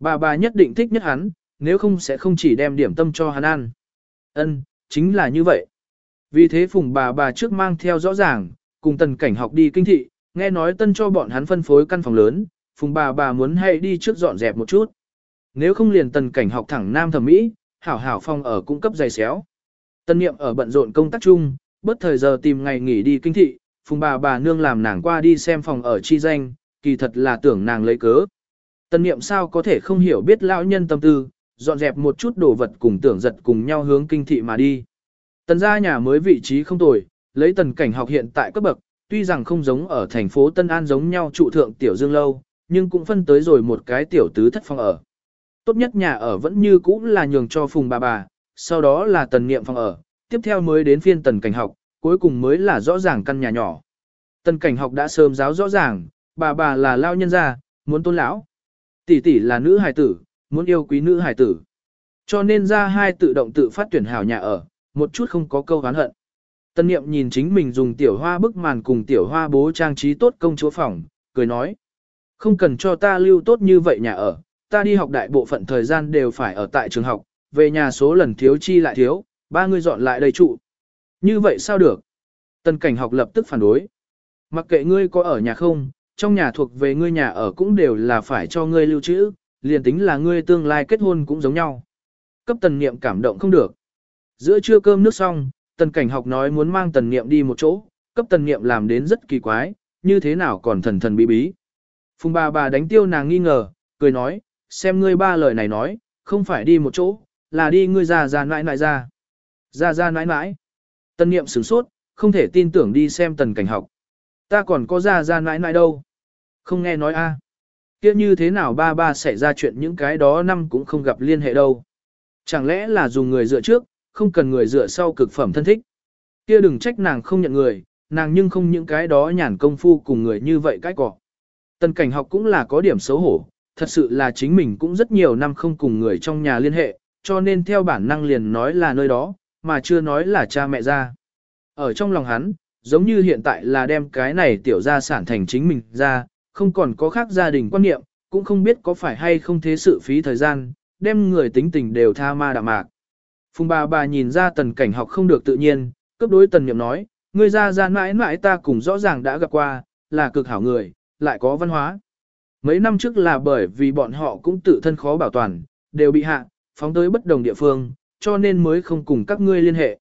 S1: Bà bà nhất định thích nhất hắn, nếu không sẽ không chỉ đem điểm tâm cho hắn ăn. Ân, chính là như vậy. Vì thế phùng bà bà trước mang theo rõ ràng, cùng tần cảnh học đi kinh thị, nghe nói tân cho bọn hắn phân phối căn phòng lớn, phùng bà bà muốn hay đi trước dọn dẹp một chút. Nếu không liền tần cảnh học thẳng nam thẩm mỹ, hảo hảo phong ở cung cấp dày xéo. Tân niệm ở bận rộn công tác chung, bất thời giờ tìm ngày nghỉ đi kinh thị, phùng bà bà nương làm nàng qua đi xem phòng ở chi danh, kỳ thật là tưởng nàng lấy cớ. Tân niệm sao có thể không hiểu biết lão nhân tâm tư, dọn dẹp một chút đồ vật cùng tưởng giật cùng nhau hướng kinh thị mà đi. Tần gia nhà mới vị trí không tồi, lấy tần cảnh học hiện tại cấp bậc, tuy rằng không giống ở thành phố Tân An giống nhau trụ thượng tiểu dương lâu, nhưng cũng phân tới rồi một cái tiểu tứ thất phòng ở. Tốt nhất nhà ở vẫn như cũ là nhường cho phùng bà bà, sau đó là tần niệm phòng ở, tiếp theo mới đến phiên tần cảnh học, cuối cùng mới là rõ ràng căn nhà nhỏ. Tần cảnh học đã sớm giáo rõ ràng, bà bà là lao nhân gia, muốn tôn lão. Tỷ tỷ là nữ hài tử, muốn yêu quý nữ hài tử. Cho nên ra hai tự động tự phát tuyển hảo nhà ở, một chút không có câu hán hận. Tân niệm nhìn chính mình dùng tiểu hoa bức màn cùng tiểu hoa bố trang trí tốt công chúa phòng, cười nói. Không cần cho ta lưu tốt như vậy nhà ở, ta đi học đại bộ phận thời gian đều phải ở tại trường học, về nhà số lần thiếu chi lại thiếu, ba người dọn lại đây trụ. Như vậy sao được? Tân cảnh học lập tức phản đối. Mặc kệ ngươi có ở nhà không, trong nhà thuộc về ngươi nhà ở cũng đều là phải cho ngươi lưu trữ, liền tính là ngươi tương lai kết hôn cũng giống nhau. Cấp tần niệm cảm động không được. Giữa trưa cơm nước xong, tần cảnh học nói muốn mang tần niệm đi một chỗ, cấp tần niệm làm đến rất kỳ quái, như thế nào còn thần thần bí bí. Phùng bà bà đánh tiêu nàng nghi ngờ, cười nói, xem ngươi ba lời này nói, không phải đi một chỗ, là đi ngươi ra ra nãi nãi ra. Ra ra nãi nãi. Tần niệm sửng sốt, không thể tin tưởng đi xem tần cảnh học. Ta còn có ra ra nãi nãi đâu. Không nghe nói a. À. Kia như thế nào ba ba xảy ra chuyện những cái đó năm cũng không gặp liên hệ đâu. Chẳng lẽ là dùng người dựa trước, không cần người dựa sau cực phẩm thân thích. Kia đừng trách nàng không nhận người, nàng nhưng không những cái đó nhàn công phu cùng người như vậy cái cỏ. Tần cảnh học cũng là có điểm xấu hổ, thật sự là chính mình cũng rất nhiều năm không cùng người trong nhà liên hệ, cho nên theo bản năng liền nói là nơi đó, mà chưa nói là cha mẹ ra. Ở trong lòng hắn, giống như hiện tại là đem cái này tiểu gia sản thành chính mình ra, không còn có khác gia đình quan niệm, cũng không biết có phải hay không thế sự phí thời gian, đem người tính tình đều tha ma đạm mạc. Phùng bà bà nhìn ra tần cảnh học không được tự nhiên, cấp đối tần niệm nói, ngươi ra ra mãi mãi ta cùng rõ ràng đã gặp qua, là cực hảo người, lại có văn hóa. Mấy năm trước là bởi vì bọn họ cũng tự thân khó bảo toàn, đều bị hạ, phóng tới bất đồng địa phương, cho nên mới không cùng các ngươi liên hệ.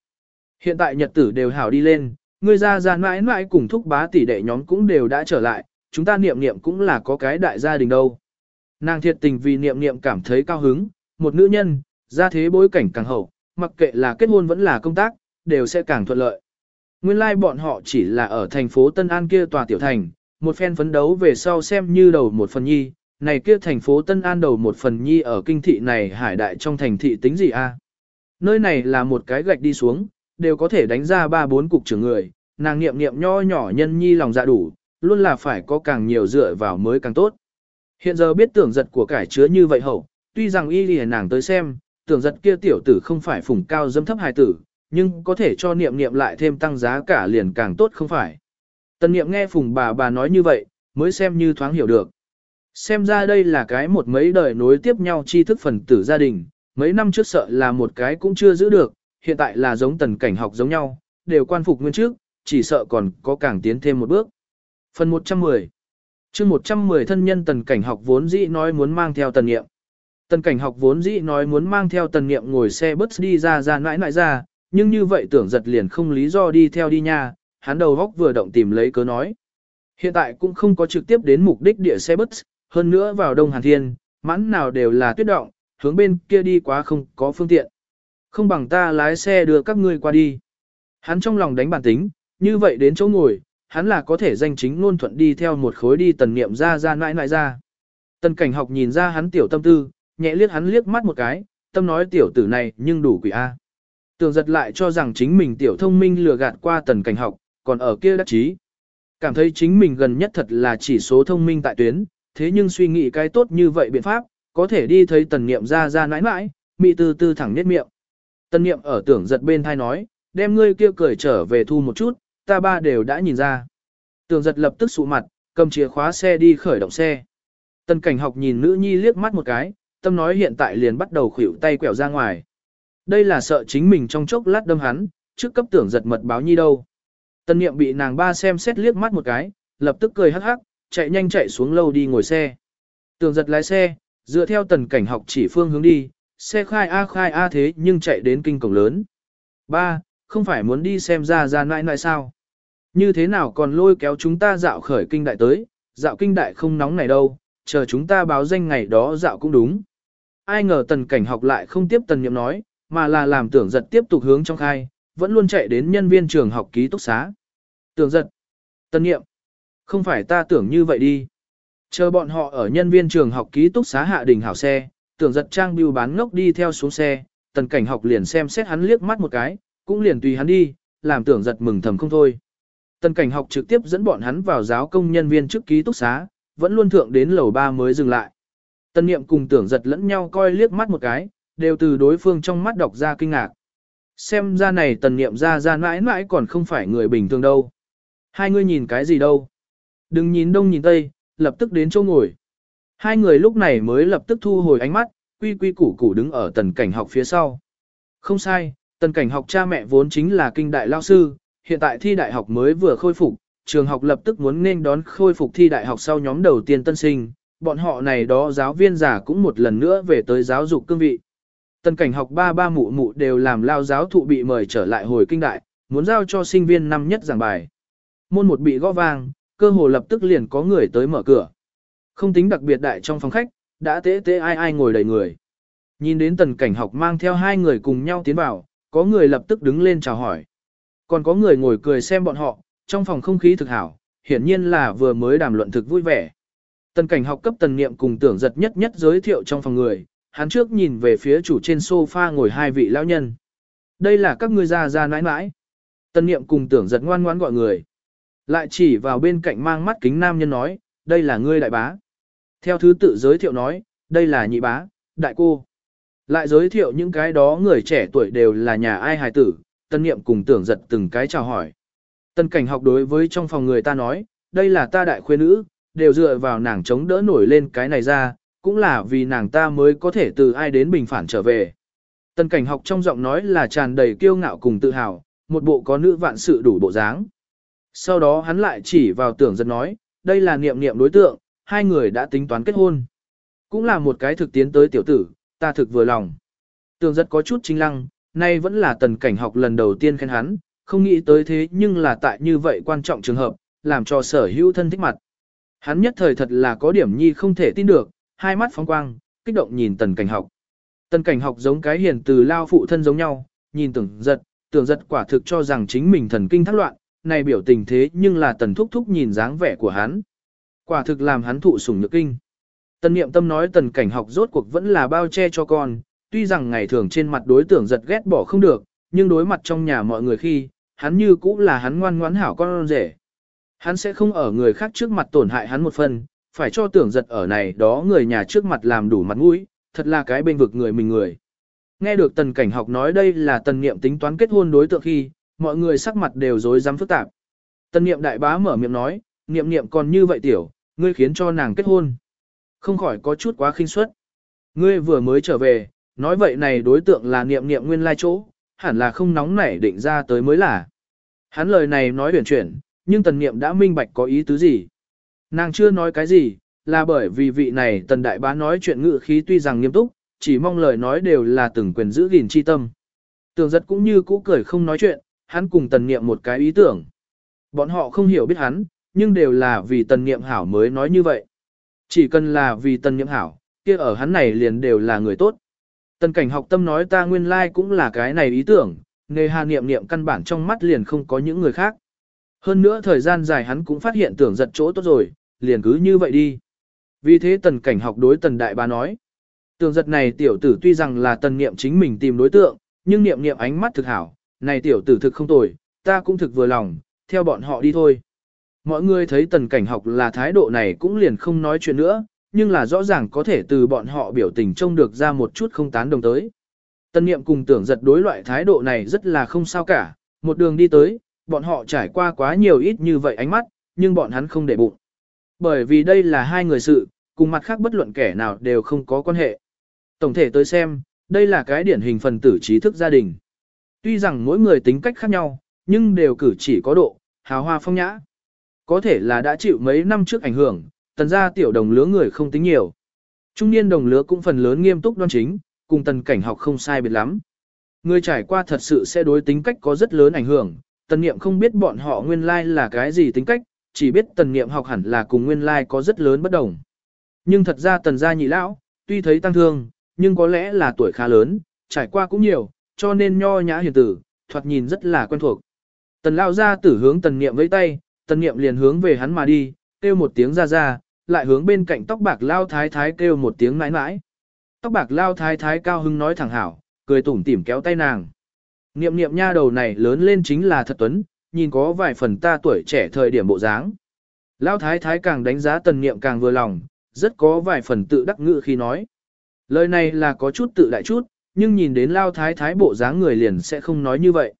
S1: Hiện tại nhật tử đều hảo đi lên, ngươi ra ra mãi mãi cùng thúc bá tỷ đệ nhóm cũng đều đã trở lại, chúng ta niệm niệm cũng là có cái đại gia đình đâu. Nàng thiệt tình vì niệm niệm cảm thấy cao hứng, một nữ nhân, ra thế bối cảnh càng hậu, mặc kệ là kết hôn vẫn là công tác, đều sẽ càng thuận lợi. Nguyên lai like bọn họ chỉ là ở thành phố Tân An kia tòa tiểu thành, một phen phấn đấu về sau xem như đầu một phần nhi, này kia thành phố Tân An đầu một phần nhi ở kinh thị này hải đại trong thành thị tính gì a? Nơi này là một cái gạch đi xuống, đều có thể đánh ra ba bốn cục trưởng người, nàng niệm niệm nho nhỏ nhân nhi lòng dạ đủ, luôn là phải có càng nhiều dựa vào mới càng tốt. Hiện giờ biết tưởng giật của cải chứa như vậy hậu, tuy rằng y lìa nàng tới xem, tưởng giật kia tiểu tử không phải phủng cao dâm thấp hài tử, nhưng có thể cho niệm niệm lại thêm tăng giá cả liền càng tốt không phải. Tần niệm nghe phùng bà bà nói như vậy, mới xem như thoáng hiểu được. Xem ra đây là cái một mấy đời nối tiếp nhau tri thức phần tử gia đình, mấy năm trước sợ là một cái cũng chưa giữ được, hiện tại là giống tần cảnh học giống nhau, đều quan phục nguyên trước, chỉ sợ còn có càng tiến thêm một bước. Phần 110 chương 110 thân nhân tần cảnh học vốn dĩ nói muốn mang theo tần niệm. Tần cảnh học vốn dĩ nói muốn mang theo tần niệm ngồi xe bus đi ra ra nãi nãi ra, nhưng như vậy tưởng giật liền không lý do đi theo đi nha, hắn đầu góc vừa động tìm lấy cớ nói. Hiện tại cũng không có trực tiếp đến mục đích địa xe bus, hơn nữa vào Đông Hàn Thiên, mãn nào đều là tuyết động, hướng bên kia đi quá không có phương tiện. Không bằng ta lái xe đưa các ngươi qua đi. Hắn trong lòng đánh bản tính, như vậy đến chỗ ngồi, hắn là có thể danh chính ngôn thuận đi theo một khối đi tần niệm ra ra nãi nãi ra. Tần cảnh học nhìn ra hắn tiểu tâm tư, nhẹ liếc hắn liếc mắt một cái, tâm nói tiểu tử này nhưng đủ quỷ A. Tường giật lại cho rằng chính mình tiểu thông minh lừa gạt qua tần cảnh học, còn ở kia đắc chí. Cảm thấy chính mình gần nhất thật là chỉ số thông minh tại tuyến, thế nhưng suy nghĩ cái tốt như vậy biện pháp, có thể đi thấy tần niệm ra ra nãi nãi, mị tư tư thẳng nết miệng. Tần niệm ở tưởng giật bên thai nói, đem ngươi kia cười trở về thu một chút, ta ba đều đã nhìn ra. tường giật lập tức sụ mặt, cầm chìa khóa xe đi khởi động xe. Tần cảnh học nhìn nữ nhi liếc mắt một cái, tâm nói hiện tại liền bắt đầu khuỷu tay quẹo ra ngoài. Đây là sợ chính mình trong chốc lát đâm hắn, trước cấp tưởng giật mật báo nhi đâu. Tần niệm bị nàng ba xem xét liếc mắt một cái, lập tức cười hắc hắc, chạy nhanh chạy xuống lâu đi ngồi xe. Tưởng giật lái xe, dựa theo tần cảnh học chỉ phương hướng đi, xe khai A khai A thế nhưng chạy đến kinh cổng lớn. Ba, không phải muốn đi xem ra ra nãi nãi sao. Như thế nào còn lôi kéo chúng ta dạo khởi kinh đại tới, dạo kinh đại không nóng này đâu, chờ chúng ta báo danh ngày đó dạo cũng đúng. Ai ngờ tần cảnh học lại không tiếp tần nhiệm nói, mà là làm tưởng giật tiếp tục hướng trong khai, vẫn luôn chạy đến nhân viên trường học ký túc xá. Tưởng giật, tần nhiệm, không phải ta tưởng như vậy đi. Chờ bọn họ ở nhân viên trường học ký túc xá hạ đình hảo xe, tưởng giật trang bưu bán ngốc đi theo xuống xe, tần cảnh học liền xem xét hắn liếc mắt một cái, cũng liền tùy hắn đi, làm tưởng giật mừng thầm không thôi. Tần cảnh học trực tiếp dẫn bọn hắn vào giáo công nhân viên trước ký túc xá, vẫn luôn thượng đến lầu ba mới dừng lại. Tần niệm cùng tưởng giật lẫn nhau coi liếc mắt một cái, đều từ đối phương trong mắt đọc ra kinh ngạc. Xem ra này tần niệm ra ra mãi mãi còn không phải người bình thường đâu. Hai người nhìn cái gì đâu. Đừng nhìn đông nhìn tây, lập tức đến chỗ ngồi. Hai người lúc này mới lập tức thu hồi ánh mắt, quy quy củ củ đứng ở tần cảnh học phía sau. Không sai, tần cảnh học cha mẹ vốn chính là kinh đại lao sư, hiện tại thi đại học mới vừa khôi phục, trường học lập tức muốn nên đón khôi phục thi đại học sau nhóm đầu tiên tân sinh, bọn họ này đó giáo viên giả cũng một lần nữa về tới giáo dục cương vị. Tần cảnh học ba ba mụ mụ đều làm lao giáo thụ bị mời trở lại hồi kinh đại, muốn giao cho sinh viên năm nhất giảng bài. Môn một bị gõ vang, cơ hồ lập tức liền có người tới mở cửa. Không tính đặc biệt đại trong phòng khách, đã tế tế ai ai ngồi đầy người. Nhìn đến tần cảnh học mang theo hai người cùng nhau tiến vào, có người lập tức đứng lên chào hỏi. Còn có người ngồi cười xem bọn họ, trong phòng không khí thực hảo, hiển nhiên là vừa mới đàm luận thực vui vẻ. Tần cảnh học cấp tần niệm cùng tưởng giật nhất nhất giới thiệu trong phòng người, hắn trước nhìn về phía chủ trên sofa ngồi hai vị lão nhân. Đây là các ngươi già già nãi nãi. Tần niệm cùng tưởng giật ngoan ngoãn gọi người. Lại chỉ vào bên cạnh mang mắt kính nam nhân nói, đây là ngươi đại bá. Theo thứ tự giới thiệu nói, đây là nhị bá, đại cô. Lại giới thiệu những cái đó người trẻ tuổi đều là nhà ai hài tử, tân niệm cùng tưởng giật từng cái chào hỏi. Tân cảnh học đối với trong phòng người ta nói, đây là ta đại khuê nữ, đều dựa vào nàng chống đỡ nổi lên cái này ra, cũng là vì nàng ta mới có thể từ ai đến bình phản trở về. Tân cảnh học trong giọng nói là tràn đầy kiêu ngạo cùng tự hào, một bộ có nữ vạn sự đủ bộ dáng. Sau đó hắn lại chỉ vào tưởng giật nói, đây là niệm niệm đối tượng, hai người đã tính toán kết hôn. Cũng là một cái thực tiến tới tiểu tử, ta thực vừa lòng. Tưởng giật có chút chính lăng, nay vẫn là tần cảnh học lần đầu tiên khen hắn, không nghĩ tới thế nhưng là tại như vậy quan trọng trường hợp, làm cho sở hữu thân thích mặt. Hắn nhất thời thật là có điểm nhi không thể tin được, hai mắt phóng quang, kích động nhìn tần cảnh học. Tần cảnh học giống cái hiền từ lao phụ thân giống nhau, nhìn tưởng giật, tưởng giật quả thực cho rằng chính mình thần kinh thác loạn, này biểu tình thế nhưng là tần thúc thúc nhìn dáng vẻ của hắn. Quả thực làm hắn thụ sủng nhược kinh. Tần niệm tâm nói tần cảnh học rốt cuộc vẫn là bao che cho con, tuy rằng ngày thường trên mặt đối tưởng giật ghét bỏ không được, nhưng đối mặt trong nhà mọi người khi, hắn như cũng là hắn ngoan ngoãn hảo con rể. Hắn sẽ không ở người khác trước mặt tổn hại hắn một phần, phải cho tưởng giật ở này đó người nhà trước mặt làm đủ mặt mũi, thật là cái bên vực người mình người. Nghe được tần cảnh học nói đây là tần niệm tính toán kết hôn đối tượng khi, mọi người sắc mặt đều rối rắm phức tạp. Tần niệm đại bá mở miệng nói, niệm niệm còn như vậy tiểu, ngươi khiến cho nàng kết hôn. Không khỏi có chút quá khinh suất. Ngươi vừa mới trở về, nói vậy này đối tượng là niệm niệm nguyên lai chỗ, hẳn là không nóng nảy định ra tới mới là. Hắn lời này nói huyền chuyển, nhưng tần niệm đã minh bạch có ý tứ gì. Nàng chưa nói cái gì, là bởi vì vị này tần đại bá nói chuyện ngự khí tuy rằng nghiêm túc, chỉ mong lời nói đều là từng quyền giữ gìn chi tâm. Tường giật cũng như cũ cười không nói chuyện, hắn cùng tần niệm một cái ý tưởng. Bọn họ không hiểu biết hắn, nhưng đều là vì tần niệm hảo mới nói như vậy. Chỉ cần là vì tần niệm hảo, kia ở hắn này liền đều là người tốt. Tần cảnh học tâm nói ta nguyên lai like cũng là cái này ý tưởng, nghề hà niệm niệm căn bản trong mắt liền không có những người khác. Hơn nữa thời gian dài hắn cũng phát hiện tưởng giật chỗ tốt rồi, liền cứ như vậy đi. Vì thế tần cảnh học đối tần đại bá nói. Tưởng giật này tiểu tử tuy rằng là tần niệm chính mình tìm đối tượng, nhưng niệm niệm ánh mắt thực hảo, này tiểu tử thực không tồi, ta cũng thực vừa lòng, theo bọn họ đi thôi. Mọi người thấy tần cảnh học là thái độ này cũng liền không nói chuyện nữa, nhưng là rõ ràng có thể từ bọn họ biểu tình trông được ra một chút không tán đồng tới. tân niệm cùng tưởng giật đối loại thái độ này rất là không sao cả, một đường đi tới, bọn họ trải qua quá nhiều ít như vậy ánh mắt, nhưng bọn hắn không để bụng. Bởi vì đây là hai người sự, cùng mặt khác bất luận kẻ nào đều không có quan hệ. Tổng thể tới xem, đây là cái điển hình phần tử trí thức gia đình. Tuy rằng mỗi người tính cách khác nhau, nhưng đều cử chỉ có độ, hào hoa phong nhã. Có thể là đã chịu mấy năm trước ảnh hưởng, tần gia tiểu đồng lứa người không tính nhiều. Trung niên đồng lứa cũng phần lớn nghiêm túc đoan chính, cùng tần cảnh học không sai biệt lắm. Người trải qua thật sự sẽ đối tính cách có rất lớn ảnh hưởng, tần niệm không biết bọn họ nguyên lai là cái gì tính cách, chỉ biết tần niệm học hẳn là cùng nguyên lai có rất lớn bất đồng. Nhưng thật ra tần gia nhị lão, tuy thấy tăng thương, nhưng có lẽ là tuổi khá lớn, trải qua cũng nhiều, cho nên nho nhã hiền tử, thoạt nhìn rất là quen thuộc. Tần lao ra tử hướng tần niệm với tay, tần niệm liền hướng về hắn mà đi, kêu một tiếng ra ra, lại hướng bên cạnh tóc bạc lao thái thái kêu một tiếng mãi mãi. Tóc bạc lao thái thái cao hưng nói thẳng hảo, cười tủm tỉm kéo tay nàng. Niệm niệm nha đầu này lớn lên chính là thật tuấn, nhìn có vài phần ta tuổi trẻ thời điểm bộ dáng. Lao thái thái càng đánh giá tần niệm càng vừa lòng, rất có vài phần tự đắc ngự khi nói. Lời này là có chút tự đại chút, nhưng nhìn đến Lao thái thái bộ dáng người liền sẽ không nói như vậy.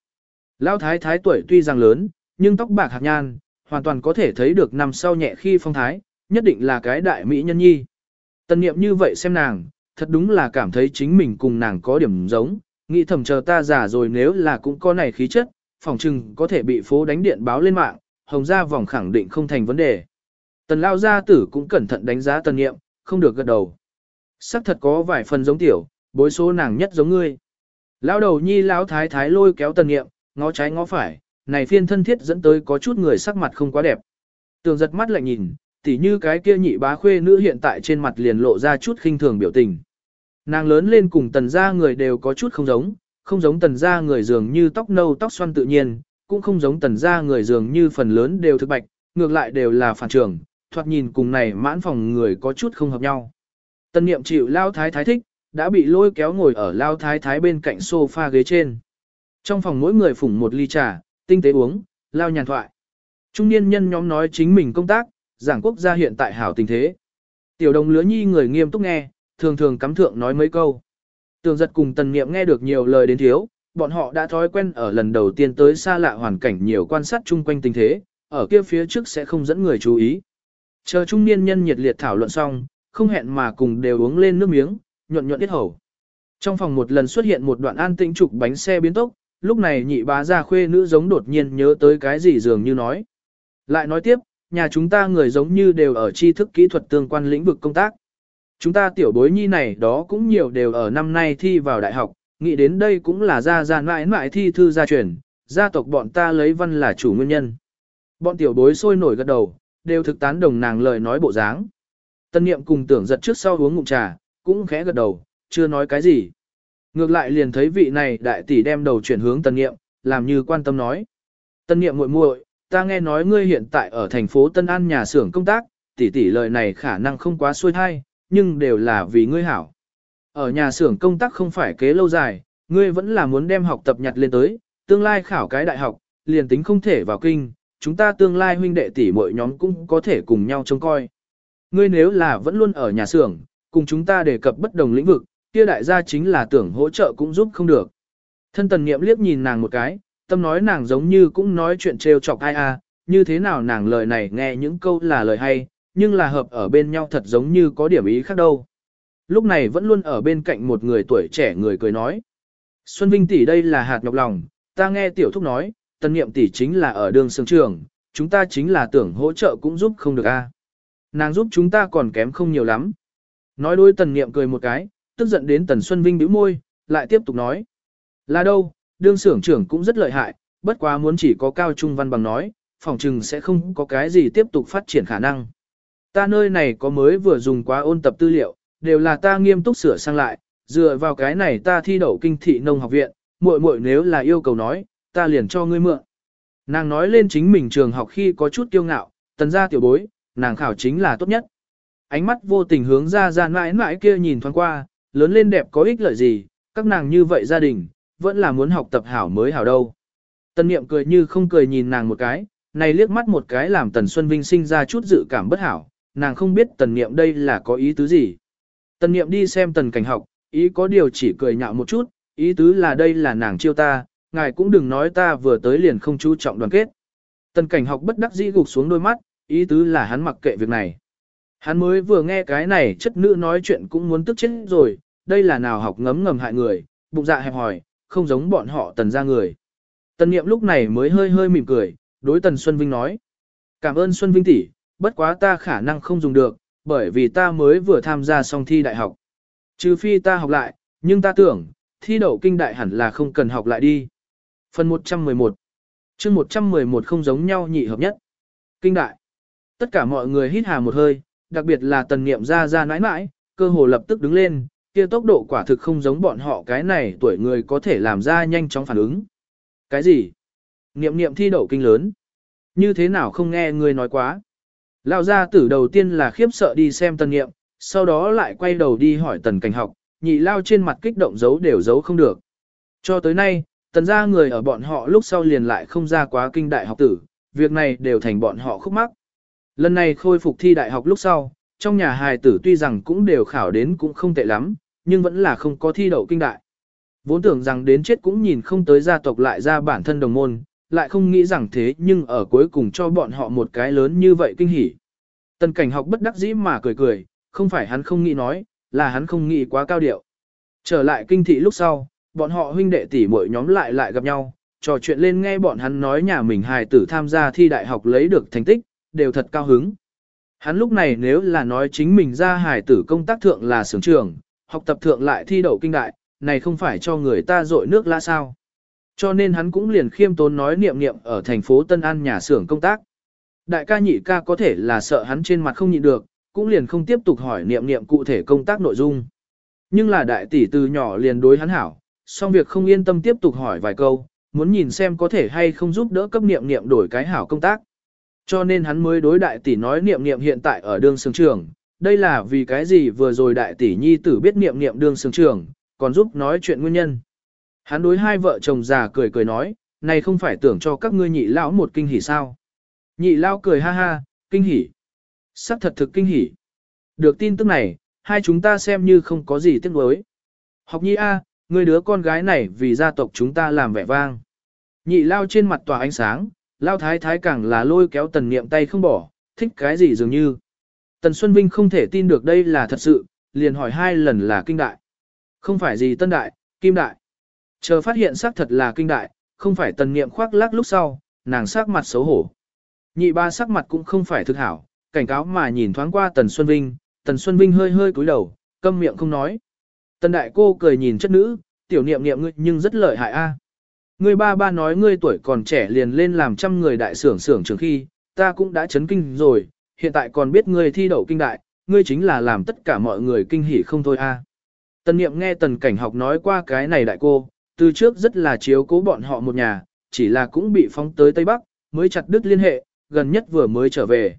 S1: Lao thái thái tuổi tuy rằng lớn, nhưng tóc bạc hạt nhan, hoàn toàn có thể thấy được năm sau nhẹ khi phong thái, nhất định là cái đại mỹ nhân nhi. Tần niệm như vậy xem nàng, thật đúng là cảm thấy chính mình cùng nàng có điểm giống, nghĩ thầm chờ ta già rồi nếu là cũng có này khí chất, phòng trừng có thể bị phố đánh điện báo lên mạng, hồng gia vòng khẳng định không thành vấn đề. Tần lao gia tử cũng cẩn thận đánh giá tần niệm không được gật đầu. Sắc thật có vài phần giống tiểu, bối số nàng nhất giống ngươi. Lão đầu nhi lão thái thái lôi kéo tần niệm ngó trái ngó phải, này phiên thân thiết dẫn tới có chút người sắc mặt không quá đẹp. Tường giật mắt lại nhìn, tỉ như cái kia nhị bá khuê nữ hiện tại trên mặt liền lộ ra chút khinh thường biểu tình. Nàng lớn lên cùng tần gia người đều có chút không giống, không giống tần gia người dường như tóc nâu tóc xoăn tự nhiên, cũng không giống tần gia người dường như phần lớn đều thực bạch, ngược lại đều là phản trưởng thoạt nhìn cùng này mãn phòng người có chút không hợp nhau. Tần niệm chịu lao thái thái thích, đã bị lôi kéo ngồi ở lao thái thái bên cạnh sofa ghế trên. Trong phòng mỗi người phủng một ly trà, tinh tế uống, lao nhàn thoại. Trung niên nhân nhóm nói chính mình công tác, giảng quốc gia hiện tại hảo tình thế. Tiểu đồng lứa nhi người nghiêm túc nghe, thường thường cắm thượng nói mấy câu. Tường giật cùng tần niệm nghe được nhiều lời đến thiếu, bọn họ đã thói quen ở lần đầu tiên tới xa lạ hoàn cảnh nhiều quan sát chung quanh tình thế, ở kia phía trước sẽ không dẫn người chú ý. Chờ trung niên nhân nhiệt liệt thảo luận xong, không hẹn mà cùng đều uống lên nước miếng, nhuận nhuận ít hầu. Trong phòng một lần xuất hiện một đoạn an tĩnh trục bánh xe biến tốc, lúc này nhị bá ra khuê nữ giống đột nhiên nhớ tới cái gì dường như nói. Lại nói tiếp, nhà chúng ta người giống như đều ở tri thức kỹ thuật tương quan lĩnh vực công tác. Chúng ta tiểu bối nhi này đó cũng nhiều đều ở năm nay thi vào đại học, nghĩ đến đây cũng là ra gia mãi mãi thi thư gia truyền, gia tộc bọn ta lấy văn là chủ nguyên nhân. Bọn tiểu bối sôi nổi gật đầu, đều thực tán đồng nàng lời nói bộ dáng. Tân niệm cùng tưởng giật trước sau uống ngụm trà, cũng khẽ gật đầu, chưa nói cái gì. Ngược lại liền thấy vị này đại tỷ đem đầu chuyển hướng tân niệm, làm như quan tâm nói. Tân niệm muội muội, ta nghe nói ngươi hiện tại ở thành phố Tân An nhà xưởng công tác, tỷ tỷ lời này khả năng không quá xuôi thai, nhưng đều là vì ngươi hảo. Ở nhà xưởng công tác không phải kế lâu dài, ngươi vẫn là muốn đem học tập nhặt lên tới, tương lai khảo cái đại học, liền tính không thể vào kinh, chúng ta tương lai huynh đệ tỷ mọi nhóm cũng có thể cùng nhau trông coi. Ngươi nếu là vẫn luôn ở nhà xưởng, cùng chúng ta đề cập bất đồng lĩnh vực, kia đại gia chính là tưởng hỗ trợ cũng giúp không được. Thân tần niệm liếc nhìn nàng một cái, tâm nói nàng giống như cũng nói chuyện trêu chọc ai à, như thế nào nàng lời này nghe những câu là lời hay, nhưng là hợp ở bên nhau thật giống như có điểm ý khác đâu. Lúc này vẫn luôn ở bên cạnh một người tuổi trẻ người cười nói. Xuân Vinh tỷ đây là hạt nhọc lòng, ta nghe tiểu thúc nói, tân niệm tỷ chính là ở đường sương trường, chúng ta chính là tưởng hỗ trợ cũng giúp không được a. Nàng giúp chúng ta còn kém không nhiều lắm. Nói đôi tần niệm cười một cái, tức giận đến tần Xuân Vinh bĩu môi, lại tiếp tục nói. Là đâu, đương xưởng trưởng cũng rất lợi hại, bất quá muốn chỉ có cao trung văn bằng nói, phòng trừng sẽ không có cái gì tiếp tục phát triển khả năng. Ta nơi này có mới vừa dùng quá ôn tập tư liệu, đều là ta nghiêm túc sửa sang lại, dựa vào cái này ta thi đậu kinh thị nông học viện, muội muội nếu là yêu cầu nói, ta liền cho ngươi mượn. Nàng nói lên chính mình trường học khi có chút kiêu ngạo, tần gia tiểu bối, nàng khảo chính là tốt nhất. Ánh mắt vô tình hướng ra ra mãi mãi kia nhìn thoáng qua, lớn lên đẹp có ích lợi gì, các nàng như vậy gia đình, vẫn là muốn học tập hảo mới hảo đâu. Tần niệm cười như không cười nhìn nàng một cái, này liếc mắt một cái làm tần Xuân Vinh sinh ra chút dự cảm bất hảo, nàng không biết tần niệm đây là có ý tứ gì. Tần niệm đi xem tần cảnh học, ý có điều chỉ cười nhạo một chút, ý tứ là đây là nàng chiêu ta, ngài cũng đừng nói ta vừa tới liền không chú trọng đoàn kết. Tần cảnh học bất đắc dĩ gục xuống đôi mắt, ý tứ là hắn mặc kệ việc này. Hắn mới vừa nghe cái này chất nữ nói chuyện cũng muốn tức chết rồi, đây là nào học ngấm ngầm hại người, bụng dạ hẹp hỏi, không giống bọn họ tần ra người. Tần niệm lúc này mới hơi hơi mỉm cười, đối tần Xuân Vinh nói. Cảm ơn Xuân Vinh tỷ, bất quá ta khả năng không dùng được, bởi vì ta mới vừa tham gia xong thi đại học. Trừ phi ta học lại, nhưng ta tưởng, thi đậu kinh đại hẳn là không cần học lại đi. Phần 111 chương 111 không giống nhau nhị hợp nhất. Kinh đại. Tất cả mọi người hít hà một hơi, đặc biệt là tần niệm ra ra nãi nãi, cơ hồ lập tức đứng lên, kia tốc độ quả thực không giống bọn họ cái này tuổi người có thể làm ra nhanh chóng phản ứng. Cái gì? Niệm niệm thi đậu kinh lớn. Như thế nào không nghe người nói quá? Lão gia tử đầu tiên là khiếp sợ đi xem tần niệm, sau đó lại quay đầu đi hỏi tần cảnh học, nhị lao trên mặt kích động giấu đều giấu không được. Cho tới nay, tần gia người ở bọn họ lúc sau liền lại không ra quá kinh đại học tử, việc này đều thành bọn họ khúc mắc. Lần này khôi phục thi đại học lúc sau, trong nhà hài tử tuy rằng cũng đều khảo đến cũng không tệ lắm, nhưng vẫn là không có thi đậu kinh đại. Vốn tưởng rằng đến chết cũng nhìn không tới gia tộc lại ra bản thân đồng môn, lại không nghĩ rằng thế nhưng ở cuối cùng cho bọn họ một cái lớn như vậy kinh hỉ. Tần cảnh học bất đắc dĩ mà cười cười, không phải hắn không nghĩ nói, là hắn không nghĩ quá cao điệu. Trở lại kinh thị lúc sau, bọn họ huynh đệ tỷ muội nhóm lại lại gặp nhau, trò chuyện lên nghe bọn hắn nói nhà mình hài tử tham gia thi đại học lấy được thành tích, đều thật cao hứng. Hắn lúc này nếu là nói chính mình ra hải tử công tác thượng là sướng trường, học tập thượng lại thi đậu kinh đại, này không phải cho người ta dội nước lã sao. Cho nên hắn cũng liền khiêm tốn nói niệm niệm ở thành phố Tân An nhà xưởng công tác. Đại ca nhị ca có thể là sợ hắn trên mặt không nhịn được, cũng liền không tiếp tục hỏi niệm niệm cụ thể công tác nội dung. Nhưng là đại tỷ từ nhỏ liền đối hắn hảo, xong việc không yên tâm tiếp tục hỏi vài câu, muốn nhìn xem có thể hay không giúp đỡ cấp niệm niệm đổi cái hảo công tác. Cho nên hắn mới đối đại tỷ nói niệm niệm hiện tại ở đường sương trường, đây là vì cái gì vừa rồi đại tỷ nhi tử biết niệm niệm đường sương trường, còn giúp nói chuyện nguyên nhân. Hắn đối hai vợ chồng già cười cười nói, này không phải tưởng cho các ngươi nhị lão một kinh hỉ sao. Nhị lão cười ha ha, kinh hỉ. Sắc thật thực kinh hỉ. Được tin tức này, hai chúng ta xem như không có gì tiếc nuối. Học nhi A, người đứa con gái này vì gia tộc chúng ta làm vẻ vang. Nhị lao trên mặt tỏa ánh sáng, lao thái thái càng là lôi kéo tần niệm tay không bỏ, thích cái gì dường như. Tần Xuân Vinh không thể tin được đây là thật sự, liền hỏi hai lần là kinh đại. Không phải gì tân đại, kim đại. Chờ phát hiện xác thật là kinh đại, không phải tần niệm khoác lác lúc sau, nàng sắc mặt xấu hổ. Nhị ba sắc mặt cũng không phải thực hảo, cảnh cáo mà nhìn thoáng qua tần Xuân Vinh, tần Xuân Vinh hơi hơi cúi đầu, câm miệng không nói. Tần đại cô cười nhìn chất nữ, tiểu niệm niệm ngươi nhưng rất lợi hại a. Ngươi ba ba nói ngươi tuổi còn trẻ liền lên làm trăm người đại sưởng sưởng trường khi, ta cũng đã chấn kinh rồi, hiện tại còn biết ngươi thi đậu kinh đại, ngươi chính là làm tất cả mọi người kinh hỉ không thôi a. Tần niệm nghe tần cảnh học nói qua cái này đại cô, từ trước rất là chiếu cố bọn họ một nhà, chỉ là cũng bị phóng tới Tây Bắc, mới chặt đứt liên hệ, gần nhất vừa mới trở về.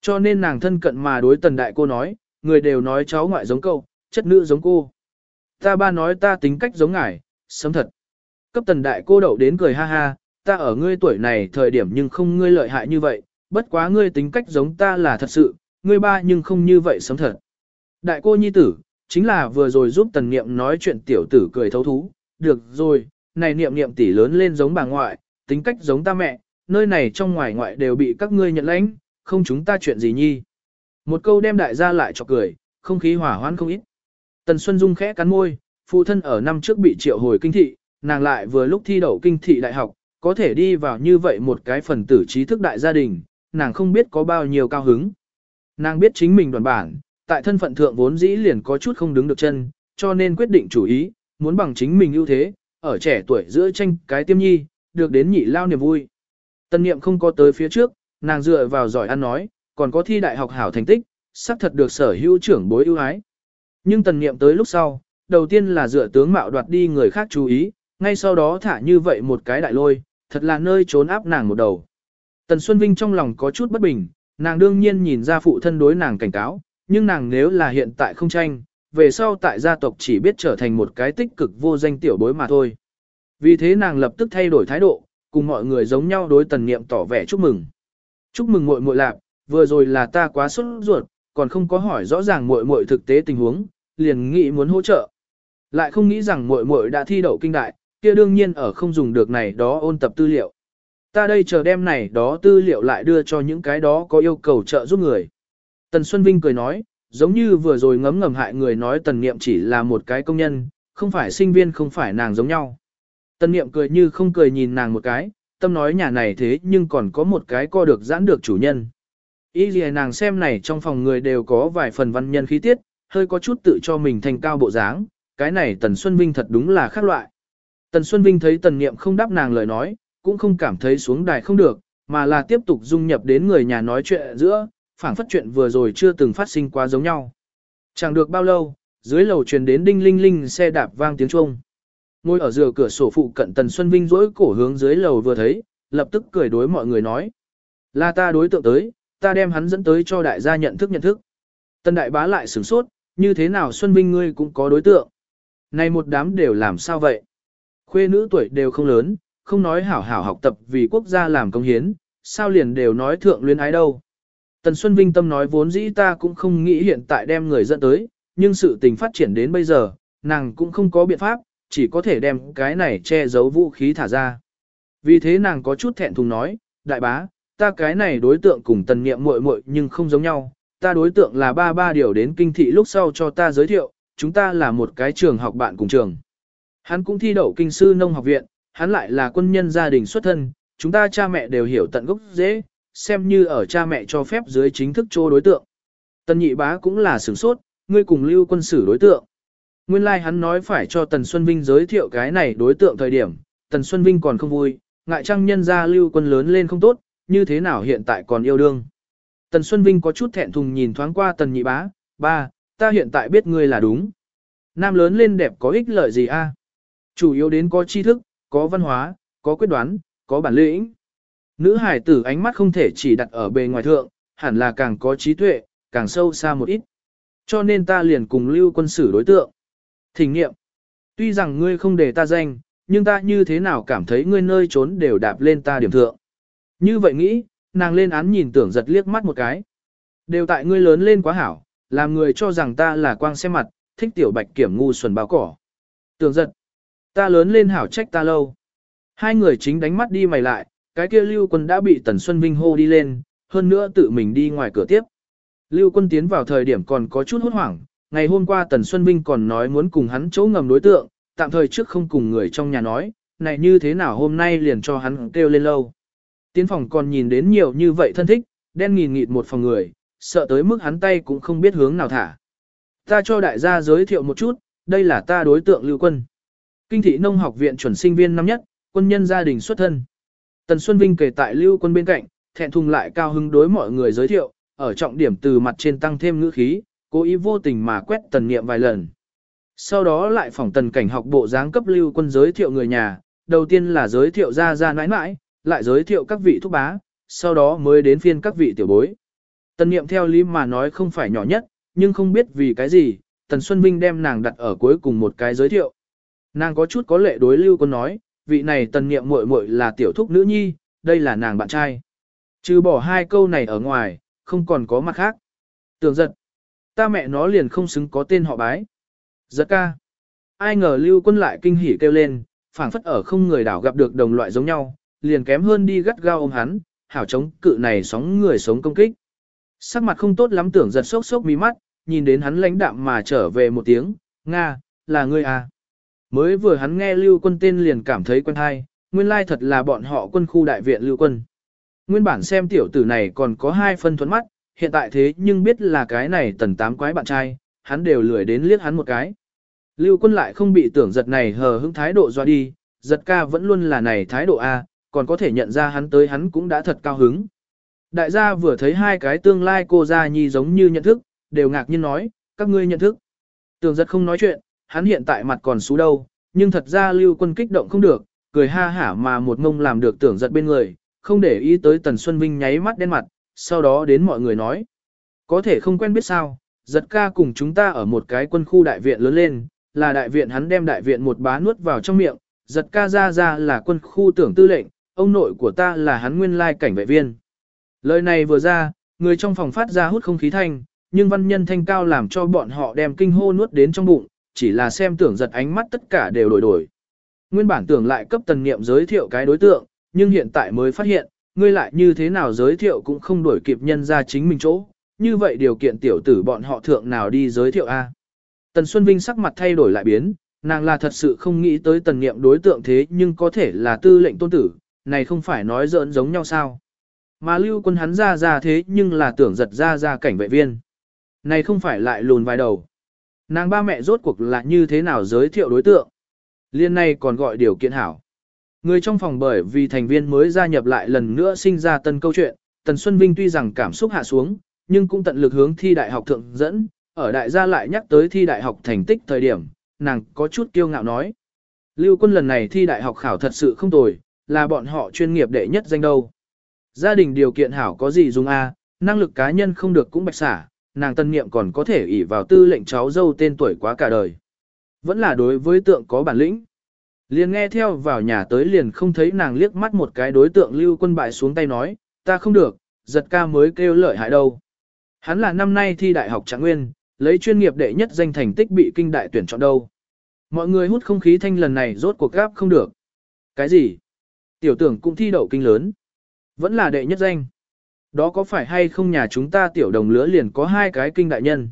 S1: Cho nên nàng thân cận mà đối tần đại cô nói, người đều nói cháu ngoại giống câu, chất nữ giống cô. Ta ba nói ta tính cách giống ngài, sớm thật. Cấp tần đại cô đậu đến cười ha ha, ta ở ngươi tuổi này thời điểm nhưng không ngươi lợi hại như vậy, bất quá ngươi tính cách giống ta là thật sự, ngươi ba nhưng không như vậy sớm thật. Đại cô nhi tử, chính là vừa rồi giúp tần niệm nói chuyện tiểu tử cười thấu thú, được rồi, này niệm niệm tỷ lớn lên giống bà ngoại, tính cách giống ta mẹ, nơi này trong ngoài ngoại đều bị các ngươi nhận lãnh, không chúng ta chuyện gì nhi. Một câu đem đại gia lại cho cười, không khí hỏa hoãn không ít. Tần Xuân Dung khẽ cắn môi, phụ thân ở năm trước bị triệu hồi kinh thị, nàng lại vừa lúc thi đậu kinh thị đại học, có thể đi vào như vậy một cái phần tử trí thức đại gia đình, nàng không biết có bao nhiêu cao hứng. Nàng biết chính mình đoàn bản, tại thân phận thượng vốn dĩ liền có chút không đứng được chân, cho nên quyết định chủ ý, muốn bằng chính mình ưu thế, ở trẻ tuổi giữa tranh cái tiêm nhi, được đến nhị lao niềm vui. Tân niệm không có tới phía trước, nàng dựa vào giỏi ăn nói, còn có thi đại học hảo thành tích, sắp thật được sở hữu trưởng bối ưu ái. Nhưng tần niệm tới lúc sau, đầu tiên là dựa tướng mạo đoạt đi người khác chú ý, ngay sau đó thả như vậy một cái đại lôi, thật là nơi trốn áp nàng một đầu. Tần Xuân Vinh trong lòng có chút bất bình, nàng đương nhiên nhìn ra phụ thân đối nàng cảnh cáo, nhưng nàng nếu là hiện tại không tranh, về sau tại gia tộc chỉ biết trở thành một cái tích cực vô danh tiểu bối mà thôi. Vì thế nàng lập tức thay đổi thái độ, cùng mọi người giống nhau đối tần niệm tỏ vẻ chúc mừng. Chúc mừng muội muội lạc, vừa rồi là ta quá sốt ruột, còn không có hỏi rõ ràng muội muội thực tế tình huống, liền nghĩ muốn hỗ trợ. Lại không nghĩ rằng muội muội đã thi đậu kinh đại, kia đương nhiên ở không dùng được này đó ôn tập tư liệu. Ta đây chờ đem này đó tư liệu lại đưa cho những cái đó có yêu cầu trợ giúp người. Tần Xuân Vinh cười nói, giống như vừa rồi ngấm ngầm hại người nói tần niệm chỉ là một cái công nhân, không phải sinh viên không phải nàng giống nhau. Tần niệm cười như không cười nhìn nàng một cái, tâm nói nhà này thế nhưng còn có một cái co được giãn được chủ nhân. Ý gì nàng xem này trong phòng người đều có vài phần văn nhân khí tiết, hơi có chút tự cho mình thành cao bộ dáng, cái này Tần Xuân Vinh thật đúng là khác loại. Tần Xuân Vinh thấy Tần Niệm không đáp nàng lời nói, cũng không cảm thấy xuống đài không được, mà là tiếp tục dung nhập đến người nhà nói chuyện giữa, phảng phất chuyện vừa rồi chưa từng phát sinh quá giống nhau. Chẳng được bao lâu, dưới lầu truyền đến đinh linh linh xe đạp vang tiếng chuông. Ngồi ở giữa cửa sổ phụ cận Tần Xuân Vinh rỗi cổ hướng dưới lầu vừa thấy, lập tức cười đối mọi người nói. Là ta đối tượng tới, ta đem hắn dẫn tới cho đại gia nhận thức nhận thức. Tần đại bá lại sửng sốt, như thế nào Xuân Vinh ngươi cũng có đối tượng. Này một đám đều làm sao vậy? Khuê nữ tuổi đều không lớn, không nói hảo hảo học tập vì quốc gia làm công hiến, sao liền đều nói thượng luyến ái đâu. Tần Xuân Vinh tâm nói vốn dĩ ta cũng không nghĩ hiện tại đem người dẫn tới, nhưng sự tình phát triển đến bây giờ, nàng cũng không có biện pháp, chỉ có thể đem cái này che giấu vũ khí thả ra. Vì thế nàng có chút thẹn thùng nói, đại bá, ta cái này đối tượng cùng tần niệm muội muội nhưng không giống nhau, ta đối tượng là ba ba điều đến kinh thị lúc sau cho ta giới thiệu, chúng ta là một cái trường học bạn cùng trường. Hắn cũng thi đậu kinh sư nông học viện, hắn lại là quân nhân gia đình xuất thân, chúng ta cha mẹ đều hiểu tận gốc dễ, xem như ở cha mẹ cho phép dưới chính thức chô đối tượng. Tần nhị bá cũng là sửng sốt, ngươi cùng lưu quân sử đối tượng. Nguyên lai like hắn nói phải cho Tần Xuân Vinh giới thiệu cái này đối tượng thời điểm, Tần Xuân Vinh còn không vui, ngại chăng nhân ra lưu quân lớn lên không tốt, như thế nào hiện tại còn yêu đương. Tần Xuân Vinh có chút thẹn thùng nhìn thoáng qua Tần nhị bá, ba, ta hiện tại biết ngươi là đúng. Nam lớn lên đẹp có ích lợi gì a? Chủ yếu đến có tri thức, có văn hóa, có quyết đoán, có bản lĩnh. Nữ hải tử ánh mắt không thể chỉ đặt ở bề ngoài thượng, hẳn là càng có trí tuệ, càng sâu xa một ít. Cho nên ta liền cùng lưu quân sử đối tượng. Thỉnh nghiệm. Tuy rằng ngươi không để ta danh, nhưng ta như thế nào cảm thấy ngươi nơi trốn đều đạp lên ta điểm thượng. Như vậy nghĩ, nàng lên án nhìn tưởng giật liếc mắt một cái. Đều tại ngươi lớn lên quá hảo, làm người cho rằng ta là quang xem mặt, thích tiểu bạch kiểm ngu xuẩn báo cỏ. Tưởng giật. Ta lớn lên hảo trách ta lâu. Hai người chính đánh mắt đi mày lại, cái kia lưu quân đã bị Tần Xuân Vinh hô đi lên, hơn nữa tự mình đi ngoài cửa tiếp. Lưu quân tiến vào thời điểm còn có chút hốt hoảng, ngày hôm qua Tần Xuân Vinh còn nói muốn cùng hắn chỗ ngầm đối tượng, tạm thời trước không cùng người trong nhà nói, này như thế nào hôm nay liền cho hắn kêu lên lâu. Tiến phòng còn nhìn đến nhiều như vậy thân thích, đen nghìn nghịt một phòng người, sợ tới mức hắn tay cũng không biết hướng nào thả. Ta cho đại gia giới thiệu một chút, đây là ta đối tượng lưu quân. Kinh thị nông học viện chuẩn sinh viên năm nhất, quân nhân gia đình xuất thân. Tần Xuân Vinh kể tại lưu quân bên cạnh, thẹn thùng lại cao hứng đối mọi người giới thiệu, ở trọng điểm từ mặt trên tăng thêm ngữ khí, cố ý vô tình mà quét tần niệm vài lần. Sau đó lại phỏng tần cảnh học bộ dáng cấp lưu quân giới thiệu người nhà, đầu tiên là giới thiệu ra ra nãi nãi, lại giới thiệu các vị thúc bá, sau đó mới đến phiên các vị tiểu bối. Tần niệm theo lý mà nói không phải nhỏ nhất, nhưng không biết vì cái gì, Tần Xuân Vinh đem nàng đặt ở cuối cùng một cái giới thiệu. Nàng có chút có lệ đối lưu quân nói, vị này tần niệm muội muội là tiểu thúc nữ nhi, đây là nàng bạn trai. Trừ bỏ hai câu này ở ngoài, không còn có mặt khác. Tưởng giật, ta mẹ nó liền không xứng có tên họ bái. Giật ca. Ai ngờ lưu quân lại kinh hỉ kêu lên, phảng phất ở không người đảo gặp được đồng loại giống nhau, liền kém hơn đi gắt gao ôm hắn, hảo chống cự này sóng người sống công kích. Sắc mặt không tốt lắm tưởng giật sốc sốc mí mắt, nhìn đến hắn lãnh đạm mà trở về một tiếng, Nga, là ngươi à. Mới vừa hắn nghe lưu quân tên liền cảm thấy quen hay, nguyên lai thật là bọn họ quân khu đại viện lưu quân. Nguyên bản xem tiểu tử này còn có hai phân thuẫn mắt, hiện tại thế nhưng biết là cái này tần tám quái bạn trai, hắn đều lười đến liếc hắn một cái. Lưu quân lại không bị tưởng giật này hờ hững thái độ doa đi, giật ca vẫn luôn là này thái độ A, còn có thể nhận ra hắn tới hắn cũng đã thật cao hứng. Đại gia vừa thấy hai cái tương lai cô gia nhi giống như nhận thức, đều ngạc nhiên nói, các ngươi nhận thức. Tưởng giật không nói chuyện, hắn hiện tại mặt còn xú đâu, nhưng thật ra lưu quân kích động không được, cười ha hả mà một ngông làm được tưởng giật bên người, không để ý tới Tần Xuân Vinh nháy mắt đen mặt, sau đó đến mọi người nói. Có thể không quen biết sao, giật ca cùng chúng ta ở một cái quân khu đại viện lớn lên, là đại viện hắn đem đại viện một bá nuốt vào trong miệng, giật ca ra ra là quân khu tưởng tư lệnh, ông nội của ta là hắn nguyên lai cảnh vệ viên. Lời này vừa ra, người trong phòng phát ra hút không khí thanh, nhưng văn nhân thanh cao làm cho bọn họ đem kinh hô nuốt đến trong bụng, chỉ là xem tưởng giật ánh mắt tất cả đều đổi đổi. Nguyên bản tưởng lại cấp tần nghiệm giới thiệu cái đối tượng, nhưng hiện tại mới phát hiện, ngươi lại như thế nào giới thiệu cũng không đổi kịp nhân ra chính mình chỗ, như vậy điều kiện tiểu tử bọn họ thượng nào đi giới thiệu A. Tần Xuân Vinh sắc mặt thay đổi lại biến, nàng là thật sự không nghĩ tới tần niệm đối tượng thế nhưng có thể là tư lệnh tôn tử, này không phải nói giỡn giống nhau sao. Mà lưu quân hắn ra ra thế nhưng là tưởng giật ra ra cảnh vệ viên. Này không phải lại lùn vài đầu. Nàng ba mẹ rốt cuộc là như thế nào giới thiệu đối tượng. Liên này còn gọi điều kiện hảo. Người trong phòng bởi vì thành viên mới gia nhập lại lần nữa sinh ra tân câu chuyện, Tần Xuân Vinh tuy rằng cảm xúc hạ xuống, nhưng cũng tận lực hướng thi đại học thượng dẫn, ở đại gia lại nhắc tới thi đại học thành tích thời điểm, nàng có chút kiêu ngạo nói. Lưu quân lần này thi đại học khảo thật sự không tồi, là bọn họ chuyên nghiệp đệ nhất danh đâu. Gia đình điều kiện hảo có gì dùng a, năng lực cá nhân không được cũng bạch xả, nàng tân niệm còn có thể ỷ vào tư lệnh cháu dâu tên tuổi quá cả đời. Vẫn là đối với tượng có bản lĩnh. Liền nghe theo vào nhà tới liền không thấy nàng liếc mắt một cái đối tượng lưu quân bại xuống tay nói, ta không được, giật ca mới kêu lợi hại đâu. Hắn là năm nay thi đại học trạng nguyên, lấy chuyên nghiệp đệ nhất danh thành tích bị kinh đại tuyển chọn đâu. Mọi người hút không khí thanh lần này rốt cuộc gáp không được. Cái gì? Tiểu tưởng cũng thi đậu kinh lớn. Vẫn là đệ nhất danh. Đó có phải hay không nhà chúng ta tiểu đồng lứa liền có hai cái kinh đại nhân?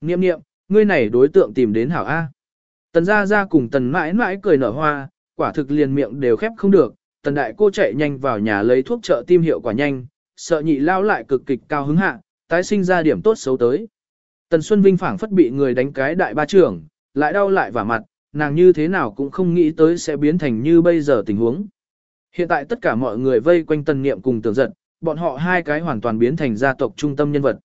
S1: Niệm niệm, ngươi này đối tượng tìm đến hảo A. Tần gia gia cùng tần mãi mãi cười nở hoa, quả thực liền miệng đều khép không được, tần đại cô chạy nhanh vào nhà lấy thuốc trợ tim hiệu quả nhanh, sợ nhị lao lại cực kịch cao hứng hạ, tái sinh ra điểm tốt xấu tới. Tần Xuân Vinh phảng phất bị người đánh cái đại ba trưởng, lại đau lại vả mặt, nàng như thế nào cũng không nghĩ tới sẽ biến thành như bây giờ tình huống. Hiện tại tất cả mọi người vây quanh tần niệm cùng tưởng giận, bọn họ hai cái hoàn toàn biến thành gia tộc trung tâm nhân vật.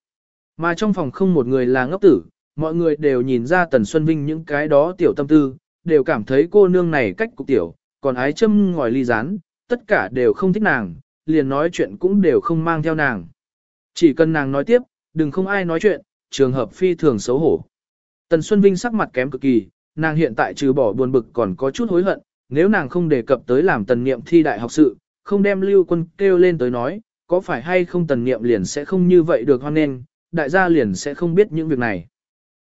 S1: Mà trong phòng không một người là ngốc tử, mọi người đều nhìn ra Tần Xuân Vinh những cái đó tiểu tâm tư, đều cảm thấy cô nương này cách cục tiểu, còn ái châm ngòi ly rán, tất cả đều không thích nàng, liền nói chuyện cũng đều không mang theo nàng. Chỉ cần nàng nói tiếp, đừng không ai nói chuyện, trường hợp phi thường xấu hổ. Tần Xuân Vinh sắc mặt kém cực kỳ, nàng hiện tại trừ bỏ buồn bực còn có chút hối hận, nếu nàng không đề cập tới làm tần niệm thi đại học sự, không đem lưu quân kêu lên tới nói, có phải hay không tần niệm liền sẽ không như vậy được hoan nên, đại gia liền sẽ không biết những việc này.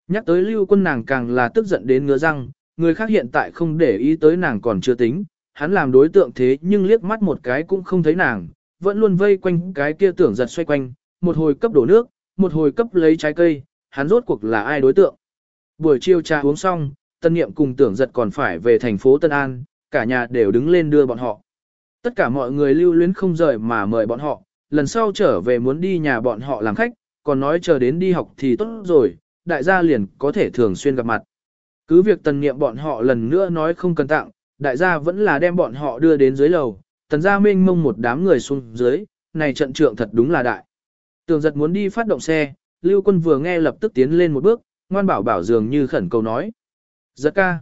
S1: Nhắc tới lưu quân nàng càng là tức giận đến ngứa răng, người khác hiện tại không để ý tới nàng còn chưa tính, hắn làm đối tượng thế nhưng liếc mắt một cái cũng không thấy nàng, vẫn luôn vây quanh cái kia tưởng giật xoay quanh, một hồi cấp đổ nước, một hồi cấp lấy trái cây, hắn rốt cuộc là ai đối tượng. Buổi chiều trà uống xong, tân niệm cùng tưởng giật còn phải về thành phố Tân An, cả nhà đều đứng lên đưa bọn họ. Tất cả mọi người lưu luyến không rời mà mời bọn họ, lần sau trở về muốn đi nhà bọn họ làm khách, còn nói chờ đến đi học thì tốt rồi, đại gia liền có thể thường xuyên gặp mặt. Cứ việc tần nghiệm bọn họ lần nữa nói không cần tặng, đại gia vẫn là đem bọn họ đưa đến dưới lầu, tần gia mênh mông một đám người xuống dưới, này trận trượng thật đúng là đại. Tường giật muốn đi phát động xe, lưu quân vừa nghe lập tức tiến lên một bước, ngoan bảo bảo dường như khẩn cầu nói. Giật ca.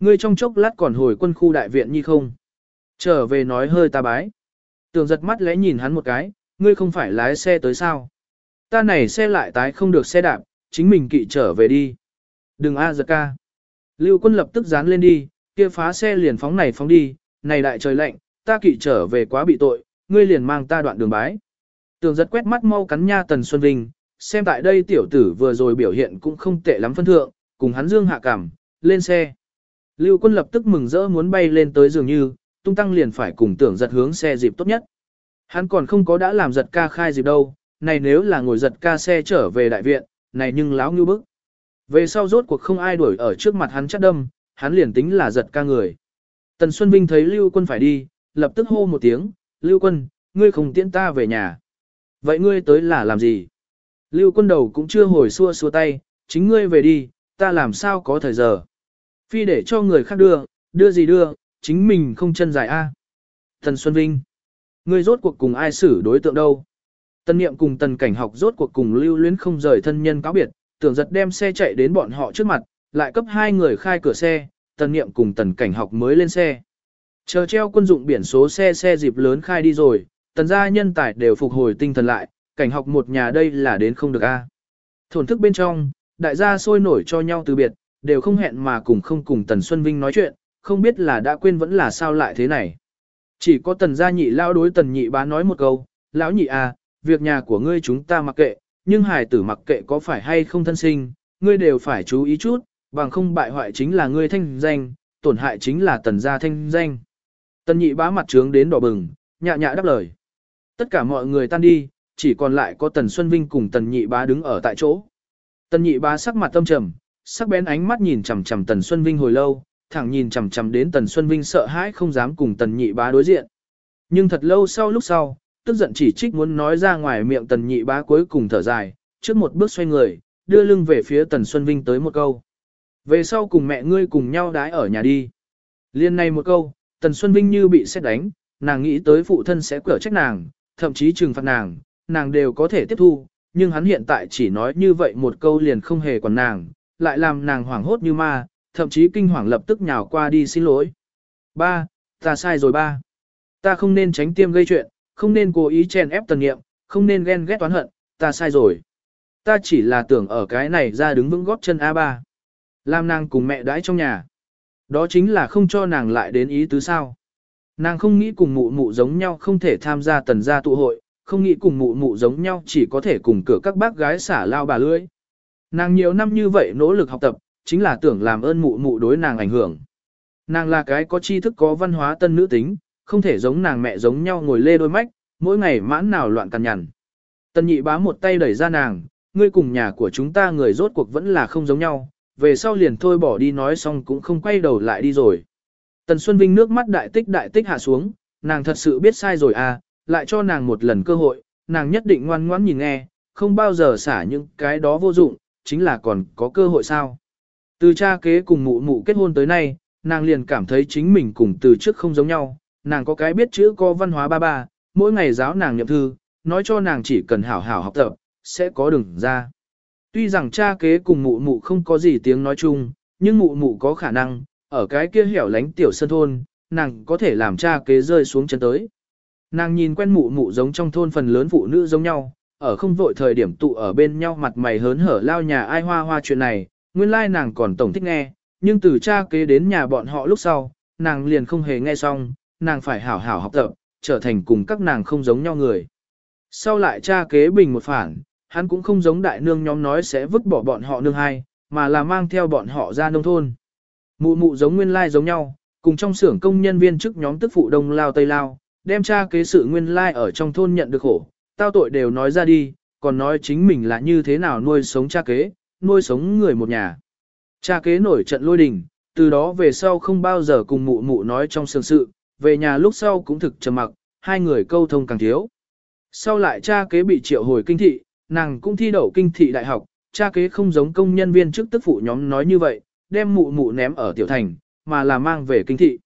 S1: Ngươi trong chốc lát còn hồi quân khu đại viện như không? Trở về nói hơi ta bái. Tường giật mắt lẽ nhìn hắn một cái, ngươi không phải lái xe tới sao? Ta này xe lại tái không được xe đạp, chính mình kỵ trở về đi. Đừng a giật ca. Lưu quân lập tức dán lên đi, kia phá xe liền phóng này phóng đi, này đại trời lạnh, ta kỵ trở về quá bị tội, ngươi liền mang ta đoạn đường bái. Tường giật quét mắt mau cắn nha Tần Xuân Vinh, xem tại đây tiểu tử vừa rồi biểu hiện cũng không tệ lắm phân thượng, cùng hắn dương hạ cảm, lên xe. Lưu quân lập tức mừng rỡ muốn bay lên tới dường như, tung tăng liền phải cùng tưởng giật hướng xe dịp tốt nhất. Hắn còn không có đã làm giật ca khai dịp đâu, này nếu là ngồi giật ca xe trở về đại viện, này nhưng láo như bức. Về sau rốt cuộc không ai đuổi ở trước mặt hắn chắc đâm, hắn liền tính là giật ca người. Tần Xuân Vinh thấy Lưu quân phải đi, lập tức hô một tiếng, Lưu quân, ngươi không tiễn ta về nhà. Vậy ngươi tới là làm gì? Lưu quân đầu cũng chưa hồi xua xua tay, chính ngươi về đi, ta làm sao có thời giờ. Phi để cho người khác đưa, đưa gì đưa, chính mình không chân dài a. Tần Xuân Vinh, ngươi rốt cuộc cùng ai xử đối tượng đâu? Tân niệm cùng tần cảnh học rốt cuộc cùng lưu luyến không rời thân nhân cáo biệt, tưởng giật đem xe chạy đến bọn họ trước mặt, lại cấp hai người khai cửa xe, tần niệm cùng tần cảnh học mới lên xe. Chờ treo quân dụng biển số xe xe dịp lớn khai đi rồi, tần gia nhân tài đều phục hồi tinh thần lại, cảnh học một nhà đây là đến không được a. Thổn thức bên trong, đại gia sôi nổi cho nhau từ biệt, đều không hẹn mà cùng không cùng tần Xuân Vinh nói chuyện, không biết là đã quên vẫn là sao lại thế này. Chỉ có tần gia nhị lao đối tần nhị bá nói một câu, lão nhị à, việc nhà của ngươi chúng ta mặc kệ, nhưng hài tử mặc kệ có phải hay không thân sinh, ngươi đều phải chú ý chút, bằng không bại hoại chính là ngươi thanh danh, tổn hại chính là tần gia thanh danh. Tần nhị bá mặt trướng đến đỏ bừng, nhạ nhạ đáp lời. Tất cả mọi người tan đi, chỉ còn lại có tần Xuân Vinh cùng tần nhị bá đứng ở tại chỗ. Tần nhị bá sắc mặt tâm trầm, sắc bén ánh mắt nhìn chằm chằm tần Xuân Vinh hồi lâu, thẳng nhìn chằm chằm đến tần Xuân Vinh sợ hãi không dám cùng tần nhị bá đối diện. Nhưng thật lâu sau lúc sau, tức giận chỉ trích muốn nói ra ngoài miệng tần nhị bá cuối cùng thở dài, trước một bước xoay người, đưa lưng về phía tần Xuân Vinh tới một câu. Về sau cùng mẹ ngươi cùng nhau đái ở nhà đi. Liên này một câu, tần Xuân Vinh như bị xét đánh, nàng nghĩ tới phụ thân sẽ quở trách nàng, thậm chí trừng phạt nàng, nàng đều có thể tiếp thu, nhưng hắn hiện tại chỉ nói như vậy một câu liền không hề còn nàng, lại làm nàng hoảng hốt như ma, thậm chí kinh hoàng lập tức nhào qua đi xin lỗi. Ba, ta sai rồi ba. Ta không nên tránh tiêm gây chuyện, không nên cố ý chen ép tần nghiệm, không nên ghen ghét toán hận, ta sai rồi. Ta chỉ là tưởng ở cái này ra đứng vững góp chân A3. Làm nàng cùng mẹ đãi trong nhà. Đó chính là không cho nàng lại đến ý tứ sao. Nàng không nghĩ cùng mụ mụ giống nhau không thể tham gia tần gia tụ hội, không nghĩ cùng mụ mụ giống nhau chỉ có thể cùng cửa các bác gái xả lao bà lưỡi. Nàng nhiều năm như vậy nỗ lực học tập, chính là tưởng làm ơn mụ mụ đối nàng ảnh hưởng. Nàng là cái có tri thức có văn hóa tân nữ tính, không thể giống nàng mẹ giống nhau ngồi lê đôi mách, mỗi ngày mãn nào loạn cằn nhằn. Tân nhị bá một tay đẩy ra nàng, ngươi cùng nhà của chúng ta người rốt cuộc vẫn là không giống nhau, về sau liền thôi bỏ đi nói xong cũng không quay đầu lại đi rồi. Tần Xuân Vinh nước mắt đại tích đại tích hạ xuống, nàng thật sự biết sai rồi à, lại cho nàng một lần cơ hội, nàng nhất định ngoan ngoãn nhìn nghe, không bao giờ xả những cái đó vô dụng, chính là còn có cơ hội sao. Từ cha kế cùng mụ mụ kết hôn tới nay, nàng liền cảm thấy chính mình cùng từ trước không giống nhau, nàng có cái biết chữ có văn hóa ba ba, mỗi ngày giáo nàng nhậm thư, nói cho nàng chỉ cần hảo hảo học tập, sẽ có đường ra. Tuy rằng cha kế cùng mụ mụ không có gì tiếng nói chung, nhưng mụ mụ có khả năng, ở cái kia hẻo lánh tiểu sân thôn, nàng có thể làm cha kế rơi xuống chân tới. Nàng nhìn quen mụ mụ giống trong thôn phần lớn phụ nữ giống nhau, ở không vội thời điểm tụ ở bên nhau mặt mày hớn hở lao nhà ai hoa hoa chuyện này, nguyên lai nàng còn tổng thích nghe, nhưng từ cha kế đến nhà bọn họ lúc sau, nàng liền không hề nghe xong, nàng phải hảo hảo học tập, trở thành cùng các nàng không giống nhau người. Sau lại cha kế bình một phản, hắn cũng không giống đại nương nhóm nói sẽ vứt bỏ bọn họ nương hai, mà là mang theo bọn họ ra nông thôn. Mụ mụ giống nguyên lai giống nhau, cùng trong xưởng công nhân viên chức nhóm tức phụ đông lao tây lao, đem cha kế sự nguyên lai ở trong thôn nhận được khổ, tao tội đều nói ra đi, còn nói chính mình là như thế nào nuôi sống cha kế, nuôi sống người một nhà. Cha kế nổi trận lôi đình, từ đó về sau không bao giờ cùng mụ mụ nói trong sương sự, về nhà lúc sau cũng thực trầm mặc, hai người câu thông càng thiếu. Sau lại cha kế bị triệu hồi kinh thị, nàng cũng thi đậu kinh thị đại học, cha kế không giống công nhân viên trước tức phụ nhóm nói như vậy, đem mụ mụ ném ở tiểu thành, mà là mang về kinh thị.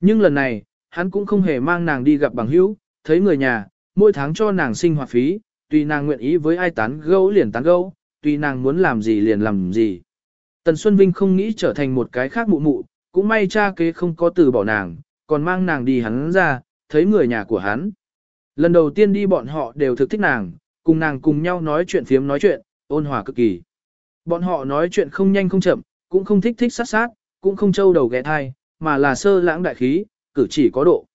S1: Nhưng lần này, hắn cũng không hề mang nàng đi gặp bằng hữu, thấy người nhà, mỗi tháng cho nàng sinh hoạt phí, tùy nàng nguyện ý với ai tán gẫu liền tán gẫu, tuy nàng muốn làm gì liền làm gì. Tần Xuân Vinh không nghĩ trở thành một cái khác mụ mụ, cũng may cha kế không có từ bỏ nàng, còn mang nàng đi hắn ra, thấy người nhà của hắn. Lần đầu tiên đi bọn họ đều thực thích nàng, cùng nàng cùng nhau nói chuyện phiếm nói chuyện, ôn hòa cực kỳ. Bọn họ nói chuyện không nhanh không chậm, cũng không thích thích sát sát, cũng không trâu đầu ghé thai, mà là sơ lãng đại khí, cử chỉ có độ.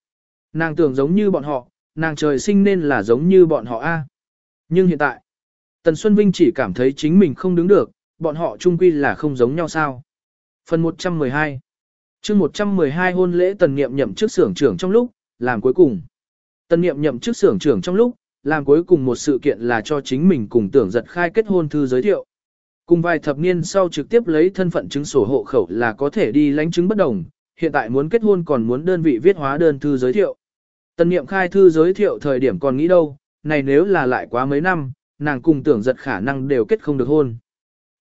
S1: Nàng tưởng giống như bọn họ, nàng trời sinh nên là giống như bọn họ A. Nhưng hiện tại, Tần Xuân Vinh chỉ cảm thấy chính mình không đứng được, bọn họ chung quy là không giống nhau sao. Phần 112 chương 112 hôn lễ tần niệm nhậm chức xưởng trưởng trong lúc, làm cuối cùng. Tần niệm nhậm chức xưởng trưởng trong lúc, làm cuối cùng một sự kiện là cho chính mình cùng tưởng giật khai kết hôn thư giới thiệu. Cùng vài thập niên sau trực tiếp lấy thân phận chứng sổ hộ khẩu là có thể đi lãnh chứng bất đồng, hiện tại muốn kết hôn còn muốn đơn vị viết hóa đơn thư giới thiệu. Tần niệm khai thư giới thiệu thời điểm còn nghĩ đâu, này nếu là lại quá mấy năm, nàng cùng tưởng giật khả năng đều kết không được hôn.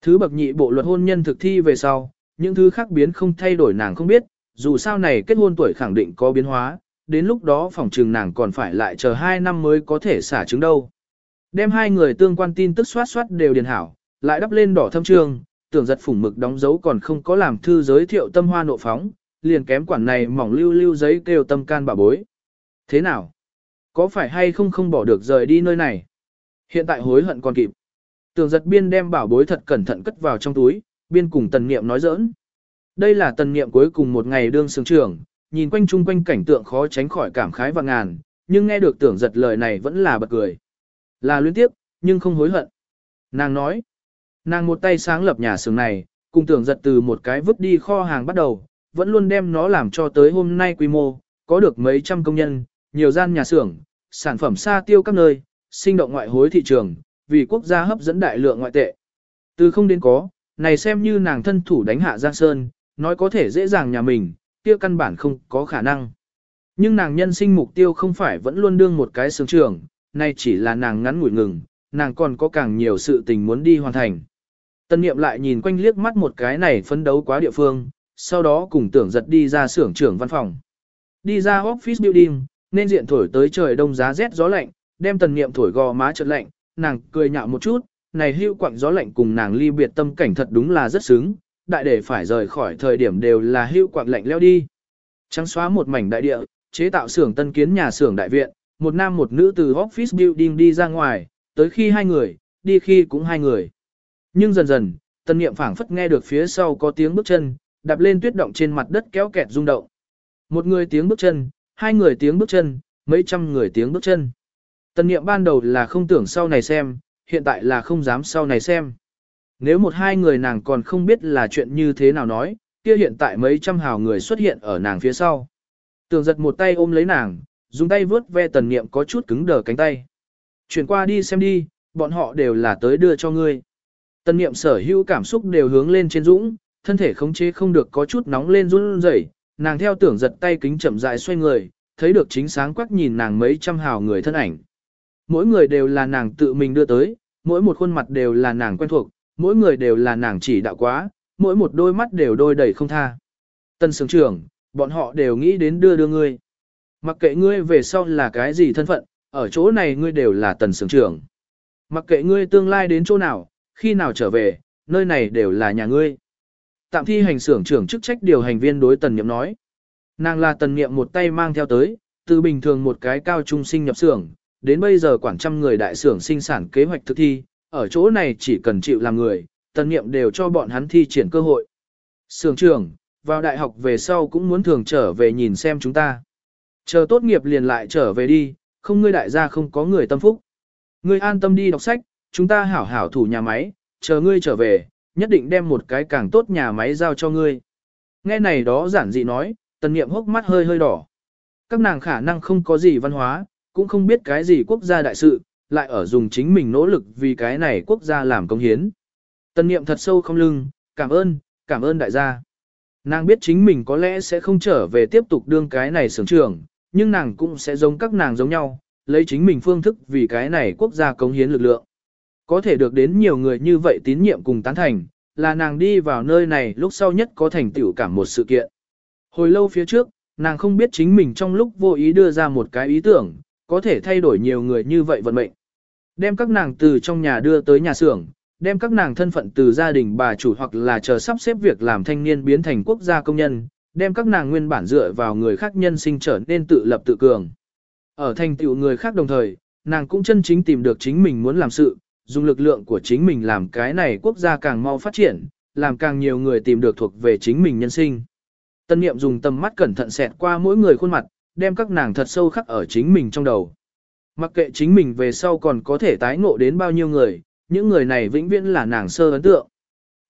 S1: Thứ bậc nhị bộ luật hôn nhân thực thi về sau, những thứ khác biến không thay đổi nàng không biết, dù sao này kết hôn tuổi khẳng định có biến hóa, đến lúc đó phòng trường nàng còn phải lại chờ 2 năm mới có thể xả trứng đâu. Đem hai người tương quan tin tức soát soát đều điền hảo, lại đắp lên đỏ thâm trường tưởng giật phủng mực đóng dấu còn không có làm thư giới thiệu tâm hoa nộ phóng, liền kém quản này mỏng lưu lưu giấy kêu tâm can bà bối. Thế nào? Có phải hay không không bỏ được rời đi nơi này? Hiện tại hối hận còn kịp. Tường giật biên đem bảo bối thật cẩn thận cất vào trong túi, biên cùng tần niệm nói giỡn. Đây là tần niệm cuối cùng một ngày đương sướng trưởng, nhìn quanh chung quanh cảnh tượng khó tránh khỏi cảm khái và ngàn, nhưng nghe được tưởng giật lời này vẫn là bật cười. Là luyến tiếp, nhưng không hối hận. Nàng nói, nàng một tay sáng lập nhà xưởng này, cùng tưởng giật từ một cái vứt đi kho hàng bắt đầu, vẫn luôn đem nó làm cho tới hôm nay quy mô, có được mấy trăm công nhân, nhiều gian nhà xưởng, sản phẩm xa tiêu các nơi, sinh động ngoại hối thị trường, vì quốc gia hấp dẫn đại lượng ngoại tệ. Từ không đến có, này xem như nàng thân thủ đánh hạ Giang Sơn, nói có thể dễ dàng nhà mình, kia căn bản không có khả năng. Nhưng nàng nhân sinh mục tiêu không phải vẫn luôn đương một cái sướng trường, nay chỉ là nàng ngắn ngủi ngừng, nàng còn có càng nhiều sự tình muốn đi hoàn thành. Tân niệm lại nhìn quanh liếc mắt một cái này phấn đấu quá địa phương, sau đó cùng tưởng giật đi ra xưởng trưởng văn phòng. Đi ra office building, nên diện thổi tới trời đông giá rét gió lạnh, đem tần niệm thổi gò má chợt lạnh, nàng cười nhạo một chút, này hưu quặng gió lạnh cùng nàng ly biệt tâm cảnh thật đúng là rất sướng, đại để phải rời khỏi thời điểm đều là hưu quặng lạnh leo đi. Trắng xóa một mảnh đại địa, chế tạo xưởng tân kiến nhà xưởng đại viện, một nam một nữ từ office building đi ra ngoài, tới khi hai người, đi khi cũng hai người. Nhưng dần dần, tần niệm phảng phất nghe được phía sau có tiếng bước chân, đạp lên tuyết động trên mặt đất kéo kẹt rung động. Một người tiếng bước chân, hai người tiếng bước chân, mấy trăm người tiếng bước chân. Tần niệm ban đầu là không tưởng sau này xem, hiện tại là không dám sau này xem. Nếu một hai người nàng còn không biết là chuyện như thế nào nói, kia hiện tại mấy trăm hào người xuất hiện ở nàng phía sau. Tường giật một tay ôm lấy nàng, dùng tay vướt ve tần niệm có chút cứng đờ cánh tay. Chuyển qua đi xem đi, bọn họ đều là tới đưa cho ngươi. Tần niệm sở hữu cảm xúc đều hướng lên trên dũng, thân thể khống chế không được có chút nóng lên run rẩy, nàng theo tưởng giật tay kính chậm rãi xoay người, thấy được chính sáng quắc nhìn nàng mấy trăm hào người thân ảnh. Mỗi người đều là nàng tự mình đưa tới, mỗi một khuôn mặt đều là nàng quen thuộc, mỗi người đều là nàng chỉ đạo quá, mỗi một đôi mắt đều đôi đầy không tha. Tân sướng trưởng, bọn họ đều nghĩ đến đưa đưa ngươi. Mặc kệ ngươi về sau là cái gì thân phận, ở chỗ này ngươi đều là tần sướng trưởng. Mặc kệ ngươi tương lai đến chỗ nào, khi nào trở về, nơi này đều là nhà ngươi. Tạm thi hành xưởng trưởng chức trách điều hành viên đối tần niệm nói. Nàng là tần niệm một tay mang theo tới, từ bình thường một cái cao trung sinh nhập xưởng, đến bây giờ quản trăm người đại xưởng sinh sản kế hoạch thực thi, ở chỗ này chỉ cần chịu làm người, tân nghiệm đều cho bọn hắn thi triển cơ hội. Xưởng trưởng, vào đại học về sau cũng muốn thường trở về nhìn xem chúng ta. Chờ tốt nghiệp liền lại trở về đi, không ngươi đại gia không có người tâm phúc. Ngươi an tâm đi đọc sách, chúng ta hảo hảo thủ nhà máy, chờ ngươi trở về, nhất định đem một cái càng tốt nhà máy giao cho ngươi. Nghe này đó giản dị nói, tần niệm hốc mắt hơi hơi đỏ. Các nàng khả năng không có gì văn hóa, cũng không biết cái gì quốc gia đại sự, lại ở dùng chính mình nỗ lực vì cái này quốc gia làm công hiến. Tân niệm thật sâu không lưng, cảm ơn, cảm ơn đại gia. Nàng biết chính mình có lẽ sẽ không trở về tiếp tục đương cái này sưởng trưởng, nhưng nàng cũng sẽ giống các nàng giống nhau, lấy chính mình phương thức vì cái này quốc gia cống hiến lực lượng. Có thể được đến nhiều người như vậy tín nhiệm cùng tán thành, là nàng đi vào nơi này lúc sau nhất có thành tựu cảm một sự kiện. Hồi lâu phía trước, nàng không biết chính mình trong lúc vô ý đưa ra một cái ý tưởng, có thể thay đổi nhiều người như vậy vận mệnh. Đem các nàng từ trong nhà đưa tới nhà xưởng, đem các nàng thân phận từ gia đình bà chủ hoặc là chờ sắp xếp việc làm thanh niên biến thành quốc gia công nhân, đem các nàng nguyên bản dựa vào người khác nhân sinh trở nên tự lập tự cường. Ở thành tựu người khác đồng thời, nàng cũng chân chính tìm được chính mình muốn làm sự, dùng lực lượng của chính mình làm cái này quốc gia càng mau phát triển, làm càng nhiều người tìm được thuộc về chính mình nhân sinh. Tân niệm dùng tầm mắt cẩn thận xẹt qua mỗi người khuôn mặt, đem các nàng thật sâu khắc ở chính mình trong đầu. Mặc kệ chính mình về sau còn có thể tái ngộ đến bao nhiêu người, những người này vĩnh viễn là nàng sơ ấn tượng.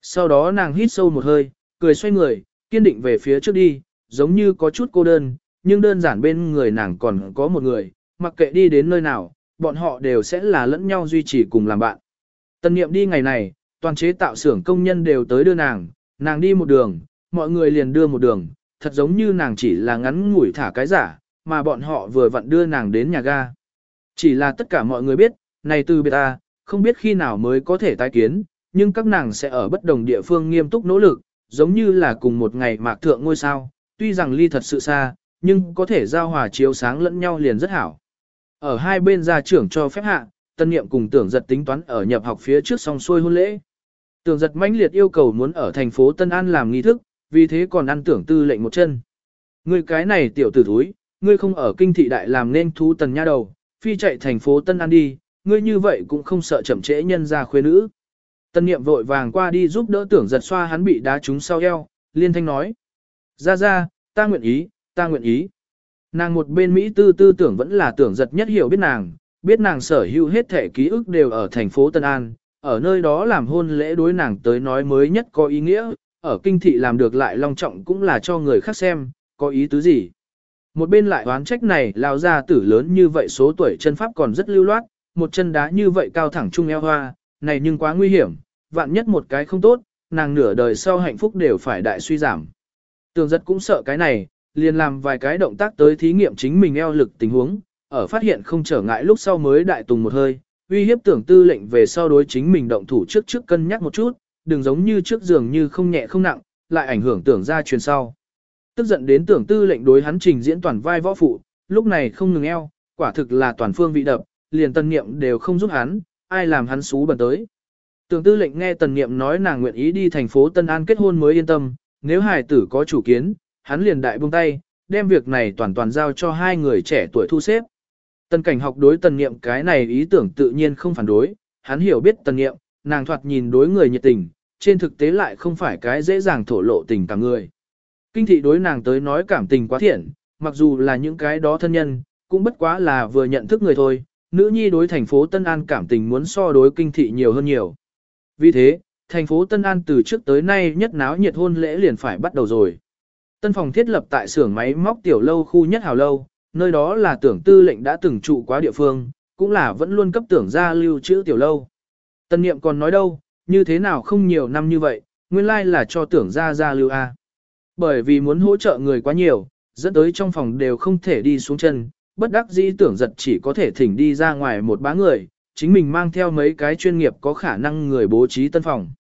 S1: Sau đó nàng hít sâu một hơi, cười xoay người, kiên định về phía trước đi, giống như có chút cô đơn, nhưng đơn giản bên người nàng còn có một người, mặc kệ đi đến nơi nào, bọn họ đều sẽ là lẫn nhau duy trì cùng làm bạn. Tần niệm đi ngày này, toàn chế tạo xưởng công nhân đều tới đưa nàng, nàng đi một đường, mọi người liền đưa một đường, thật giống như nàng chỉ là ngắn ngủi thả cái giả, mà bọn họ vừa vặn đưa nàng đến nhà ga. Chỉ là tất cả mọi người biết, này từ biệt ta, không biết khi nào mới có thể tái kiến, nhưng các nàng sẽ ở bất đồng địa phương nghiêm túc nỗ lực, giống như là cùng một ngày mạc thượng ngôi sao, tuy rằng ly thật sự xa, nhưng có thể giao hòa chiếu sáng lẫn nhau liền rất hảo. Ở hai bên gia trưởng cho phép hạ, tân niệm cùng tưởng giật tính toán ở nhập học phía trước xong xuôi hôn lễ. Tưởng giật mãnh liệt yêu cầu muốn ở thành phố Tân An làm nghi thức, vì thế còn ăn tưởng tư lệnh một chân. Ngươi cái này tiểu tử thúi, ngươi không ở kinh thị đại làm nên thú tần nha đầu, phi chạy thành phố Tân An đi, ngươi như vậy cũng không sợ chậm trễ nhân ra khuê nữ. Tân niệm vội vàng qua đi giúp đỡ tưởng giật xoa hắn bị đá trúng sau eo, liên thanh nói. Ra ra, ta nguyện ý, ta nguyện ý. Nàng một bên Mỹ tư tư tưởng vẫn là tưởng giật nhất hiểu biết nàng, biết nàng sở hữu hết thể ký ức đều ở thành phố Tân An, ở nơi đó làm hôn lễ đối nàng tới nói mới nhất có ý nghĩa, ở kinh thị làm được lại long trọng cũng là cho người khác xem, có ý tứ gì. Một bên lại oán trách này lao ra tử lớn như vậy số tuổi chân pháp còn rất lưu loát, một chân đá như vậy cao thẳng trung eo hoa, này nhưng quá nguy hiểm, vạn nhất một cái không tốt, nàng nửa đời sau hạnh phúc đều phải đại suy giảm. Tường giật cũng sợ cái này, liền làm vài cái động tác tới thí nghiệm chính mình eo lực tình huống, ở phát hiện không trở ngại lúc sau mới đại tùng một hơi, uy hiếp tưởng tư lệnh về sau đối chính mình động thủ trước trước cân nhắc một chút, đừng giống như trước giường như không nhẹ không nặng, lại ảnh hưởng tưởng ra truyền sau. Tức giận đến tưởng tư lệnh đối hắn trình diễn toàn vai võ phụ, lúc này không ngừng eo, quả thực là toàn phương vị đập, liền tân niệm đều không giúp hắn, ai làm hắn xú bẩn tới. Tưởng tư lệnh nghe tần niệm nói nàng nguyện ý đi thành phố Tân An kết hôn mới yên tâm, nếu hài tử có chủ kiến, hắn liền đại buông tay, đem việc này toàn toàn giao cho hai người trẻ tuổi thu xếp. Tần cảnh học đối tần niệm cái này ý tưởng tự nhiên không phản đối, hắn hiểu biết tần niệm, nàng thoạt nhìn đối người nhiệt tình, trên thực tế lại không phải cái dễ dàng thổ lộ tình cảm người. Kinh thị đối nàng tới nói cảm tình quá thiện, mặc dù là những cái đó thân nhân, cũng bất quá là vừa nhận thức người thôi, nữ nhi đối thành phố Tân An cảm tình muốn so đối kinh thị nhiều hơn nhiều. Vì thế, thành phố Tân An từ trước tới nay nhất náo nhiệt hôn lễ liền phải bắt đầu rồi. Tân phòng thiết lập tại xưởng máy móc tiểu lâu khu nhất hào lâu, nơi đó là tưởng tư lệnh đã từng trụ quá địa phương, cũng là vẫn luôn cấp tưởng ra lưu trữ tiểu lâu. Tân niệm còn nói đâu, như thế nào không nhiều năm như vậy, nguyên lai là cho tưởng ra ra lưu A. Bởi vì muốn hỗ trợ người quá nhiều, dẫn tới trong phòng đều không thể đi xuống chân, bất đắc dĩ tưởng giật chỉ có thể thỉnh đi ra ngoài một bá người, chính mình mang theo mấy cái chuyên nghiệp có khả năng người bố trí tân phòng.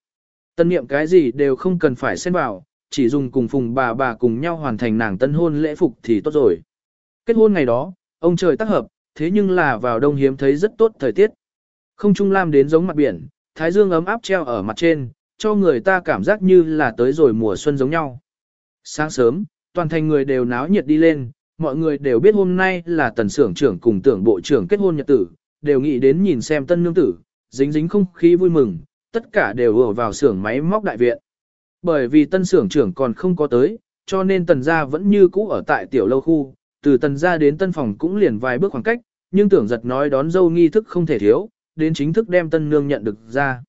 S1: Tân niệm cái gì đều không cần phải xen vào, chỉ dùng cùng phùng bà bà cùng nhau hoàn thành nàng tân hôn lễ phục thì tốt rồi. Kết hôn ngày đó, ông trời tác hợp, thế nhưng là vào đông hiếm thấy rất tốt thời tiết. Không trung lam đến giống mặt biển, thái dương ấm áp treo ở mặt trên, cho người ta cảm giác như là tới rồi mùa xuân giống nhau. Sáng sớm, toàn thành người đều náo nhiệt đi lên, mọi người đều biết hôm nay là tần Sưởng trưởng cùng tưởng bộ trưởng kết hôn nhật tử, đều nghĩ đến nhìn xem tân nương tử, dính dính không khí vui mừng, tất cả đều ở vào xưởng máy móc đại viện. Bởi vì tân xưởng trưởng còn không có tới, cho nên tần gia vẫn như cũ ở tại tiểu lâu khu, từ tần gia đến tân phòng cũng liền vài bước khoảng cách, nhưng tưởng giật nói đón dâu nghi thức không thể thiếu, đến chính thức đem tân nương nhận được ra.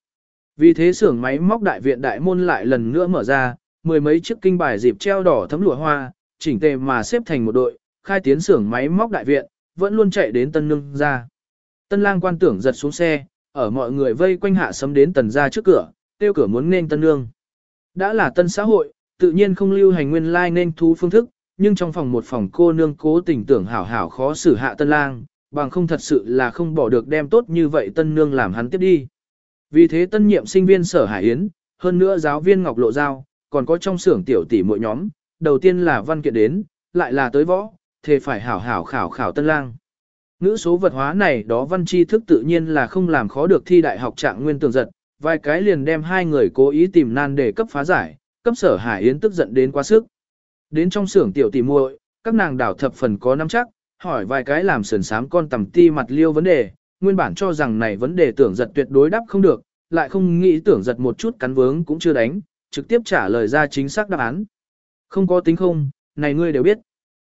S1: Vì thế xưởng máy móc đại viện đại môn lại lần nữa mở ra, mười mấy chiếc kinh bài dịp treo đỏ thấm lụa hoa, chỉnh tề mà xếp thành một đội, khai tiến xưởng máy móc đại viện, vẫn luôn chạy đến tân nương ra. Tân lang quan tưởng giật xuống xe, ở mọi người vây quanh hạ sấm đến tần ra trước cửa, tiêu cửa muốn nên tân nương. Đã là tân xã hội, tự nhiên không lưu hành nguyên lai like nên thú phương thức, nhưng trong phòng một phòng cô nương cố tình tưởng hảo hảo khó xử hạ tân lang, bằng không thật sự là không bỏ được đem tốt như vậy tân nương làm hắn tiếp đi. Vì thế tân nhiệm sinh viên sở Hải Yến, hơn nữa giáo viên Ngọc Lộ Giao, còn có trong xưởng tiểu tỷ mỗi nhóm, đầu tiên là văn kiện đến, lại là tới võ, thề phải hảo hảo khảo khảo tân lang. Ngữ số vật hóa này đó văn tri thức tự nhiên là không làm khó được thi đại học trạng nguyên tường giật, vài cái liền đem hai người cố ý tìm nan để cấp phá giải, cấp sở Hải Yến tức giận đến quá sức. Đến trong xưởng tiểu tỷ muội, các nàng đảo thập phần có nắm chắc, hỏi vài cái làm sườn sám con tầm ti mặt liêu vấn đề, nguyên bản cho rằng này vấn đề tưởng giật tuyệt đối đáp không được, lại không nghĩ tưởng giật một chút cắn vướng cũng chưa đánh, trực tiếp trả lời ra chính xác đáp án. Không có tính không, này ngươi đều biết.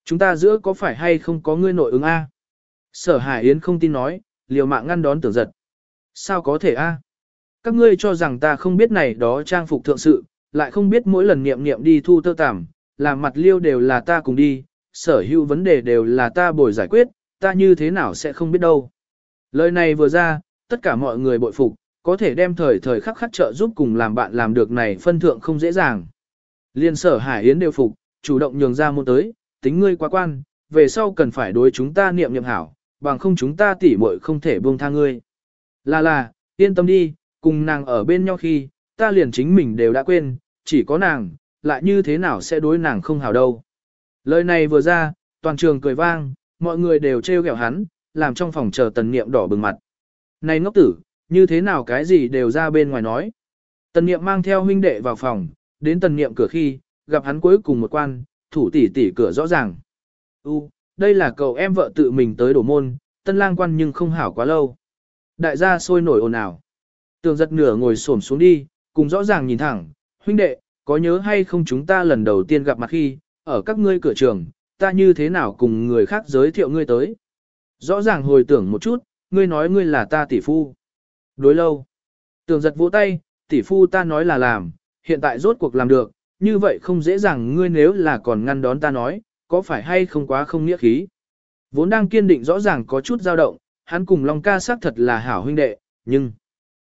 S1: Chúng ta giữa có phải hay không có ngươi nội ứng A? Sở Hải Yến không tin nói, liều mạng ngăn đón tưởng giật. Sao có thể A? Các ngươi cho rằng ta không biết này đó trang phục thượng sự, lại không biết mỗi lần niệm niệm đi thu tơ tằm, làm mặt liêu đều là ta cùng đi, sở hữu vấn đề đều là ta bồi giải quyết, ta như thế nào sẽ không biết đâu. Lời này vừa ra, tất cả mọi người bội phục, có thể đem thời thời khắc khắc trợ giúp cùng làm bạn làm được này phân thượng không dễ dàng. Liên sở Hải Yến đều phục, chủ động nhường ra môn tới, tính ngươi quá quan, về sau cần phải đối chúng ta niệm niệm hảo, bằng không chúng ta tỉ muội không thể buông tha ngươi. Là là, yên tâm đi, cùng nàng ở bên nhau khi, ta liền chính mình đều đã quên, chỉ có nàng, lại như thế nào sẽ đối nàng không hảo đâu. Lời này vừa ra, toàn trường cười vang, mọi người đều trêu ghẹo hắn, làm trong phòng chờ tần niệm đỏ bừng mặt. Này ngốc tử, như thế nào cái gì đều ra bên ngoài nói. Tần niệm mang theo huynh đệ vào phòng, đến tần niệm cửa khi, gặp hắn cuối cùng một quan, thủ tỷ tỷ cửa rõ ràng. U, đây là cậu em vợ tự mình tới đổ môn, tân lang quan nhưng không hảo quá lâu. Đại gia sôi nổi ồn ào. Tường giật nửa ngồi xổm xuống đi, cùng rõ ràng nhìn thẳng, huynh đệ, có nhớ hay không chúng ta lần đầu tiên gặp mặt khi, ở các ngươi cửa trường, ta như thế nào cùng người khác giới thiệu ngươi tới. Rõ ràng hồi tưởng một chút, ngươi nói ngươi là ta tỷ phu. Đối lâu. Tường giật vỗ tay, tỷ phu ta nói là làm, hiện tại rốt cuộc làm được, như vậy không dễ dàng ngươi nếu là còn ngăn đón ta nói, có phải hay không quá không nghĩa khí. Vốn đang kiên định rõ ràng có chút dao động, hắn cùng Long ca xác thật là hảo huynh đệ, nhưng...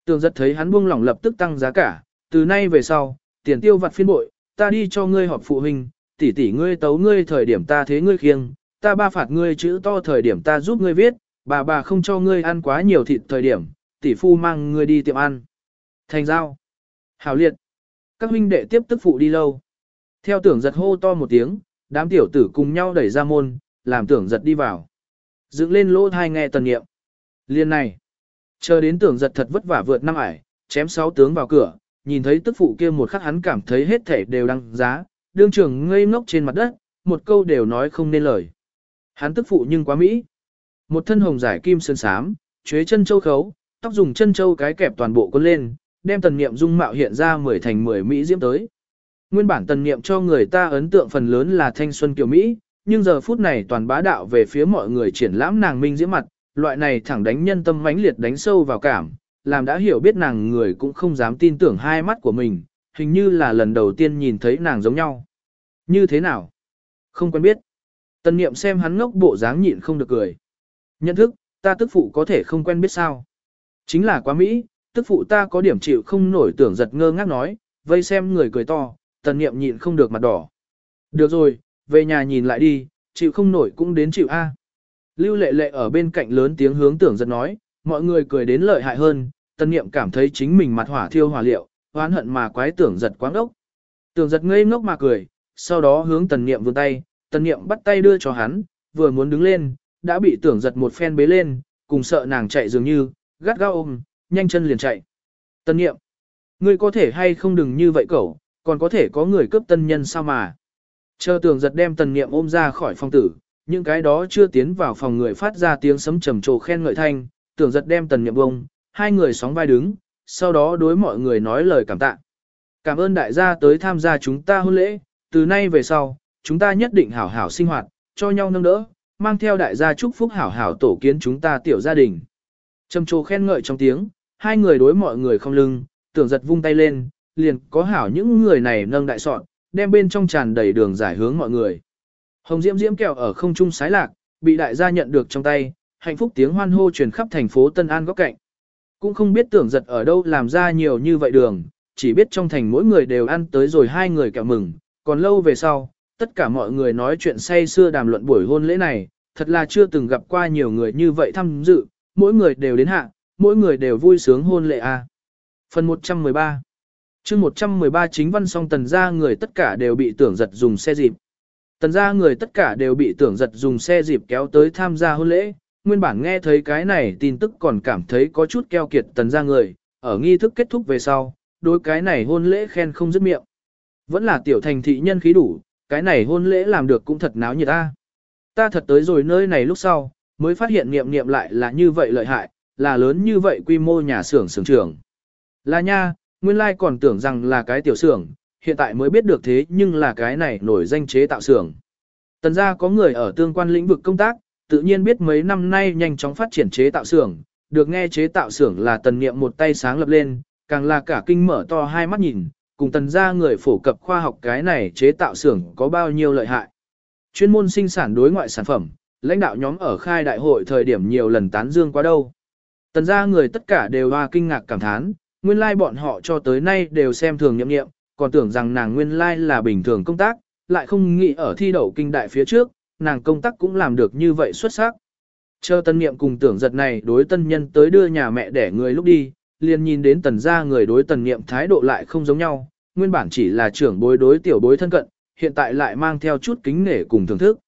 S1: Tường giật thấy hắn buông lỏng lập tức tăng giá cả, từ nay về sau, tiền tiêu vặt phiên bội, ta đi cho ngươi họp phụ huynh, tỷ tỷ ngươi tấu ngươi thời điểm ta thế ngươi khiêng, ta ba phạt ngươi chữ to thời điểm ta giúp ngươi viết, bà bà không cho ngươi ăn quá nhiều thịt thời điểm, tỷ phu mang ngươi đi tiệm ăn. Thành giao. Hảo liệt. Các huynh đệ tiếp tức phụ đi lâu. Theo tưởng giật hô to một tiếng, đám tiểu tử cùng nhau đẩy ra môn, làm tưởng giật đi vào. Dựng lên lỗ thai nghe tần nghiệm. Liên này. Chờ đến tưởng giật thật vất vả vượt năm ải, chém sáu tướng vào cửa, nhìn thấy tức phụ kia một khắc hắn cảm thấy hết thể đều đăng giá, đương trưởng ngây ngốc trên mặt đất, một câu đều nói không nên lời. Hắn tức phụ nhưng quá mỹ. Một thân hồng giải kim sơn sám, chuế chân châu khấu, tóc dùng chân châu cái kẹp toàn bộ con lên, đem tần niệm dung mạo hiện ra mười thành mười mỹ diễm tới. Nguyên bản tần niệm cho người ta ấn tượng phần lớn là thanh xuân kiều Mỹ, nhưng giờ phút này toàn bá đạo về phía mọi người triển lãm nàng minh diễm mặt, loại này thẳng đánh nhân tâm mãnh liệt đánh sâu vào cảm, làm đã hiểu biết nàng người cũng không dám tin tưởng hai mắt của mình, hình như là lần đầu tiên nhìn thấy nàng giống nhau. Như thế nào? Không quen biết. Tần niệm xem hắn ngốc bộ dáng nhịn không được cười. Nhận thức, ta tức phụ có thể không quen biết sao. Chính là quá Mỹ, tức phụ ta có điểm chịu không nổi tưởng giật ngơ ngác nói, vây xem người cười to, tần niệm nhịn không được mặt đỏ. Được rồi, về nhà nhìn lại đi, chịu không nổi cũng đến chịu A. Lưu lệ lệ ở bên cạnh lớn tiếng hướng tưởng giật nói, mọi người cười đến lợi hại hơn, tần niệm cảm thấy chính mình mặt hỏa thiêu hỏa liệu, hoán hận mà quái tưởng giật quáng ốc. Tưởng giật ngây ngốc mà cười, sau đó hướng tần niệm vươn tay, tần niệm bắt tay đưa cho hắn, vừa muốn đứng lên, đã bị tưởng giật một phen bế lên, cùng sợ nàng chạy dường như, gắt gao ôm, nhanh chân liền chạy. Tần niệm, ngươi có thể hay không đừng như vậy cậu, còn có thể có người cướp tân nhân sao mà. Chờ tưởng giật đem tần niệm ôm ra khỏi phòng tử, những cái đó chưa tiến vào phòng người phát ra tiếng sấm trầm trồ khen ngợi thanh, tưởng giật đem tần niệm bông, hai người sóng vai đứng, sau đó đối mọi người nói lời cảm tạ. Cảm ơn đại gia tới tham gia chúng ta hôn lễ, từ nay về sau, chúng ta nhất định hảo hảo sinh hoạt, cho nhau nâng đỡ, mang theo đại gia chúc phúc hảo hảo tổ kiến chúng ta tiểu gia đình. Trầm trồ khen ngợi trong tiếng, hai người đối mọi người không lưng, tưởng giật vung tay lên, liền có hảo những người này nâng đại sọn, đem bên trong tràn đầy đường giải hướng mọi người. Hồng diễm diễm kẹo ở không trung sái lạc, bị đại gia nhận được trong tay, hạnh phúc tiếng hoan hô truyền khắp thành phố Tân An góc cạnh. Cũng không biết tưởng giật ở đâu làm ra nhiều như vậy đường, chỉ biết trong thành mỗi người đều ăn tới rồi hai người kẹo mừng, còn lâu về sau, tất cả mọi người nói chuyện say xưa đàm luận buổi hôn lễ này, thật là chưa từng gặp qua nhiều người như vậy tham dự, mỗi người đều đến hạ, mỗi người đều vui sướng hôn lễ a. Phần 113 chương 113 chính văn song tần gia người tất cả đều bị tưởng giật dùng xe dịp. Tần gia người tất cả đều bị tưởng giật dùng xe dịp kéo tới tham gia hôn lễ, nguyên bản nghe thấy cái này tin tức còn cảm thấy có chút keo kiệt tần gia người, ở nghi thức kết thúc về sau, đối cái này hôn lễ khen không dứt miệng. Vẫn là tiểu thành thị nhân khí đủ, cái này hôn lễ làm được cũng thật náo nhiệt ta. Ta thật tới rồi nơi này lúc sau, mới phát hiện niệm niệm lại là như vậy lợi hại, là lớn như vậy quy mô nhà xưởng xưởng trưởng. Là nha, nguyên lai còn tưởng rằng là cái tiểu xưởng, hiện tại mới biết được thế nhưng là cái này nổi danh chế tạo xưởng. Tần gia có người ở tương quan lĩnh vực công tác, tự nhiên biết mấy năm nay nhanh chóng phát triển chế tạo xưởng, được nghe chế tạo xưởng là tần niệm một tay sáng lập lên, càng là cả kinh mở to hai mắt nhìn, cùng tần gia người phổ cập khoa học cái này chế tạo xưởng có bao nhiêu lợi hại. Chuyên môn sinh sản đối ngoại sản phẩm, lãnh đạo nhóm ở khai đại hội thời điểm nhiều lần tán dương quá đâu. Tần gia người tất cả đều hoa kinh ngạc cảm thán, nguyên lai like bọn họ cho tới nay đều xem thường nhậm nghiệm, còn tưởng rằng nàng nguyên lai like là bình thường công tác, lại không nghĩ ở thi đậu kinh đại phía trước, nàng công tác cũng làm được như vậy xuất sắc. Chờ tân niệm cùng tưởng giật này đối tân nhân tới đưa nhà mẹ để người lúc đi, liền nhìn đến tần gia người đối tần niệm thái độ lại không giống nhau, nguyên bản chỉ là trưởng bối đối tiểu bối thân cận, hiện tại lại mang theo chút kính nể cùng thưởng thức.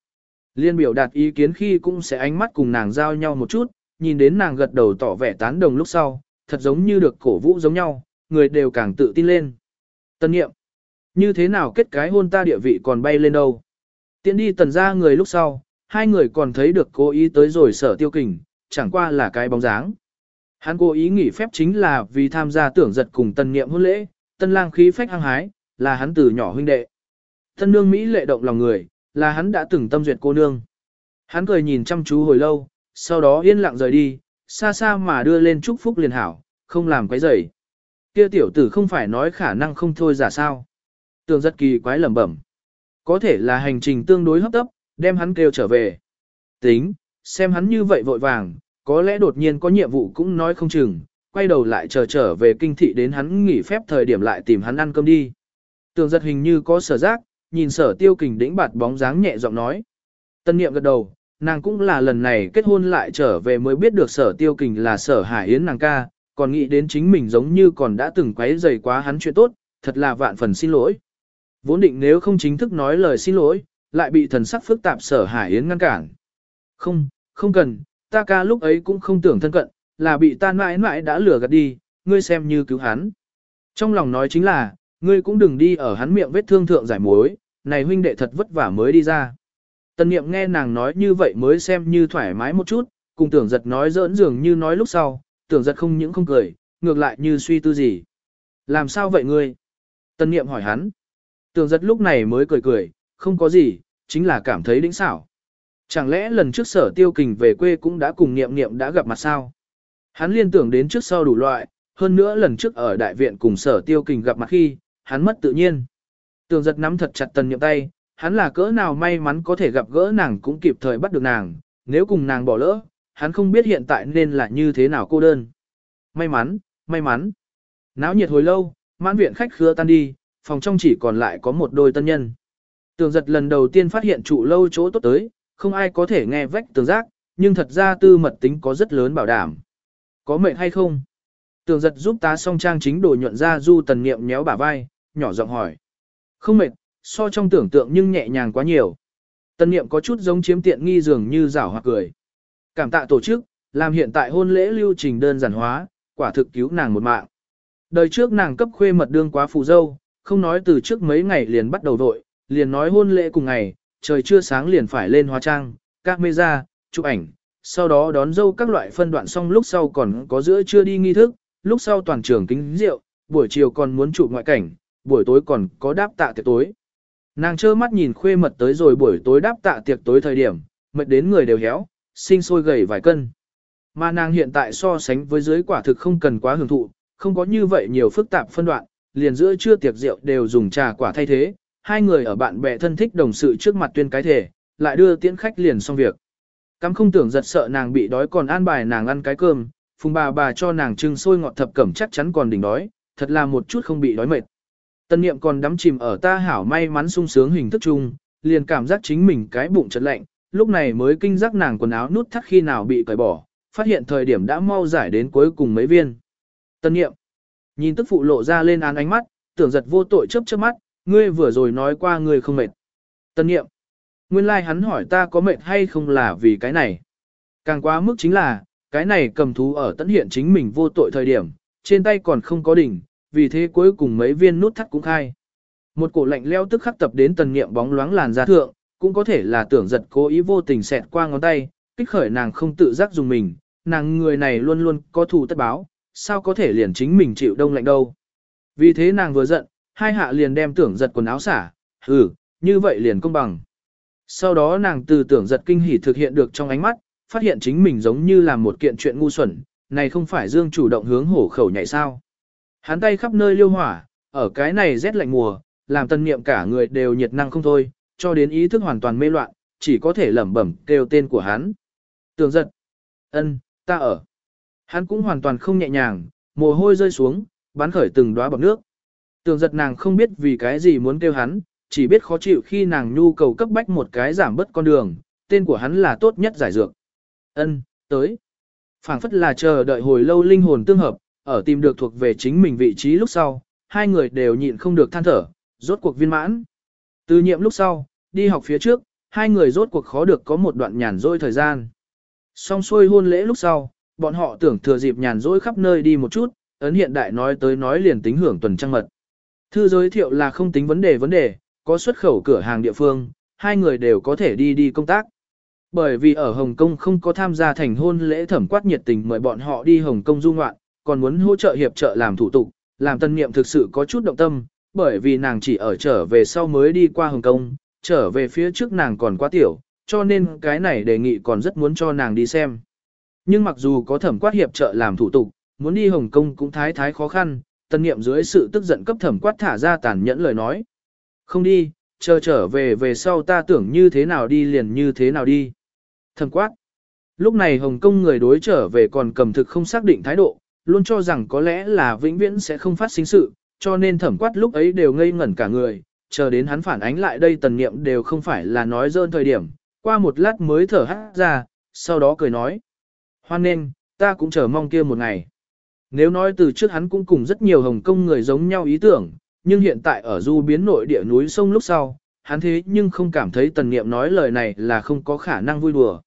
S1: Liên biểu đạt ý kiến khi cũng sẽ ánh mắt cùng nàng giao nhau một chút, nhìn đến nàng gật đầu tỏ vẻ tán đồng lúc sau, thật giống như được cổ vũ giống nhau, người đều càng tự tin lên. Tân nghiệm, như thế nào kết cái hôn ta địa vị còn bay lên đâu. Tiến đi tần ra người lúc sau, hai người còn thấy được cố ý tới rồi sở tiêu kình, chẳng qua là cái bóng dáng. Hắn cố ý nghỉ phép chính là vì tham gia tưởng giật cùng tân nghiệm hôn lễ, tân lang khí phách hăng hái, là hắn từ nhỏ huynh đệ. Tân nương Mỹ lệ động lòng người, là hắn đã từng tâm duyệt cô nương. Hắn cười nhìn chăm chú hồi lâu, sau đó yên lặng rời đi, xa xa mà đưa lên chúc phúc liền hảo, không làm quấy rầy. Kia tiểu tử không phải nói khả năng không thôi giả sao. Tường giật kỳ quái lẩm bẩm. Có thể là hành trình tương đối hấp tấp, đem hắn kêu trở về. Tính, xem hắn như vậy vội vàng, có lẽ đột nhiên có nhiệm vụ cũng nói không chừng, quay đầu lại chờ trở về kinh thị đến hắn nghỉ phép thời điểm lại tìm hắn ăn cơm đi. Tường giật hình như có sở giác, nhìn sở tiêu kình đĩnh bạt bóng dáng nhẹ giọng nói. Tân niệm gật đầu, nàng cũng là lần này kết hôn lại trở về mới biết được sở tiêu kình là sở hải yến nàng ca, còn nghĩ đến chính mình giống như còn đã từng quấy rầy quá hắn chuyện tốt, thật là vạn phần xin lỗi. Vốn định nếu không chính thức nói lời xin lỗi, lại bị thần sắc phức tạp sở hải yến ngăn cản. Không, không cần, ta ca lúc ấy cũng không tưởng thân cận, là bị ta mãi mãi đã lừa gạt đi, ngươi xem như cứu hắn. Trong lòng nói chính là, ngươi cũng đừng đi ở hắn miệng vết thương thượng giải mối, này huynh đệ thật vất vả mới đi ra. Tần niệm nghe nàng nói như vậy mới xem như thoải mái một chút, cùng tưởng giật nói giỡn dường như nói lúc sau, tưởng giật không những không cười, ngược lại như suy tư gì. Làm sao vậy ngươi? Tần niệm hỏi hắn. Tưởng giật lúc này mới cười cười, không có gì, chính là cảm thấy đĩnh xảo. Chẳng lẽ lần trước sở tiêu kình về quê cũng đã cùng niệm niệm đã gặp mặt sao? Hắn liên tưởng đến trước sau đủ loại, hơn nữa lần trước ở đại viện cùng sở tiêu kình gặp mặt khi, hắn mất tự nhiên. Tường giật nắm thật chặt tần niệm tay, hắn là cỡ nào may mắn có thể gặp gỡ nàng cũng kịp thời bắt được nàng, nếu cùng nàng bỏ lỡ, hắn không biết hiện tại nên là như thế nào cô đơn. May mắn, may mắn. Náo nhiệt hồi lâu, mãn viện khách khứa tan đi, phòng trong chỉ còn lại có một đôi tân nhân. Tường giật lần đầu tiên phát hiện trụ lâu chỗ tốt tới, không ai có thể nghe vách tường giác, nhưng thật ra tư mật tính có rất lớn bảo đảm. Có mệnh hay không? Tường giật giúp tá song trang chính đồ nhuận ra du tần niệm nhéo bả vai, nhỏ giọng hỏi. Không mệt, so trong tưởng tượng nhưng nhẹ nhàng quá nhiều. Tần niệm có chút giống chiếm tiện nghi dường như rảo hoặc cười. Cảm tạ tổ chức, làm hiện tại hôn lễ lưu trình đơn giản hóa, quả thực cứu nàng một mạng. Đời trước nàng cấp khuê mật đương quá phù dâu, không nói từ trước mấy ngày liền bắt đầu vội, liền nói hôn lễ cùng ngày, trời chưa sáng liền phải lên hóa trang, các mê ra, chụp ảnh, sau đó đón dâu các loại phân đoạn xong lúc sau còn có giữa chưa đi nghi thức, lúc sau toàn trường kính rượu, buổi chiều còn muốn chụp ngoại cảnh, buổi tối còn có đáp tạ tiệc tối. Nàng trơ mắt nhìn khuê mật tới rồi buổi tối đáp tạ tiệc tối thời điểm, mệt đến người đều héo, sinh sôi gầy vài cân. Mà nàng hiện tại so sánh với dưới quả thực không cần quá hưởng thụ, không có như vậy nhiều phức tạp phân đoạn, liền giữa trưa tiệc rượu đều dùng trà quả thay thế, hai người ở bạn bè thân thích đồng sự trước mặt tuyên cái thể, lại đưa tiễn khách liền xong việc. Cắm không tưởng giật sợ nàng bị đói còn an bài nàng ăn cái cơm, phùng bà bà cho nàng trưng sôi ngọt thập cẩm chắc chắn còn đỉnh đói, thật là một chút không bị đói mệt. Tân niệm còn đắm chìm ở ta hảo may mắn sung sướng hình thức chung, liền cảm giác chính mình cái bụng chật lạnh, lúc này mới kinh giác nàng quần áo nút thắt khi nào bị cởi bỏ, phát hiện thời điểm đã mau giải đến cuối cùng mấy viên. Tân niệm, nhìn tức phụ lộ ra lên án ánh mắt, tưởng giật vô tội chớp chớp mắt, ngươi vừa rồi nói qua ngươi không mệt. Tân niệm, nguyên lai like hắn hỏi ta có mệt hay không là vì cái này. Càng quá mức chính là, cái này cầm thú ở tận hiện chính mình vô tội thời điểm, trên tay còn không có đỉnh, vì thế cuối cùng mấy viên nút thắt cũng khai. Một cổ lạnh leo tức khắc tập đến tần niệm bóng loáng làn da thượng, cũng có thể là tưởng giật cố ý vô tình xẹt qua ngón tay, kích khởi nàng không tự giác dùng mình, nàng người này luôn luôn có thù tất báo, sao có thể liền chính mình chịu đông lạnh đâu. Vì thế nàng vừa giận, hai hạ liền đem tưởng giật quần áo xả, ừ, như vậy liền công bằng. Sau đó nàng từ tưởng giật kinh hỉ thực hiện được trong ánh mắt, phát hiện chính mình giống như là một kiện chuyện ngu xuẩn, này không phải Dương chủ động hướng hổ khẩu nhảy sao. Hắn tay khắp nơi liêu hỏa, ở cái này rét lạnh mùa, làm tân niệm cả người đều nhiệt năng không thôi, cho đến ý thức hoàn toàn mê loạn, chỉ có thể lẩm bẩm kêu tên của hắn. Tường giật. ân, ta ở. Hắn cũng hoàn toàn không nhẹ nhàng, mồ hôi rơi xuống, bắn khởi từng đóa bọt nước. Tường giật nàng không biết vì cái gì muốn kêu hắn, chỉ biết khó chịu khi nàng nhu cầu cấp bách một cái giảm bớt con đường, tên của hắn là tốt nhất giải dược. Ân, tới. phảng phất là chờ đợi hồi lâu linh hồn tương hợp, ở tìm được thuộc về chính mình vị trí lúc sau, hai người đều nhịn không được than thở, rốt cuộc viên mãn. Từ nhiệm lúc sau, đi học phía trước, hai người rốt cuộc khó được có một đoạn nhàn rỗi thời gian. Xong xuôi hôn lễ lúc sau, bọn họ tưởng thừa dịp nhàn rỗi khắp nơi đi một chút, ấn hiện đại nói tới nói liền tính hưởng tuần trăng mật. Thư giới thiệu là không tính vấn đề vấn đề, có xuất khẩu cửa hàng địa phương, hai người đều có thể đi đi công tác. Bởi vì ở Hồng Kông không có tham gia thành hôn lễ thẩm quát nhiệt tình mời bọn họ đi Hồng Kông du ngoạn, còn muốn hỗ trợ hiệp trợ làm thủ tục, làm tân niệm thực sự có chút động tâm, bởi vì nàng chỉ ở trở về sau mới đi qua Hồng Kông, trở về phía trước nàng còn quá tiểu, cho nên cái này đề nghị còn rất muốn cho nàng đi xem. Nhưng mặc dù có thẩm quát hiệp trợ làm thủ tục, muốn đi Hồng Kông cũng thái thái khó khăn, tân niệm dưới sự tức giận cấp thẩm quát thả ra tàn nhẫn lời nói. Không đi, chờ trở về về sau ta tưởng như thế nào đi liền như thế nào đi. Thẩm quát. Lúc này Hồng Kông người đối trở về còn cầm thực không xác định thái độ, luôn cho rằng có lẽ là vĩnh viễn sẽ không phát sinh sự, cho nên thẩm quát lúc ấy đều ngây ngẩn cả người, chờ đến hắn phản ánh lại đây tần niệm đều không phải là nói dơn thời điểm, qua một lát mới thở hát ra, sau đó cười nói. Hoan nên, ta cũng chờ mong kia một ngày. Nếu nói từ trước hắn cũng cùng rất nhiều Hồng Kông người giống nhau ý tưởng, nhưng hiện tại ở du biến nội địa núi sông lúc sau, hắn thế nhưng không cảm thấy tần niệm nói lời này là không có khả năng vui đùa.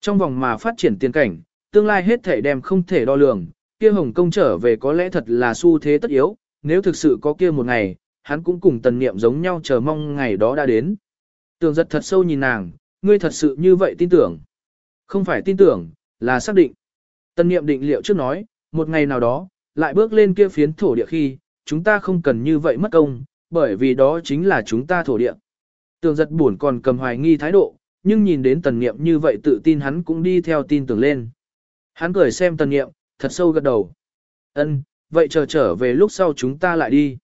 S1: Trong vòng mà phát triển tiền cảnh, tương lai hết thể đem không thể đo lường, kia Hồng Kông trở về có lẽ thật là xu thế tất yếu, nếu thực sự có kia một ngày, hắn cũng cùng tần niệm giống nhau chờ mong ngày đó đã đến. Tường giật thật sâu nhìn nàng, ngươi thật sự như vậy tin tưởng. Không phải tin tưởng, là xác định. Tần niệm định liệu trước nói, một ngày nào đó, lại bước lên kia phiến thổ địa khi, chúng ta không cần như vậy mất công, bởi vì đó chính là chúng ta thổ địa. Tường giật buồn còn cầm hoài nghi thái độ, nhưng nhìn đến tần niệm như vậy tự tin hắn cũng đi theo tin tưởng lên. Hắn cười xem tần niệm, thật sâu gật đầu. Ân, vậy chờ trở về lúc sau chúng ta lại đi.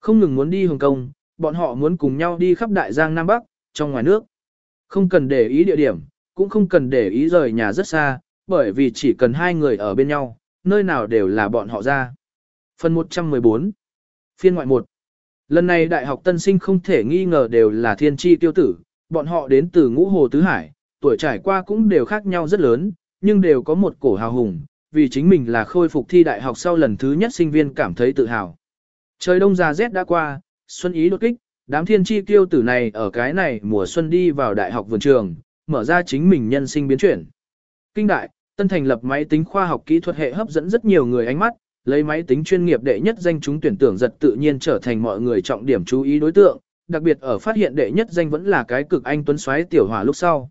S1: Không ngừng muốn đi Hồng Kông, bọn họ muốn cùng nhau đi khắp Đại Giang Nam Bắc, trong ngoài nước. Không cần để ý địa điểm, cũng không cần để ý rời nhà rất xa, bởi vì chỉ cần hai người ở bên nhau, nơi nào đều là bọn họ ra. Phần 114 Phiên ngoại 1 Lần này Đại học Tân Sinh không thể nghi ngờ đều là thiên tri tiêu tử, bọn họ đến từ ngũ hồ tứ hải, tuổi trải qua cũng đều khác nhau rất lớn, nhưng đều có một cổ hào hùng, vì chính mình là khôi phục thi đại học sau lần thứ nhất sinh viên cảm thấy tự hào. Trời đông già rét đã qua, xuân ý đột kích, đám thiên tri tiêu tử này ở cái này mùa xuân đi vào đại học vườn trường, mở ra chính mình nhân sinh biến chuyển. Kinh đại, tân thành lập máy tính khoa học kỹ thuật hệ hấp dẫn rất nhiều người ánh mắt, lấy máy tính chuyên nghiệp đệ nhất danh chúng tuyển tưởng giật tự nhiên trở thành mọi người trọng điểm chú ý đối tượng, đặc biệt ở phát hiện đệ nhất danh vẫn là cái cực anh tuấn xoáy tiểu hỏa lúc sau.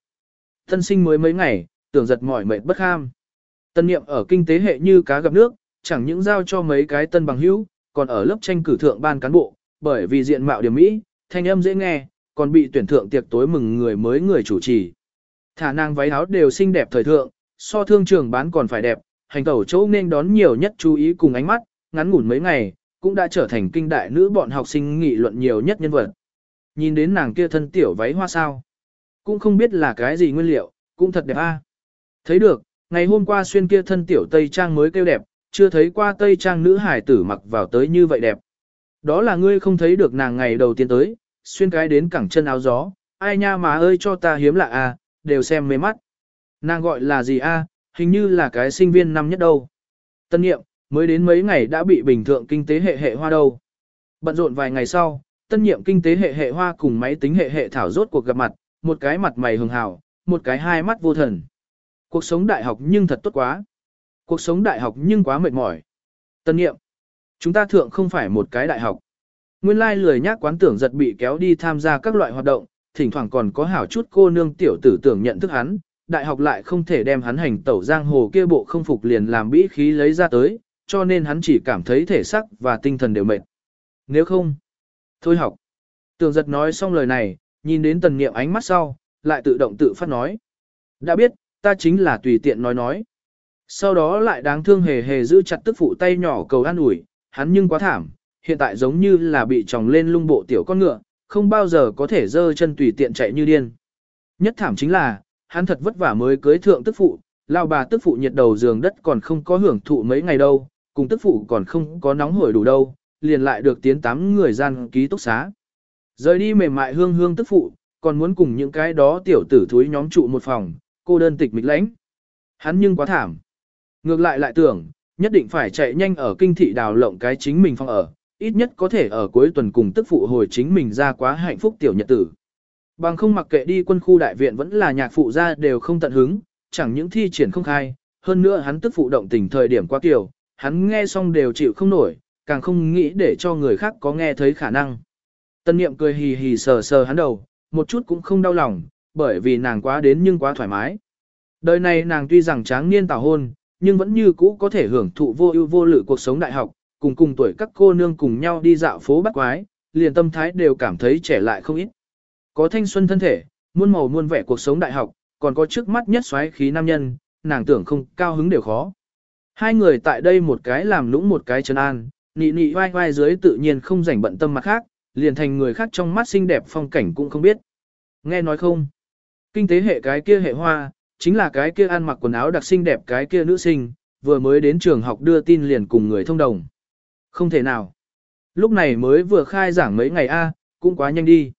S1: Tân sinh mới mấy ngày, tưởng giật mỏi mệt bất ham. Tân niệm ở kinh tế hệ như cá gặp nước, chẳng những giao cho mấy cái tân bằng hữu, còn ở lớp tranh cử thượng ban cán bộ, bởi vì diện mạo điểm mỹ, thanh âm dễ nghe, còn bị tuyển thượng tiệc tối mừng người mới người chủ trì. Thả năng váy áo đều xinh đẹp thời thượng, so thương trường bán còn phải đẹp, hành tẩu chỗ nên đón nhiều nhất chú ý cùng ánh mắt, ngắn ngủn mấy ngày, cũng đã trở thành kinh đại nữ bọn học sinh nghị luận nhiều nhất nhân vật. Nhìn đến nàng kia thân tiểu váy hoa sao, cũng không biết là cái gì nguyên liệu, cũng thật đẹp a. Thấy được, ngày hôm qua xuyên kia thân tiểu Tây Trang mới kêu đẹp, chưa thấy qua Tây Trang nữ hải tử mặc vào tới như vậy đẹp. Đó là ngươi không thấy được nàng ngày đầu tiên tới, xuyên cái đến cẳng chân áo gió, ai nha mà ơi cho ta hiếm lạ a, đều xem mê mắt. Nàng gọi là gì a? hình như là cái sinh viên năm nhất đâu. Tân nghiệm, mới đến mấy ngày đã bị bình thượng kinh tế hệ hệ hoa đâu. Bận rộn vài ngày sau, tân nhiệm kinh tế hệ hệ hoa cùng máy tính hệ hệ thảo rốt cuộc gặp mặt, một cái mặt mày hường hào, một cái hai mắt vô thần. Cuộc sống đại học nhưng thật tốt quá. Cuộc sống đại học nhưng quá mệt mỏi. Tân nhiệm, chúng ta thượng không phải một cái đại học. Nguyên lai lười nhác quán tưởng giật bị kéo đi tham gia các loại hoạt động, thỉnh thoảng còn có hảo chút cô nương tiểu tử tưởng nhận thức hắn, đại học lại không thể đem hắn hành tẩu giang hồ kia bộ không phục liền làm bĩ khí lấy ra tới, cho nên hắn chỉ cảm thấy thể sắc và tinh thần đều mệt. Nếu không, thôi học. Tường giật nói xong lời này, nhìn đến tần niệm ánh mắt sau, lại tự động tự phát nói. Đã biết, ta chính là tùy tiện nói nói. Sau đó lại đáng thương hề hề giữ chặt tức phụ tay nhỏ cầu an ủi, hắn nhưng quá thảm, hiện tại giống như là bị tròng lên lung bộ tiểu con ngựa, không bao giờ có thể dơ chân tùy tiện chạy như điên. Nhất thảm chính là, hắn thật vất vả mới cưới thượng tức phụ, lao bà tức phụ nhiệt đầu giường đất còn không có hưởng thụ mấy ngày đâu, cùng tức phụ còn không có nóng hổi đủ đâu, liền lại được tiến tám người gian ký túc xá. Rời đi mềm mại hương hương tức phụ, còn muốn cùng những cái đó tiểu tử thúi nhóm trụ một phòng, cô đơn tịch mịch lãnh. Hắn nhưng quá thảm. Ngược lại lại tưởng, nhất định phải chạy nhanh ở kinh thị đào lộng cái chính mình phòng ở, ít nhất có thể ở cuối tuần cùng tức phụ hồi chính mình ra quá hạnh phúc tiểu nhật tử. Bằng không mặc kệ đi quân khu đại viện vẫn là nhạc phụ ra đều không tận hứng, chẳng những thi triển không khai, hơn nữa hắn tức phụ động tình thời điểm quá kiểu, hắn nghe xong đều chịu không nổi, càng không nghĩ để cho người khác có nghe thấy khả năng. Tân niệm cười hì hì sờ sờ hắn đầu, một chút cũng không đau lòng, bởi vì nàng quá đến nhưng quá thoải mái. Đời này nàng tuy rằng tráng niên tảo hôn, nhưng vẫn như cũ có thể hưởng thụ vô ưu vô lự cuộc sống đại học, cùng cùng tuổi các cô nương cùng nhau đi dạo phố bắt quái, liền tâm thái đều cảm thấy trẻ lại không ít. Có thanh xuân thân thể, muôn màu muôn vẻ cuộc sống đại học, còn có trước mắt nhất xoáy khí nam nhân, nàng tưởng không cao hứng đều khó. Hai người tại đây một cái làm lũng một cái chân an, nị nị vai vai dưới tự nhiên không rảnh bận tâm mặt khác, liền thành người khác trong mắt xinh đẹp phong cảnh cũng không biết. Nghe nói không? Kinh tế hệ cái kia hệ hoa, chính là cái kia ăn mặc quần áo đặc xinh đẹp cái kia nữ sinh, vừa mới đến trường học đưa tin liền cùng người thông đồng. Không thể nào. Lúc này mới vừa khai giảng mấy ngày A, cũng quá nhanh đi.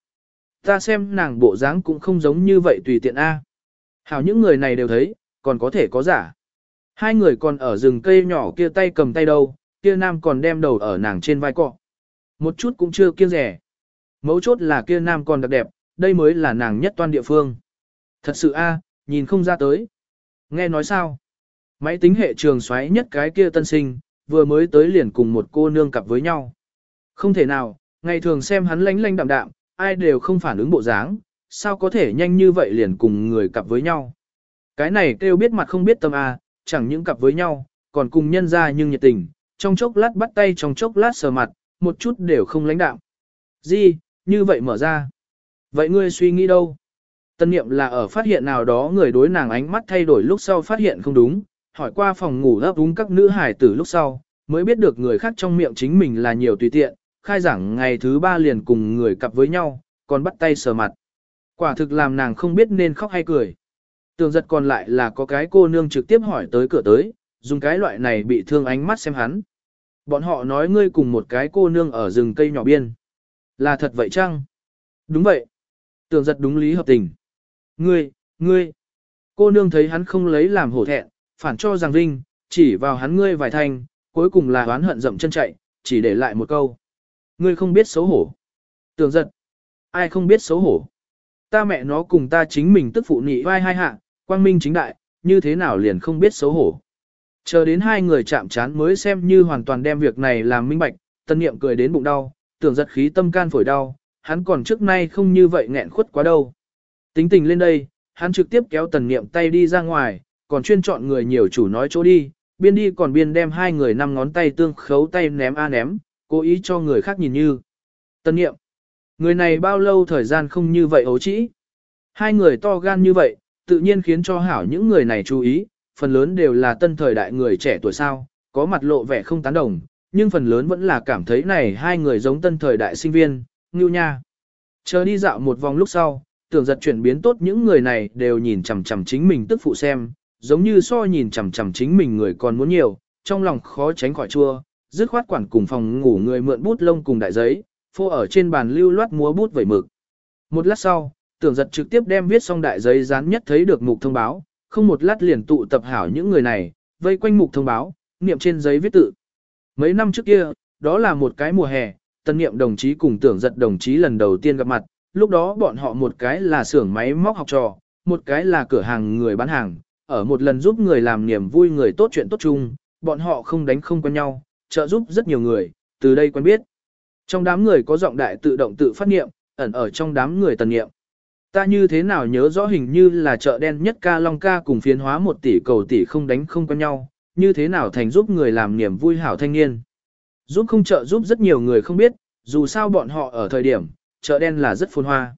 S1: Ta xem nàng bộ dáng cũng không giống như vậy tùy tiện A. Hảo những người này đều thấy, còn có thể có giả. Hai người còn ở rừng cây nhỏ kia tay cầm tay đâu, kia nam còn đem đầu ở nàng trên vai cọ. Một chút cũng chưa kiêng rẻ. Mấu chốt là kia nam còn đặc đẹp, đây mới là nàng nhất toàn địa phương. Thật sự a, nhìn không ra tới. Nghe nói sao? Máy tính hệ trường xoáy nhất cái kia tân sinh, vừa mới tới liền cùng một cô nương cặp với nhau. Không thể nào, ngày thường xem hắn lánh lánh đạm đạm, ai đều không phản ứng bộ dáng, sao có thể nhanh như vậy liền cùng người cặp với nhau. Cái này kêu biết mặt không biết tâm a, chẳng những cặp với nhau, còn cùng nhân ra nhưng nhiệt tình, trong chốc lát bắt tay trong chốc lát sờ mặt, một chút đều không lãnh đạo. Gì, như vậy mở ra. Vậy ngươi suy nghĩ đâu? Tân niệm là ở phát hiện nào đó người đối nàng ánh mắt thay đổi lúc sau phát hiện không đúng, hỏi qua phòng ngủ ấp đúng các nữ hải tử lúc sau, mới biết được người khác trong miệng chính mình là nhiều tùy tiện, khai giảng ngày thứ ba liền cùng người cặp với nhau, còn bắt tay sờ mặt. Quả thực làm nàng không biết nên khóc hay cười. Tường giật còn lại là có cái cô nương trực tiếp hỏi tới cửa tới, dùng cái loại này bị thương ánh mắt xem hắn. Bọn họ nói ngươi cùng một cái cô nương ở rừng cây nhỏ biên. Là thật vậy chăng? Đúng vậy. Tường giật đúng lý hợp tình. Ngươi, ngươi. Cô nương thấy hắn không lấy làm hổ thẹn, phản cho rằng vinh, chỉ vào hắn ngươi vài thanh, cuối cùng là oán hận rậm chân chạy, chỉ để lại một câu. Ngươi không biết xấu hổ. tưởng giật. Ai không biết xấu hổ. Ta mẹ nó cùng ta chính mình tức phụ nhị vai hai hạ, quang minh chính đại, như thế nào liền không biết xấu hổ. Chờ đến hai người chạm chán mới xem như hoàn toàn đem việc này làm minh bạch, tân niệm cười đến bụng đau, tưởng giật khí tâm can phổi đau, hắn còn trước nay không như vậy nghẹn khuất quá đâu. Tính tình lên đây, hắn trực tiếp kéo tần niệm tay đi ra ngoài, còn chuyên chọn người nhiều chủ nói chỗ đi, biên đi còn biên đem hai người năm ngón tay tương khấu tay ném a ném, cố ý cho người khác nhìn như. Tân niệm, người này bao lâu thời gian không như vậy ấu trĩ. Hai người to gan như vậy, tự nhiên khiến cho hảo những người này chú ý, phần lớn đều là tân thời đại người trẻ tuổi sao, có mặt lộ vẻ không tán đồng, nhưng phần lớn vẫn là cảm thấy này hai người giống tân thời đại sinh viên, ngưu nha. Chờ đi dạo một vòng lúc sau, tưởng giật chuyển biến tốt những người này đều nhìn chằm chằm chính mình tức phụ xem, giống như so nhìn chằm chằm chính mình người còn muốn nhiều, trong lòng khó tránh khỏi chua, dứt khoát quản cùng phòng ngủ người mượn bút lông cùng đại giấy, phô ở trên bàn lưu loát múa bút vẩy mực. Một lát sau, tưởng giật trực tiếp đem viết xong đại giấy dán nhất thấy được mục thông báo, không một lát liền tụ tập hảo những người này, vây quanh mục thông báo, niệm trên giấy viết tự. Mấy năm trước kia, đó là một cái mùa hè, tân niệm đồng chí cùng tưởng giật đồng chí lần đầu tiên gặp mặt, lúc đó bọn họ một cái là xưởng máy móc học trò, một cái là cửa hàng người bán hàng, ở một lần giúp người làm niềm vui người tốt chuyện tốt chung, bọn họ không đánh không quen nhau, trợ giúp rất nhiều người, từ đây quen biết. Trong đám người có giọng đại tự động tự phát niệm, ẩn ở trong đám người tần niệm. Ta như thế nào nhớ rõ hình như là chợ đen nhất ca long ca cùng phiến hóa một tỷ cầu tỷ không đánh không quen nhau, như thế nào thành giúp người làm niềm vui hảo thanh niên. Giúp không trợ giúp rất nhiều người không biết, dù sao bọn họ ở thời điểm, chợ đen là rất phồn hoa.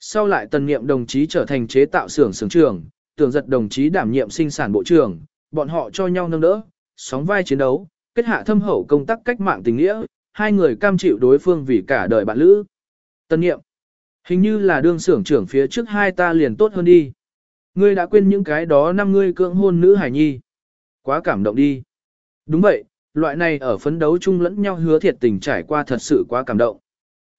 S1: Sau lại tần niệm đồng chí trở thành chế tạo xưởng xưởng trưởng, tưởng giật đồng chí đảm nhiệm sinh sản bộ trưởng, bọn họ cho nhau nâng đỡ, sóng vai chiến đấu, kết hạ thâm hậu công tác cách mạng tình nghĩa, hai người cam chịu đối phương vì cả đời bạn lữ. Tân nghiệm, hình như là đương xưởng trưởng phía trước hai ta liền tốt hơn đi. Ngươi đã quên những cái đó năm ngươi cưỡng hôn nữ hải nhi. Quá cảm động đi. Đúng vậy, loại này ở phấn đấu chung lẫn nhau hứa thiệt tình trải qua thật sự quá cảm động.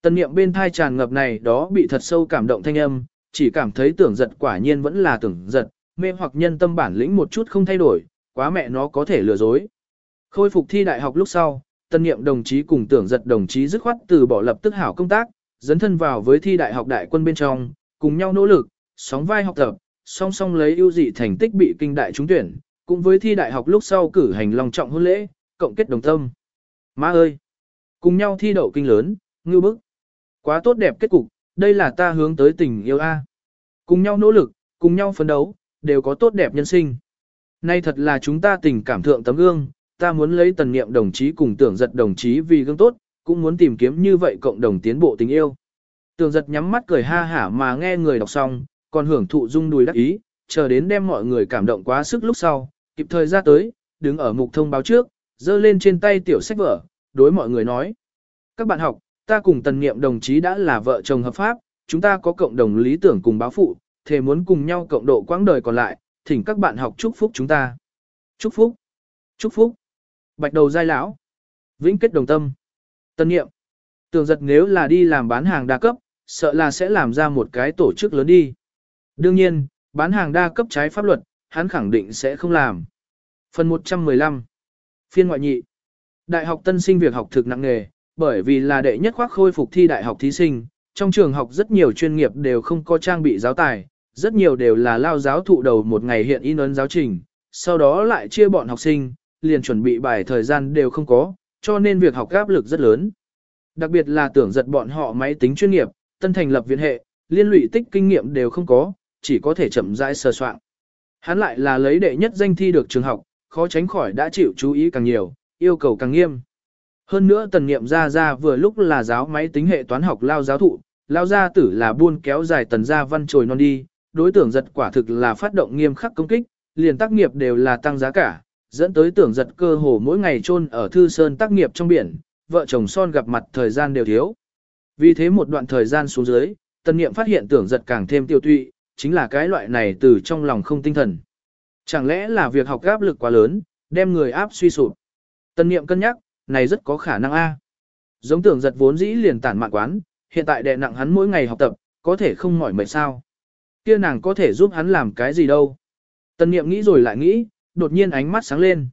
S1: Tân niệm bên thai tràn ngập này đó bị thật sâu cảm động thanh âm, chỉ cảm thấy tưởng giật quả nhiên vẫn là tưởng giật, mê hoặc nhân tâm bản lĩnh một chút không thay đổi, quá mẹ nó có thể lừa dối. Khôi phục thi đại học lúc sau, tân nhiệm đồng chí cùng tưởng giật đồng chí dứt khoát từ bỏ lập tức hảo công tác, dấn thân vào với thi đại học đại quân bên trong, cùng nhau nỗ lực, sóng vai học tập, song song lấy ưu dị thành tích bị kinh đại trúng tuyển, Cùng với thi đại học lúc sau cử hành long trọng hôn lễ, cộng kết đồng tâm. Má ơi! Cùng nhau thi đậu kinh lớn, ngư bức. Quá tốt đẹp kết cục, đây là ta hướng tới tình yêu A. Cùng nhau nỗ lực, cùng nhau phấn đấu, đều có tốt đẹp nhân sinh. Nay thật là chúng ta tình cảm thượng tấm gương, ta muốn lấy tần niệm đồng chí cùng tưởng giật đồng chí vì gương tốt, cũng muốn tìm kiếm như vậy cộng đồng tiến bộ tình yêu. Tưởng giật nhắm mắt cười ha hả mà nghe người đọc xong, còn hưởng thụ rung đùi đắc ý, chờ đến đem mọi người cảm động quá sức lúc sau, kịp thời ra tới, đứng ở mục thông báo trước, giơ lên trên tay tiểu sách vở, đối mọi người nói. Các bạn học, ta cùng tần niệm đồng chí đã là vợ chồng hợp pháp, chúng ta có cộng đồng lý tưởng cùng báo phụ, thề muốn cùng nhau cộng độ quãng đời còn lại, thỉnh các bạn học chúc phúc chúng ta. Chúc phúc. Chúc phúc. Bạch đầu giai lão. Vĩnh kết đồng tâm. Tân nghiệm. Tưởng giật nếu là đi làm bán hàng đa cấp, sợ là sẽ làm ra một cái tổ chức lớn đi. Đương nhiên, bán hàng đa cấp trái pháp luật, hắn khẳng định sẽ không làm. Phần 115. Phiên ngoại nhị. Đại học tân sinh việc học thực nặng nghề, bởi vì là đệ nhất khoác khôi phục thi đại học thí sinh, trong trường học rất nhiều chuyên nghiệp đều không có trang bị giáo tài, rất nhiều đều là lao giáo thụ đầu một ngày hiện in ấn giáo trình, sau đó lại chia bọn học sinh, liền chuẩn bị bài thời gian đều không có, cho nên việc học áp lực rất lớn. Đặc biệt là tưởng giật bọn họ máy tính chuyên nghiệp, tân thành lập viện hệ, liên lụy tích kinh nghiệm đều không có, chỉ có thể chậm rãi sơ soạn. Hắn lại là lấy đệ nhất danh thi được trường học, khó tránh khỏi đã chịu chú ý càng nhiều, yêu cầu càng nghiêm. Hơn nữa tần niệm ra ra vừa lúc là giáo máy tính hệ toán học lao giáo thụ, lao gia tử là buôn kéo dài tần gia văn trồi non đi, đối tưởng giật quả thực là phát động nghiêm khắc công kích, liền tác nghiệp đều là tăng giá cả, dẫn tới tưởng giật cơ hồ mỗi ngày chôn ở thư sơn tác nghiệp trong biển, vợ chồng son gặp mặt thời gian đều thiếu. Vì thế một đoạn thời gian xuống dưới, tần niệm phát hiện tưởng giật càng thêm tiêu tụy, chính là cái loại này từ trong lòng không tinh thần. Chẳng lẽ là việc học áp lực quá lớn, đem người áp suy sụp. Tần niệm cân nhắc, này rất có khả năng a. Giống tưởng giật vốn dĩ liền tản mạn quán, hiện tại đè nặng hắn mỗi ngày học tập, có thể không mỏi mệt sao. Kia nàng có thể giúp hắn làm cái gì đâu. Tần niệm nghĩ rồi lại nghĩ, đột nhiên ánh mắt sáng lên.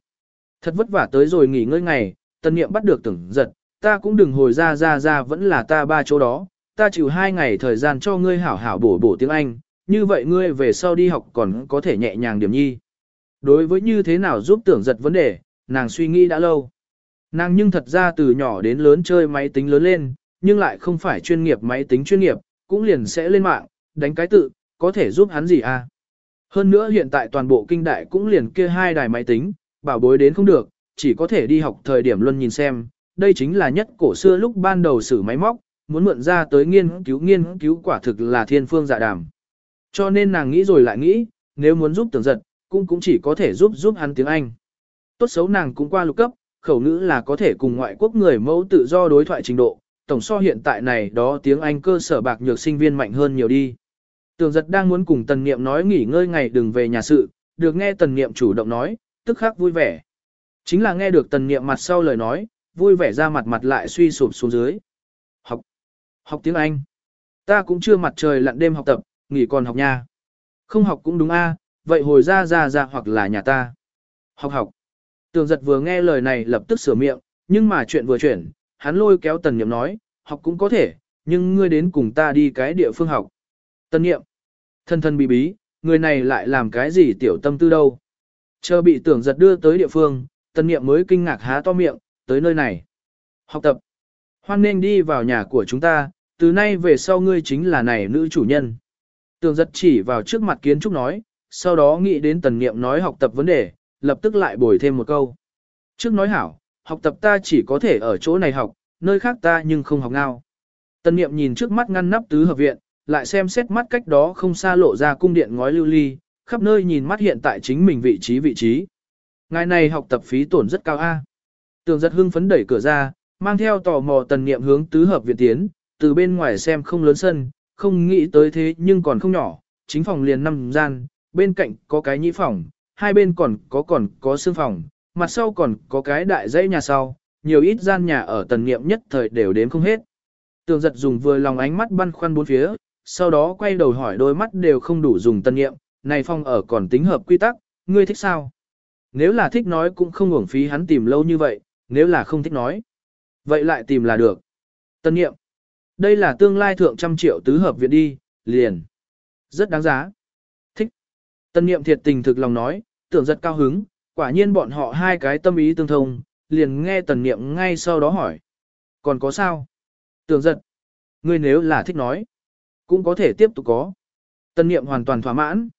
S1: Thật vất vả tới rồi nghỉ ngơi ngày, tần niệm bắt được tưởng giật, ta cũng đừng hồi ra ra ra vẫn là ta ba chỗ đó, ta chịu hai ngày thời gian cho ngươi hảo hảo bổ bổ tiếng Anh, như vậy ngươi về sau đi học còn có thể nhẹ nhàng điểm nhi. Đối với như thế nào giúp tưởng giật vấn đề, nàng suy nghĩ đã lâu. Nàng nhưng thật ra từ nhỏ đến lớn chơi máy tính lớn lên, nhưng lại không phải chuyên nghiệp máy tính chuyên nghiệp, cũng liền sẽ lên mạng, đánh cái tự, có thể giúp hắn gì à. Hơn nữa hiện tại toàn bộ kinh đại cũng liền kia hai đài máy tính, bảo bối đến không được, chỉ có thể đi học thời điểm luôn nhìn xem, đây chính là nhất cổ xưa lúc ban đầu sử máy móc, muốn mượn ra tới nghiên cứu nghiên cứu quả thực là thiên phương dạ đàm. Cho nên nàng nghĩ rồi lại nghĩ, nếu muốn giúp tưởng giật, cũng cũng chỉ có thể giúp giúp hắn tiếng Anh. Tốt xấu nàng cũng qua lục cấp, khẩu ngữ là có thể cùng ngoại quốc người mẫu tự do đối thoại trình độ, tổng so hiện tại này đó tiếng Anh cơ sở bạc nhược sinh viên mạnh hơn nhiều đi. Tưởng giật đang muốn cùng tần niệm nói nghỉ ngơi ngày đừng về nhà sự, được nghe tần niệm chủ động nói, tức khắc vui vẻ. Chính là nghe được tần niệm mặt sau lời nói, vui vẻ ra mặt mặt lại suy sụp xuống dưới. Học. Học tiếng Anh. Ta cũng chưa mặt trời lặn đêm học tập, nghỉ còn học nha. Không học cũng đúng a, vậy hồi ra ra ra hoặc là nhà ta. Học học. Tường giật vừa nghe lời này lập tức sửa miệng, nhưng mà chuyện vừa chuyển, hắn lôi kéo tần niệm nói, học cũng có thể, nhưng ngươi đến cùng ta đi cái địa phương học. Tân niệm. Thân thân bí bí, người này lại làm cái gì tiểu tâm tư đâu. Chờ bị tưởng giật đưa tới địa phương, Tân niệm mới kinh ngạc há to miệng, tới nơi này. Học tập. Hoan nên đi vào nhà của chúng ta, từ nay về sau ngươi chính là này nữ chủ nhân. Tường giật chỉ vào trước mặt kiến trúc nói, sau đó nghĩ đến tần niệm nói học tập vấn đề, lập tức lại bồi thêm một câu. Trước nói hảo, học tập ta chỉ có thể ở chỗ này học, nơi khác ta nhưng không học ngao. Tần niệm nhìn trước mắt ngăn nắp tứ hợp viện, lại xem xét mắt cách đó không xa lộ ra cung điện ngói lưu ly, khắp nơi nhìn mắt hiện tại chính mình vị trí vị trí. Ngày này học tập phí tổn rất cao a. Tường giật hưng phấn đẩy cửa ra, mang theo tò mò tần niệm hướng tứ hợp viện tiến, từ bên ngoài xem không lớn sân, không nghĩ tới thế nhưng còn không nhỏ, chính phòng liền năm gian, bên cạnh có cái nhĩ phòng, hai bên còn có còn có xương phòng, mặt sau còn có cái đại dãy nhà sau, nhiều ít gian nhà ở tần niệm nhất thời đều đếm không hết. Tường giật dùng vừa lòng ánh mắt băn khoăn bốn phía, sau đó quay đầu hỏi đôi mắt đều không đủ dùng tân niệm, này phong ở còn tính hợp quy tắc, ngươi thích sao? Nếu là thích nói cũng không uổng phí hắn tìm lâu như vậy, nếu là không thích nói. Vậy lại tìm là được. Tân niệm. Đây là tương lai thượng trăm triệu tứ hợp viện đi, liền. Rất đáng giá. Thích. Tân niệm thiệt tình thực lòng nói, tưởng rất cao hứng, quả nhiên bọn họ hai cái tâm ý tương thông, liền nghe tần niệm ngay sau đó hỏi. Còn có sao? Tưởng giật. Ngươi nếu là thích nói, cũng có thể tiếp tục có. tân niệm hoàn toàn thỏa mãn.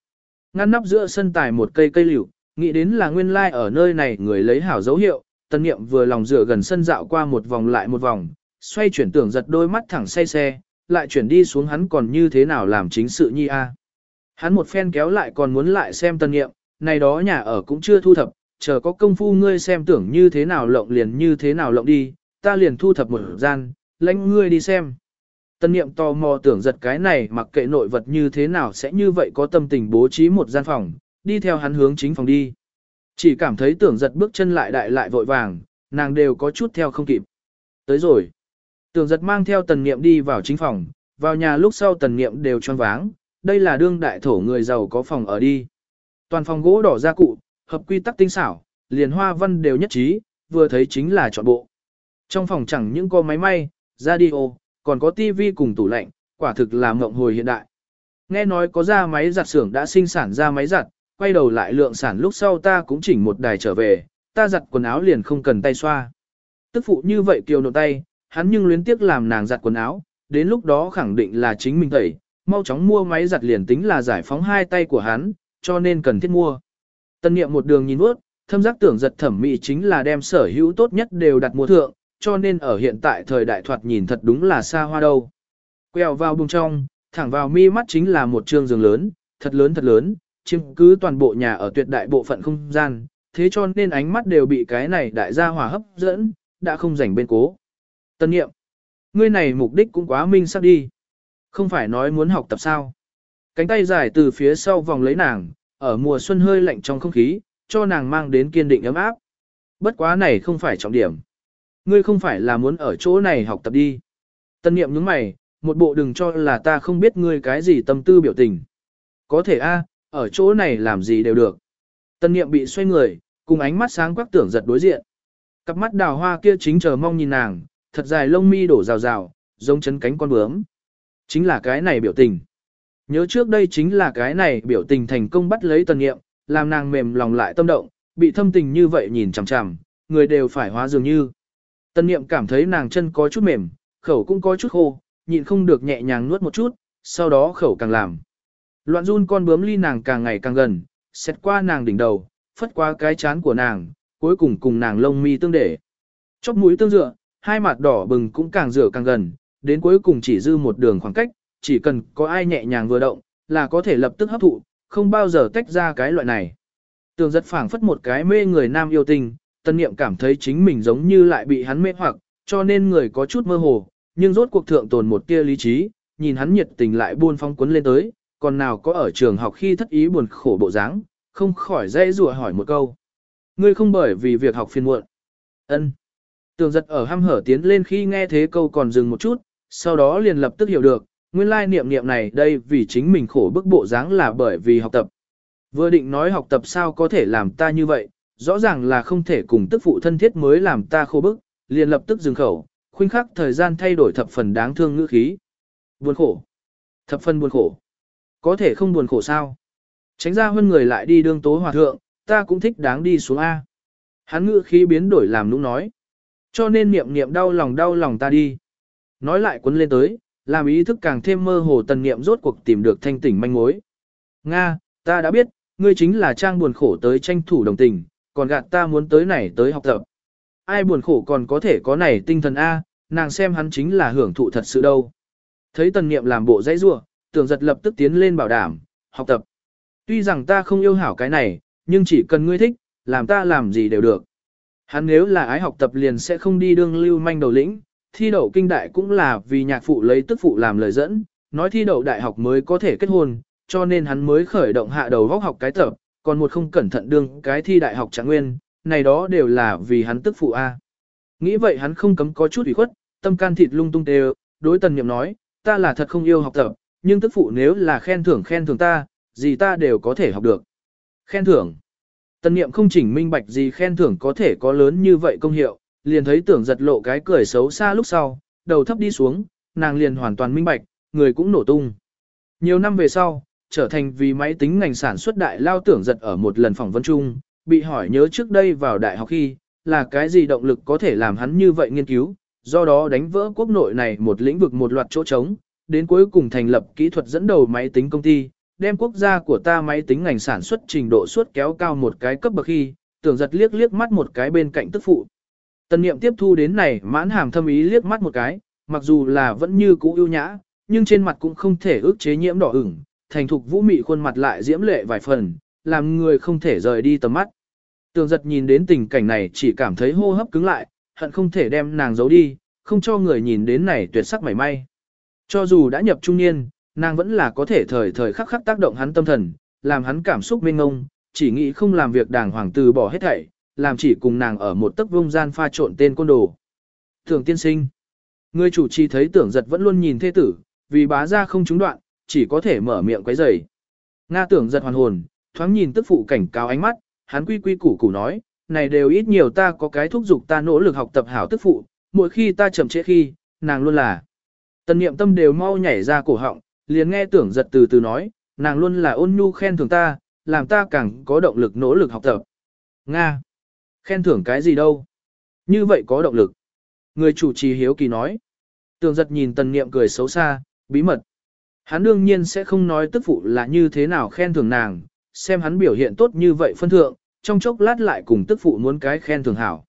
S1: Ngăn nắp giữa sân tài một cây cây liễu, nghĩ đến là nguyên lai like ở nơi này người lấy hảo dấu hiệu, tân niệm vừa lòng dựa gần sân dạo qua một vòng lại một vòng, xoay chuyển tưởng giật đôi mắt thẳng say xe, lại chuyển đi xuống hắn còn như thế nào làm chính sự nhi a. À. Hắn một phen kéo lại còn muốn lại xem tân nghiệm, này đó nhà ở cũng chưa thu thập, chờ có công phu ngươi xem tưởng như thế nào lộng liền như thế nào lộng đi, ta liền thu thập một gian, lãnh ngươi đi xem. Tân niệm tò mò tưởng giật cái này mặc kệ nội vật như thế nào sẽ như vậy có tâm tình bố trí một gian phòng, đi theo hắn hướng chính phòng đi. Chỉ cảm thấy tưởng giật bước chân lại đại lại vội vàng, nàng đều có chút theo không kịp. Tới rồi. Tưởng giật mang theo tần niệm đi vào chính phòng, vào nhà lúc sau tần niệm đều choáng váng, đây là đương đại thổ người giàu có phòng ở đi. Toàn phòng gỗ đỏ gia cụ, hợp quy tắc tinh xảo, liền hoa văn đều nhất trí, vừa thấy chính là chọn bộ. Trong phòng chẳng những có máy may, radio, còn có tivi cùng tủ lạnh, quả thực là mộng hồi hiện đại. Nghe nói có ra máy giặt xưởng đã sinh sản ra máy giặt, quay đầu lại lượng sản lúc sau ta cũng chỉnh một đài trở về, ta giặt quần áo liền không cần tay xoa. Tức phụ như vậy kiều nộp tay, hắn nhưng luyến tiếc làm nàng giặt quần áo, đến lúc đó khẳng định là chính mình tẩy, mau chóng mua máy giặt liền tính là giải phóng hai tay của hắn, cho nên cần thiết mua. Tân niệm một đường nhìn bước, thâm giác tưởng giật thẩm mỹ chính là đem sở hữu tốt nhất đều đặt mua thượng, cho nên ở hiện tại thời đại thoạt nhìn thật đúng là xa hoa đâu. Quẹo vào bùng trong, thẳng vào mi mắt chính là một trường giường lớn, thật lớn thật lớn, chiếm cứ toàn bộ nhà ở tuyệt đại bộ phận không gian, thế cho nên ánh mắt đều bị cái này đại gia hòa hấp dẫn, đã không rảnh bên cố. Tân nghiệm, ngươi này mục đích cũng quá minh sắp đi. Không phải nói muốn học tập sao. Cánh tay dài từ phía sau vòng lấy nàng, ở mùa xuân hơi lạnh trong không khí, cho nàng mang đến kiên định ấm áp. Bất quá này không phải trọng điểm. Ngươi không phải là muốn ở chỗ này học tập đi. Tân niệm nhướng mày, một bộ đừng cho là ta không biết ngươi cái gì tâm tư biểu tình. Có thể a, ở chỗ này làm gì đều được. Tân niệm bị xoay người, cùng ánh mắt sáng quắc tưởng giật đối diện. Cặp mắt đào hoa kia chính chờ mong nhìn nàng, thật dài lông mi đổ rào rào, giống chấn cánh con bướm. Chính là cái này biểu tình. Nhớ trước đây chính là cái này biểu tình thành công bắt lấy tần nghiệm, làm nàng mềm lòng lại tâm động, bị thâm tình như vậy nhìn chằm chằm, người đều phải hóa dường như. Tần Niệm cảm thấy nàng chân có chút mềm, khẩu cũng có chút khô, nhịn không được nhẹ nhàng nuốt một chút, sau đó khẩu càng làm. Loạn run con bướm ly nàng càng ngày càng gần, xét qua nàng đỉnh đầu, phất qua cái chán của nàng, cuối cùng cùng nàng lông mi tương để. Chóc mũi tương dựa, hai mặt đỏ bừng cũng càng rửa càng gần, đến cuối cùng chỉ dư một đường khoảng cách, chỉ cần có ai nhẹ nhàng vừa động, là có thể lập tức hấp thụ, không bao giờ tách ra cái loại này. Tường giật phảng phất một cái mê người nam yêu tình, tân niệm cảm thấy chính mình giống như lại bị hắn mê hoặc, cho nên người có chút mơ hồ, nhưng rốt cuộc thượng tồn một tia lý trí, nhìn hắn nhiệt tình lại buôn phong cuốn lên tới, còn nào có ở trường học khi thất ý buồn khổ bộ dáng, không khỏi dây rùa hỏi một câu. Ngươi không bởi vì việc học phiền muộn. Ân. Tường giật ở hăm hở tiến lên khi nghe thế câu còn dừng một chút, sau đó liền lập tức hiểu được, nguyên lai niệm niệm này đây vì chính mình khổ bức bộ dáng là bởi vì học tập. Vừa định nói học tập sao có thể làm ta như vậy, rõ ràng là không thể cùng tức phụ thân thiết mới làm ta khô bức, liền lập tức dừng khẩu, khuynh khắc thời gian thay đổi thập phần đáng thương ngữ khí. Buồn khổ. Thập phần buồn khổ. Có thể không buồn khổ sao? Tránh ra hơn người lại đi đương tố hòa thượng, ta cũng thích đáng đi xuống A. Hắn ngữ khí biến đổi làm nũng nói. Cho nên niệm niệm đau lòng đau lòng ta đi. Nói lại quấn lên tới, làm ý thức càng thêm mơ hồ tần niệm rốt cuộc tìm được thanh tỉnh manh mối. Nga, ta đã biết, ngươi chính là trang buồn khổ tới tranh thủ đồng tình, còn gạt ta muốn tới này tới học tập. Ai buồn khổ còn có thể có này tinh thần A, nàng xem hắn chính là hưởng thụ thật sự đâu. Thấy tần niệm làm bộ dãy rua, tưởng giật lập tức tiến lên bảo đảm, học tập. Tuy rằng ta không yêu hảo cái này, nhưng chỉ cần ngươi thích, làm ta làm gì đều được. Hắn nếu là ái học tập liền sẽ không đi đương lưu manh đầu lĩnh, thi đậu kinh đại cũng là vì nhạc phụ lấy tức phụ làm lời dẫn, nói thi đậu đại học mới có thể kết hôn, cho nên hắn mới khởi động hạ đầu vóc học cái tập, còn một không cẩn thận đương cái thi đại học trạng nguyên, này đó đều là vì hắn tức phụ A. Nghĩ vậy hắn không cấm có chút ủy khuất, tâm can thịt lung tung đều, đối tần niệm nói, ta là thật không yêu học tập, nhưng tức phụ nếu là khen thưởng khen thưởng ta, gì ta đều có thể học được. Khen thưởng. Tần niệm không chỉnh minh bạch gì khen thưởng có thể có lớn như vậy công hiệu, liền thấy tưởng giật lộ cái cười xấu xa lúc sau, đầu thấp đi xuống, nàng liền hoàn toàn minh bạch, người cũng nổ tung. Nhiều năm về sau, trở thành vì máy tính ngành sản xuất đại lao tưởng giật ở một lần phỏng vấn chung, bị hỏi nhớ trước đây vào đại học khi, là cái gì động lực có thể làm hắn như vậy nghiên cứu, do đó đánh vỡ quốc nội này một lĩnh vực một loạt chỗ trống, đến cuối cùng thành lập kỹ thuật dẫn đầu máy tính công ty, đem quốc gia của ta máy tính ngành sản xuất trình độ suốt kéo cao một cái cấp bậc khi, tưởng giật liếc liếc mắt một cái bên cạnh tức phụ. Tần niệm tiếp thu đến này mãn hàm thâm ý liếc mắt một cái, mặc dù là vẫn như cũ ưu nhã, nhưng trên mặt cũng không thể ước chế nhiễm đỏ ửng, thành thục vũ mị khuôn mặt lại diễm lệ vài phần, làm người không thể rời đi tầm mắt. Tường giật nhìn đến tình cảnh này chỉ cảm thấy hô hấp cứng lại, hận không thể đem nàng giấu đi, không cho người nhìn đến này tuyệt sắc mảy may. Cho dù đã nhập trung niên, nàng vẫn là có thể thời thời khắc khắc tác động hắn tâm thần, làm hắn cảm xúc mênh ngông, chỉ nghĩ không làm việc đàng hoàng từ bỏ hết thảy, làm chỉ cùng nàng ở một tấc vông gian pha trộn tên côn đồ. Thường tiên sinh. Người chủ trì thấy tưởng giật vẫn luôn nhìn thê tử, vì bá ra không trúng đoạn, chỉ có thể mở miệng quấy rầy. Nga tưởng giật hoàn hồn, thoáng nhìn tức phụ cảnh cáo ánh mắt, hắn quy quy củ củ nói, này đều ít nhiều ta có cái thúc giục ta nỗ lực học tập hảo tức phụ, mỗi khi ta chậm trễ khi, nàng luôn là. Tần niệm tâm đều mau nhảy ra cổ họng, liền nghe tưởng giật từ từ nói, nàng luôn là ôn nhu khen thưởng ta, làm ta càng có động lực nỗ lực học tập. Nga! Khen thưởng cái gì đâu? Như vậy có động lực. Người chủ trì hiếu kỳ nói. Tưởng giật nhìn tần niệm cười xấu xa, bí mật. Hắn đương nhiên sẽ không nói tức phụ là như thế nào khen thưởng nàng, xem hắn biểu hiện tốt như vậy phân thượng, trong chốc lát lại cùng tức phụ muốn cái khen thưởng hảo.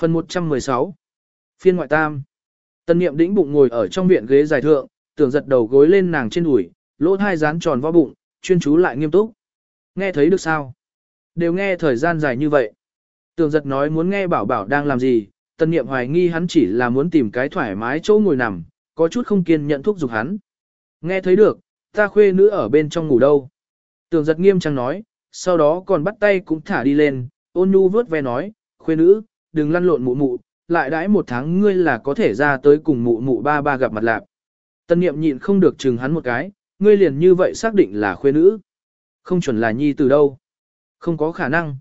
S1: Phần 116 Phiên ngoại tam Tân niệm đĩnh bụng ngồi ở trong viện ghế dài thượng, tưởng giật đầu gối lên nàng trên đùi, lỗ thai rán tròn vo bụng, chuyên chú lại nghiêm túc. Nghe thấy được sao? Đều nghe thời gian dài như vậy. Tưởng giật nói muốn nghe bảo bảo đang làm gì, tân niệm hoài nghi hắn chỉ là muốn tìm cái thoải mái chỗ ngồi nằm, có chút không kiên nhận thuốc dục hắn. Nghe thấy được, ta khuê nữ ở bên trong ngủ đâu. Tường giật nghiêm trang nói, sau đó còn bắt tay cũng thả đi lên, ôn nhu vớt ve nói, khuê nữ, đừng lăn lộn mụ mụ, lại đãi một tháng ngươi là có thể ra tới cùng mụ mụ ba ba gặp mặt lạc. Tân niệm nhịn không được chừng hắn một cái, ngươi liền như vậy xác định là khuê nữ. Không chuẩn là nhi từ đâu. Không có khả năng.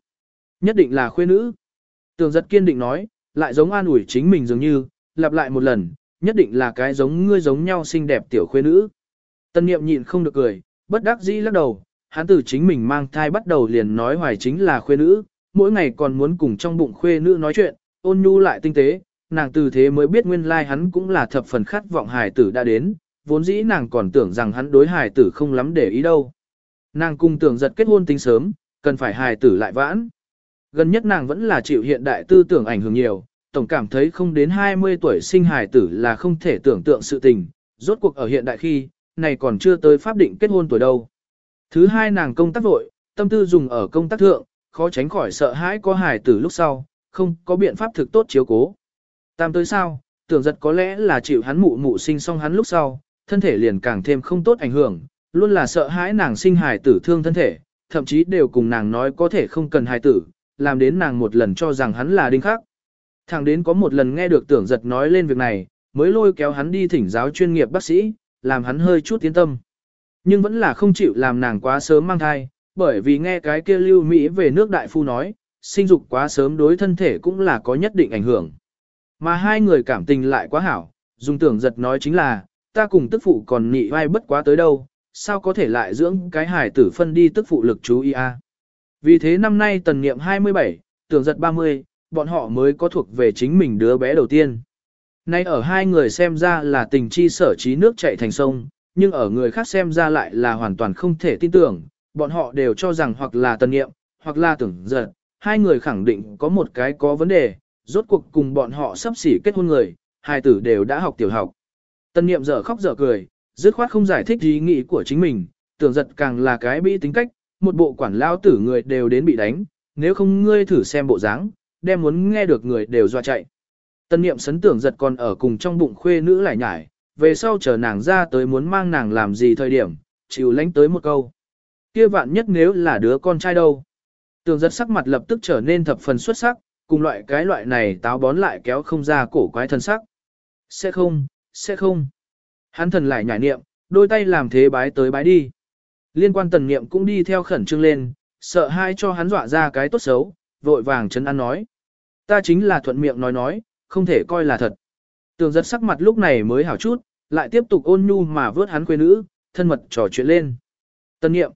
S1: Nhất định là khuê nữ. Tường giật kiên định nói, lại giống an ủi chính mình dường như, lặp lại một lần, nhất định là cái giống ngươi giống nhau xinh đẹp tiểu khuê nữ. Tân niệm nhịn không được cười, bất đắc dĩ lắc đầu, hắn từ chính mình mang thai bắt đầu liền nói hoài chính là khuê nữ, mỗi ngày còn muốn cùng trong bụng khuê nữ nói chuyện, ôn nhu lại tinh tế, nàng từ thế mới biết nguyên lai like hắn cũng là thập phần khát vọng hài tử đã đến, vốn dĩ nàng còn tưởng rằng hắn đối hài tử không lắm để ý đâu. Nàng cùng tưởng giật kết hôn tính sớm, cần phải hài tử lại vãn. Gần nhất nàng vẫn là chịu hiện đại tư tưởng ảnh hưởng nhiều, tổng cảm thấy không đến 20 tuổi sinh hài tử là không thể tưởng tượng sự tình, rốt cuộc ở hiện đại khi, này còn chưa tới pháp định kết hôn tuổi đâu. Thứ hai nàng công tác vội, tâm tư dùng ở công tác thượng, khó tránh khỏi sợ hãi có hài tử lúc sau, không có biện pháp thực tốt chiếu cố. Tam tới sao, tưởng giật có lẽ là chịu hắn mụ mụ sinh xong hắn lúc sau, thân thể liền càng thêm không tốt ảnh hưởng, Luôn là sợ hãi nàng sinh hài tử thương thân thể, thậm chí đều cùng nàng nói có thể không cần hài tử, làm đến nàng một lần cho rằng hắn là đinh khắc. Thằng đến có một lần nghe được tưởng giật nói lên việc này, mới lôi kéo hắn đi thỉnh giáo chuyên nghiệp bác sĩ, làm hắn hơi chút tiến tâm. Nhưng vẫn là không chịu làm nàng quá sớm mang thai, bởi vì nghe cái kia lưu Mỹ về nước đại phu nói, sinh dục quá sớm đối thân thể cũng là có nhất định ảnh hưởng. Mà hai người cảm tình lại quá hảo, dùng tưởng giật nói chính là, ta cùng tức phụ còn nị vai bất quá tới đâu, sao có thể lại dưỡng cái hải tử phân đi tức phụ lực chú ý a. Vì thế năm nay tần niệm 27, tưởng giật 30, bọn họ mới có thuộc về chính mình đứa bé đầu tiên. Nay ở hai người xem ra là tình chi sở trí nước chạy thành sông, nhưng ở người khác xem ra lại là hoàn toàn không thể tin tưởng, bọn họ đều cho rằng hoặc là tân nghiệm, hoặc là tưởng giật, hai người khẳng định có một cái có vấn đề, rốt cuộc cùng bọn họ sắp xỉ kết hôn người, hai tử đều đã học tiểu học. Tân nghiệm dở khóc dở cười, dứt khoát không giải thích ý nghĩ của chính mình, tưởng giật càng là cái bị tính cách, một bộ quản lao tử người đều đến bị đánh, nếu không ngươi thử xem bộ dáng, đem muốn nghe được người đều dọa chạy. Tân niệm sấn tưởng giật còn ở cùng trong bụng khuê nữ lại nhải, về sau chờ nàng ra tới muốn mang nàng làm gì thời điểm, chịu lánh tới một câu. Kia vạn nhất nếu là đứa con trai đâu. Tưởng giật sắc mặt lập tức trở nên thập phần xuất sắc, cùng loại cái loại này táo bón lại kéo không ra cổ quái thân sắc. Sẽ không, sẽ không. Hắn thần lại nhảy niệm, đôi tay làm thế bái tới bái đi. Liên quan tần niệm cũng đi theo khẩn trương lên, sợ hai cho hắn dọa ra cái tốt xấu, vội vàng chấn an nói. Ta chính là thuận miệng nói nói, không thể coi là thật. Tường giật sắc mặt lúc này mới hảo chút, lại tiếp tục ôn nhu mà vớt hắn quê nữ, thân mật trò chuyện lên. Tân nghiệm,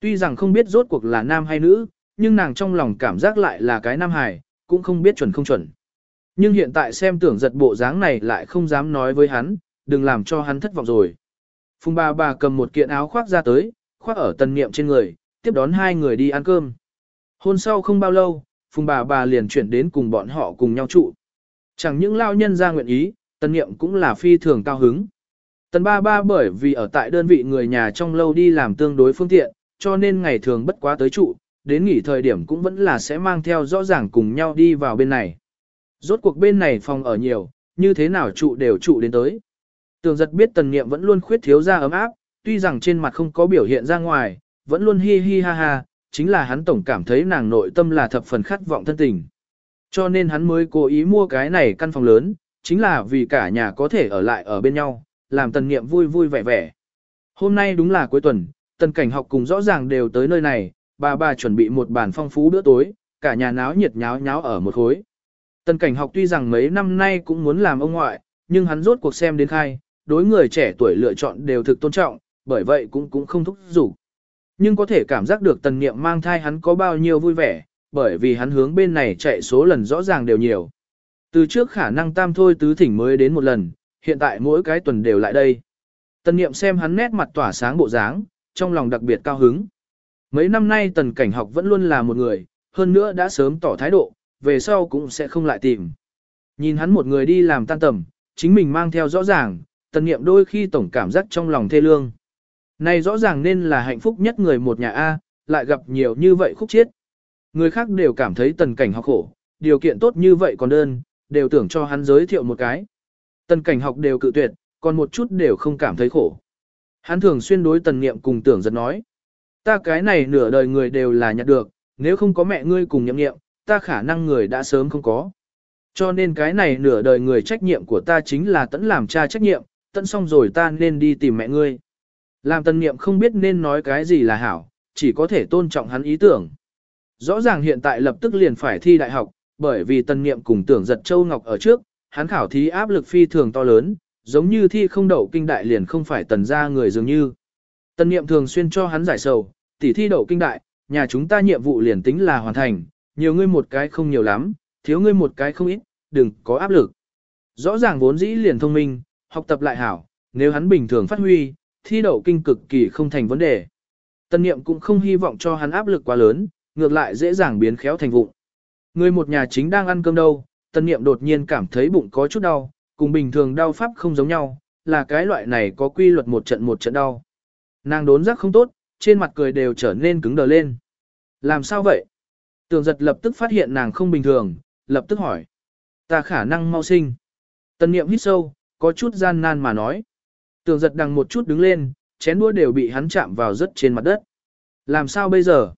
S1: tuy rằng không biết rốt cuộc là nam hay nữ, nhưng nàng trong lòng cảm giác lại là cái nam hài, cũng không biết chuẩn không chuẩn. Nhưng hiện tại xem tưởng giật bộ dáng này lại không dám nói với hắn, đừng làm cho hắn thất vọng rồi. Phùng bà bà cầm một kiện áo khoác ra tới, khoác ở Tần niệm trên người, tiếp đón hai người đi ăn cơm. Hôn sau không bao lâu, phùng bà bà liền chuyển đến cùng bọn họ cùng nhau trụ. Chẳng những lao nhân ra nguyện ý, tân niệm cũng là phi thường cao hứng. Tần ba ba bởi vì ở tại đơn vị người nhà trong lâu đi làm tương đối phương tiện, cho nên ngày thường bất quá tới trụ, đến nghỉ thời điểm cũng vẫn là sẽ mang theo rõ ràng cùng nhau đi vào bên này. Rốt cuộc bên này phòng ở nhiều, như thế nào trụ đều trụ đến tới. Tường giật biết tần niệm vẫn luôn khuyết thiếu ra ấm áp, tuy rằng trên mặt không có biểu hiện ra ngoài, vẫn luôn hi hi ha ha, chính là hắn tổng cảm thấy nàng nội tâm là thập phần khát vọng thân tình. Cho nên hắn mới cố ý mua cái này căn phòng lớn, chính là vì cả nhà có thể ở lại ở bên nhau, làm tần nghiệm vui vui vẻ vẻ. Hôm nay đúng là cuối tuần, tần cảnh học cùng rõ ràng đều tới nơi này, bà bà chuẩn bị một bàn phong phú bữa tối, cả nhà náo nhiệt nháo nháo ở một khối. Tần cảnh học tuy rằng mấy năm nay cũng muốn làm ông ngoại, nhưng hắn rốt cuộc xem đến khai, đối người trẻ tuổi lựa chọn đều thực tôn trọng, bởi vậy cũng cũng không thúc giục. Nhưng có thể cảm giác được tần nghiệm mang thai hắn có bao nhiêu vui vẻ, bởi vì hắn hướng bên này chạy số lần rõ ràng đều nhiều. Từ trước khả năng tam thôi tứ thỉnh mới đến một lần, hiện tại mỗi cái tuần đều lại đây. Tần niệm xem hắn nét mặt tỏa sáng bộ dáng, trong lòng đặc biệt cao hứng. Mấy năm nay tần cảnh học vẫn luôn là một người, hơn nữa đã sớm tỏ thái độ, về sau cũng sẽ không lại tìm. Nhìn hắn một người đi làm tan tầm, chính mình mang theo rõ ràng, tần niệm đôi khi tổng cảm giác trong lòng thê lương. Này rõ ràng nên là hạnh phúc nhất người một nhà A, lại gặp nhiều như vậy khúc chiết. Người khác đều cảm thấy tần cảnh học khổ, điều kiện tốt như vậy còn đơn, đều tưởng cho hắn giới thiệu một cái. Tần cảnh học đều cự tuyệt, còn một chút đều không cảm thấy khổ. Hắn thường xuyên đối tần niệm cùng tưởng giật nói. Ta cái này nửa đời người đều là nhặt được, nếu không có mẹ ngươi cùng nhậm nghiệm, ta khả năng người đã sớm không có. Cho nên cái này nửa đời người trách nhiệm của ta chính là tẫn làm cha trách nhiệm, tẫn xong rồi ta nên đi tìm mẹ ngươi. Làm tần niệm không biết nên nói cái gì là hảo, chỉ có thể tôn trọng hắn ý tưởng. Rõ ràng hiện tại lập tức liền phải thi đại học, bởi vì tần niệm cùng tưởng giật châu ngọc ở trước, hắn khảo thí áp lực phi thường to lớn, giống như thi không đậu kinh đại liền không phải tần ra người dường như. Tần niệm thường xuyên cho hắn giải sầu, tỉ thi đậu kinh đại, nhà chúng ta nhiệm vụ liền tính là hoàn thành, nhiều ngươi một cái không nhiều lắm, thiếu ngươi một cái không ít, đừng có áp lực. Rõ ràng vốn dĩ liền thông minh, học tập lại hảo, nếu hắn bình thường phát huy, thi đậu kinh cực kỳ không thành vấn đề. Tân niệm cũng không hy vọng cho hắn áp lực quá lớn, ngược lại dễ dàng biến khéo thành vụng. Người một nhà chính đang ăn cơm đâu, tân niệm đột nhiên cảm thấy bụng có chút đau, cùng bình thường đau pháp không giống nhau, là cái loại này có quy luật một trận một trận đau. Nàng đốn giác không tốt, trên mặt cười đều trở nên cứng đờ lên. Làm sao vậy? Tường giật lập tức phát hiện nàng không bình thường, lập tức hỏi. Ta khả năng mau sinh. Tân niệm hít sâu, có chút gian nan mà nói. Tường giật đằng một chút đứng lên, chén đũa đều bị hắn chạm vào rất trên mặt đất. Làm sao bây giờ?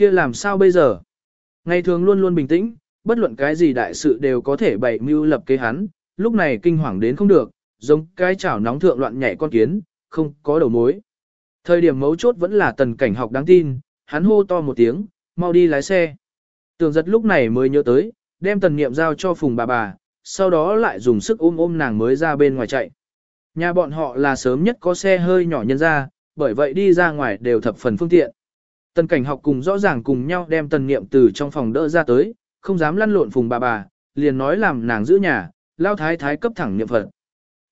S1: Kia làm sao bây giờ? Ngày thường luôn luôn bình tĩnh, bất luận cái gì đại sự đều có thể bày mưu lập kế hắn, lúc này kinh hoàng đến không được, giống cái chảo nóng thượng loạn nhảy con kiến, không có đầu mối. Thời điểm mấu chốt vẫn là tần cảnh học đáng tin, hắn hô to một tiếng, mau đi lái xe. Tường giật lúc này mới nhớ tới, đem tần niệm giao cho phùng bà bà, sau đó lại dùng sức ôm ôm nàng mới ra bên ngoài chạy. Nhà bọn họ là sớm nhất có xe hơi nhỏ nhân ra, bởi vậy đi ra ngoài đều thập phần phương tiện. Tần cảnh học cùng rõ ràng cùng nhau đem tần niệm từ trong phòng đỡ ra tới, không dám lăn lộn phùng bà bà, liền nói làm nàng giữ nhà, lao thái thái cấp thẳng niệm phật.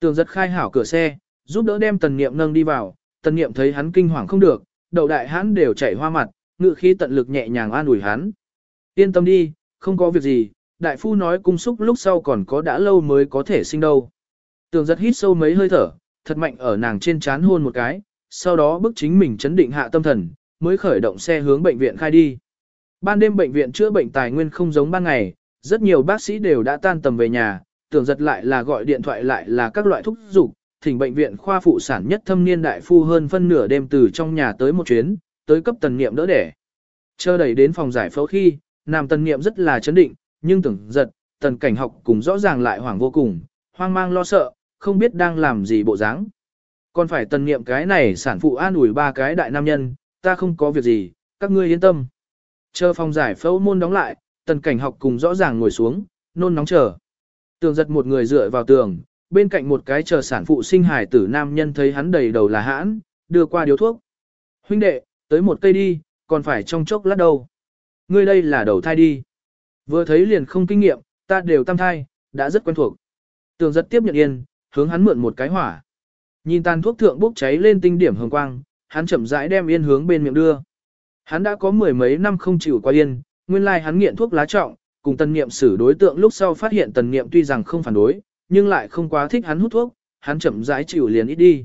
S1: Tường giật khai hảo cửa xe, giúp đỡ đem tần niệm nâng đi vào, tần niệm thấy hắn kinh hoàng không được, đầu đại hắn đều chảy hoa mặt, ngự khí tận lực nhẹ nhàng an ủi hắn. Yên tâm đi, không có việc gì, đại phu nói cung xúc lúc sau còn có đã lâu mới có thể sinh đâu. Tường giật hít sâu mấy hơi thở, thật mạnh ở nàng trên chán hôn một cái, sau đó bức chính mình chấn định hạ tâm thần, mới khởi động xe hướng bệnh viện khai đi. Ban đêm bệnh viện chữa bệnh tài nguyên không giống ban ngày, rất nhiều bác sĩ đều đã tan tầm về nhà, tưởng giật lại là gọi điện thoại lại là các loại thuốc dục, thỉnh bệnh viện khoa phụ sản nhất thâm niên đại phu hơn phân nửa đêm từ trong nhà tới một chuyến, tới cấp tần nghiệm đỡ đẻ. Chờ đẩy đến phòng giải phẫu khi, nam tần nghiệm rất là chấn định, nhưng tưởng giật, tần cảnh học cùng rõ ràng lại hoảng vô cùng, hoang mang lo sợ, không biết đang làm gì bộ dáng. Còn phải tần nghiệm cái này sản phụ an ủi ba cái đại nam nhân, ta không có việc gì, các ngươi yên tâm. Chờ phòng giải phẫu môn đóng lại, tần cảnh học cùng rõ ràng ngồi xuống, nôn nóng chờ. Tường giật một người dựa vào tường, bên cạnh một cái chờ sản phụ sinh hài tử nam nhân thấy hắn đầy đầu là hãn, đưa qua điếu thuốc. Huynh đệ, tới một cây đi, còn phải trong chốc lát đâu. Ngươi đây là đầu thai đi. Vừa thấy liền không kinh nghiệm, ta đều tam thai, đã rất quen thuộc. Tường giật tiếp nhận yên, hướng hắn mượn một cái hỏa. Nhìn tàn thuốc thượng bốc cháy lên tinh điểm hồng quang, hắn chậm rãi đem yên hướng bên miệng đưa. Hắn đã có mười mấy năm không chịu qua yên, nguyên lai hắn nghiện thuốc lá trọng, cùng tần niệm xử đối tượng lúc sau phát hiện tần niệm tuy rằng không phản đối, nhưng lại không quá thích hắn hút thuốc, hắn chậm rãi chịu liền ít đi.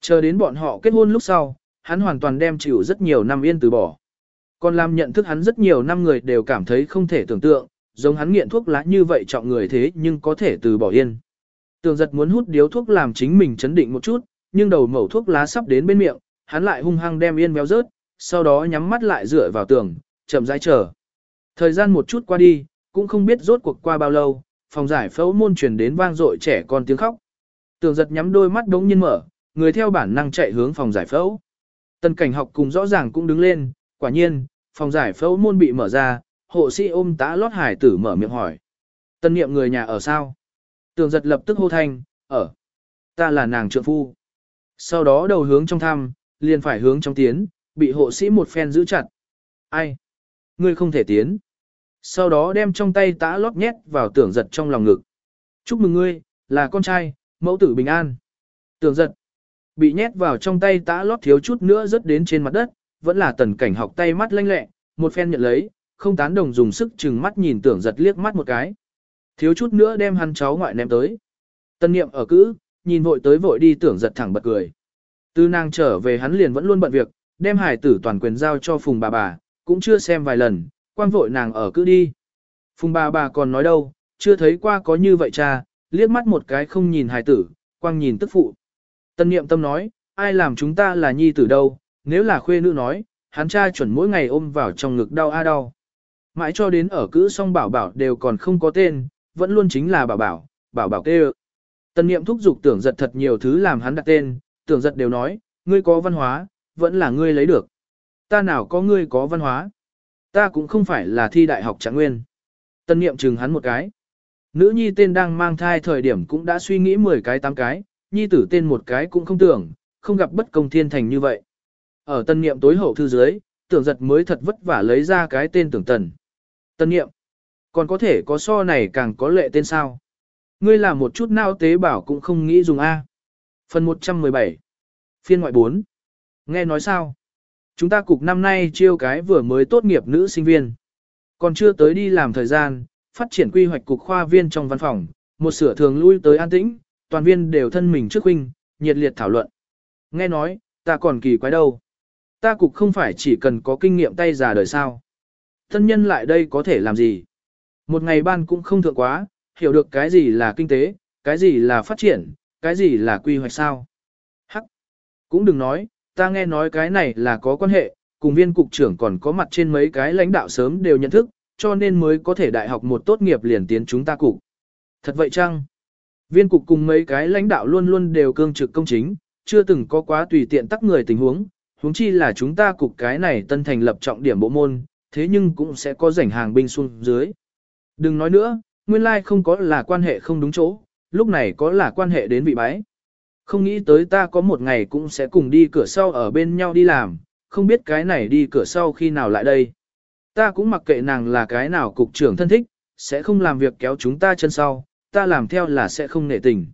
S1: Chờ đến bọn họ kết hôn lúc sau, hắn hoàn toàn đem chịu rất nhiều năm yên từ bỏ. Còn làm nhận thức hắn rất nhiều năm người đều cảm thấy không thể tưởng tượng, giống hắn nghiện thuốc lá như vậy trọng người thế nhưng có thể từ bỏ yên. Tường giật muốn hút điếu thuốc làm chính mình chấn định một chút, nhưng đầu mẩu thuốc lá sắp đến bên miệng, hắn lại hung hăng đem yên béo rớt, sau đó nhắm mắt lại dựa vào tường, chậm rãi chờ. Thời gian một chút qua đi, cũng không biết rốt cuộc qua bao lâu, phòng giải phẫu môn truyền đến vang dội trẻ con tiếng khóc. Tường giật nhắm đôi mắt đống nhiên mở, người theo bản năng chạy hướng phòng giải phẫu. Tần cảnh học cùng rõ ràng cũng đứng lên, quả nhiên, phòng giải phẫu môn bị mở ra, hộ sĩ ôm tá lót hải tử mở miệng hỏi. Tân niệm người nhà ở sao? Tường giật lập tức hô thanh, ở. Ta là nàng trượng phu. Sau đó đầu hướng trong thăm, liền phải hướng trong tiến, bị hộ sĩ một phen giữ chặt. Ai? Ngươi không thể tiến. Sau đó đem trong tay tã lót nhét vào tưởng giật trong lòng ngực. Chúc mừng ngươi, là con trai, mẫu tử bình an. Tưởng giật. Bị nhét vào trong tay tã lót thiếu chút nữa rớt đến trên mặt đất, vẫn là tần cảnh học tay mắt lanh lẹ, một phen nhận lấy, không tán đồng dùng sức chừng mắt nhìn tưởng giật liếc mắt một cái. Thiếu chút nữa đem hắn cháu ngoại ném tới. Tân niệm ở cữ, nhìn vội tới vội đi tưởng giật thẳng bật cười. Từ nàng trở về hắn liền vẫn luôn bận việc, đem hải tử toàn quyền giao cho phùng bà bà, cũng chưa xem vài lần, quan vội nàng ở cứ đi. Phùng bà bà còn nói đâu, chưa thấy qua có như vậy cha, liếc mắt một cái không nhìn hải tử, quang nhìn tức phụ. Tân niệm tâm nói, ai làm chúng ta là nhi tử đâu, nếu là khuê nữ nói, hắn cha chuẩn mỗi ngày ôm vào trong ngực đau a đau. Mãi cho đến ở cữ xong bảo bảo đều còn không có tên, vẫn luôn chính là bảo bảo, bảo bảo kêu. Tân niệm thúc giục tưởng giật thật nhiều thứ làm hắn đặt tên, tưởng giật đều nói, ngươi có văn hóa, vẫn là ngươi lấy được. Ta nào có ngươi có văn hóa. Ta cũng không phải là thi đại học trạng nguyên. Tân niệm chừng hắn một cái. Nữ nhi tên đang mang thai thời điểm cũng đã suy nghĩ 10 cái 8 cái, nhi tử tên một cái cũng không tưởng, không gặp bất công thiên thành như vậy. Ở tân niệm tối hậu thư dưới, tưởng giật mới thật vất vả lấy ra cái tên tưởng tần. Tân niệm, còn có thể có so này càng có lệ tên sao. Ngươi làm một chút nao tế bảo cũng không nghĩ dùng A. Phần 117 Phiên ngoại 4 Nghe nói sao? Chúng ta cục năm nay chiêu cái vừa mới tốt nghiệp nữ sinh viên. Còn chưa tới đi làm thời gian, phát triển quy hoạch cục khoa viên trong văn phòng, một sửa thường lui tới an tĩnh, toàn viên đều thân mình trước huynh, nhiệt liệt thảo luận. Nghe nói, ta còn kỳ quái đâu. Ta cục không phải chỉ cần có kinh nghiệm tay già đời sao. Thân nhân lại đây có thể làm gì? Một ngày ban cũng không thượng quá, hiểu được cái gì là kinh tế, cái gì là phát triển, cái gì là quy hoạch sao. Hắc. Cũng đừng nói, ta nghe nói cái này là có quan hệ, cùng viên cục trưởng còn có mặt trên mấy cái lãnh đạo sớm đều nhận thức, cho nên mới có thể đại học một tốt nghiệp liền tiến chúng ta cục. Thật vậy chăng? Viên cục cùng mấy cái lãnh đạo luôn luôn đều cương trực công chính, chưa từng có quá tùy tiện tắc người tình huống, huống chi là chúng ta cục cái này tân thành lập trọng điểm bộ môn, thế nhưng cũng sẽ có rảnh hàng binh xuống dưới. Đừng nói nữa, nguyên lai like không có là quan hệ không đúng chỗ, lúc này có là quan hệ đến vị bái. Không nghĩ tới ta có một ngày cũng sẽ cùng đi cửa sau ở bên nhau đi làm, không biết cái này đi cửa sau khi nào lại đây. Ta cũng mặc kệ nàng là cái nào cục trưởng thân thích, sẽ không làm việc kéo chúng ta chân sau, ta làm theo là sẽ không nể tình.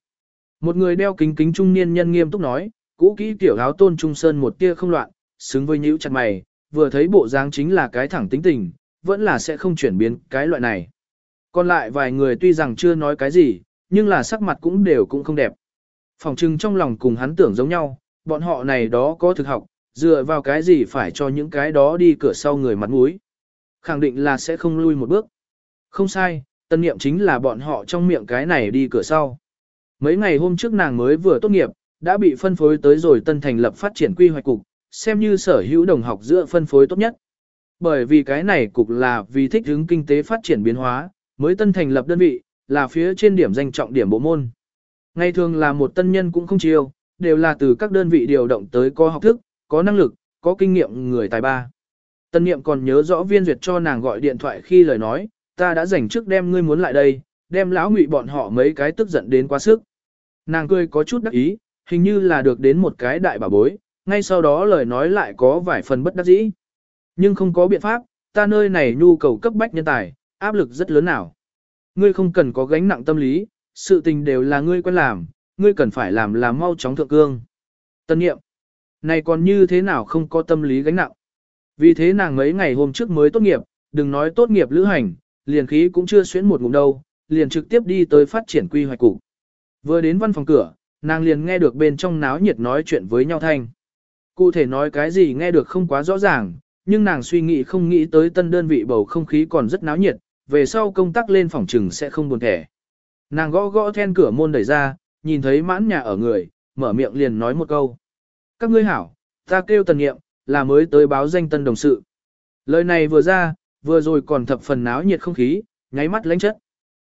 S1: Một người đeo kính kính trung niên nhân nghiêm túc nói, cũ kỹ tiểu áo tôn trung sơn một tia không loạn, xứng với nhíu chặt mày, vừa thấy bộ dáng chính là cái thẳng tính tình, vẫn là sẽ không chuyển biến cái loại này. Còn lại vài người tuy rằng chưa nói cái gì, nhưng là sắc mặt cũng đều cũng không đẹp. Phòng trưng trong lòng cùng hắn tưởng giống nhau, bọn họ này đó có thực học, dựa vào cái gì phải cho những cái đó đi cửa sau người mặt mũi. Khẳng định là sẽ không lui một bước. Không sai, tân niệm chính là bọn họ trong miệng cái này đi cửa sau. Mấy ngày hôm trước nàng mới vừa tốt nghiệp, đã bị phân phối tới rồi tân thành lập phát triển quy hoạch cục, xem như sở hữu đồng học giữa phân phối tốt nhất. Bởi vì cái này cục là vì thích ứng kinh tế phát triển biến hóa, mới tân thành lập đơn vị, là phía trên điểm danh trọng điểm bộ môn. Ngày thường là một tân nhân cũng không chiêu, đều là từ các đơn vị điều động tới có học thức, có năng lực, có kinh nghiệm người tài ba. Tân niệm còn nhớ rõ viên duyệt cho nàng gọi điện thoại khi lời nói, ta đã dành trước đem ngươi muốn lại đây, đem lão ngụy bọn họ mấy cái tức giận đến quá sức. Nàng cười có chút đắc ý, hình như là được đến một cái đại bảo bối, ngay sau đó lời nói lại có vài phần bất đắc dĩ. Nhưng không có biện pháp, ta nơi này nhu cầu cấp bách nhân tài, áp lực rất lớn nào. Ngươi không cần có gánh nặng tâm lý, sự tình đều là ngươi quen làm, ngươi cần phải làm là mau chóng thượng cương. Tân nghiệm, này còn như thế nào không có tâm lý gánh nặng. Vì thế nàng mấy ngày hôm trước mới tốt nghiệp, đừng nói tốt nghiệp lữ hành, liền khí cũng chưa xuyến một ngụm đâu, liền trực tiếp đi tới phát triển quy hoạch cục. Vừa đến văn phòng cửa, nàng liền nghe được bên trong náo nhiệt nói chuyện với nhau thanh. Cụ thể nói cái gì nghe được không quá rõ ràng, nhưng nàng suy nghĩ không nghĩ tới tân đơn vị bầu không khí còn rất náo nhiệt, về sau công tác lên phòng trừng sẽ không buồn thẻ. Nàng gõ gõ then cửa môn đẩy ra, nhìn thấy mãn nhà ở người, mở miệng liền nói một câu. Các ngươi hảo, ta kêu tần nghiệm, là mới tới báo danh tân đồng sự. Lời này vừa ra, vừa rồi còn thập phần náo nhiệt không khí, nháy mắt lãnh chất.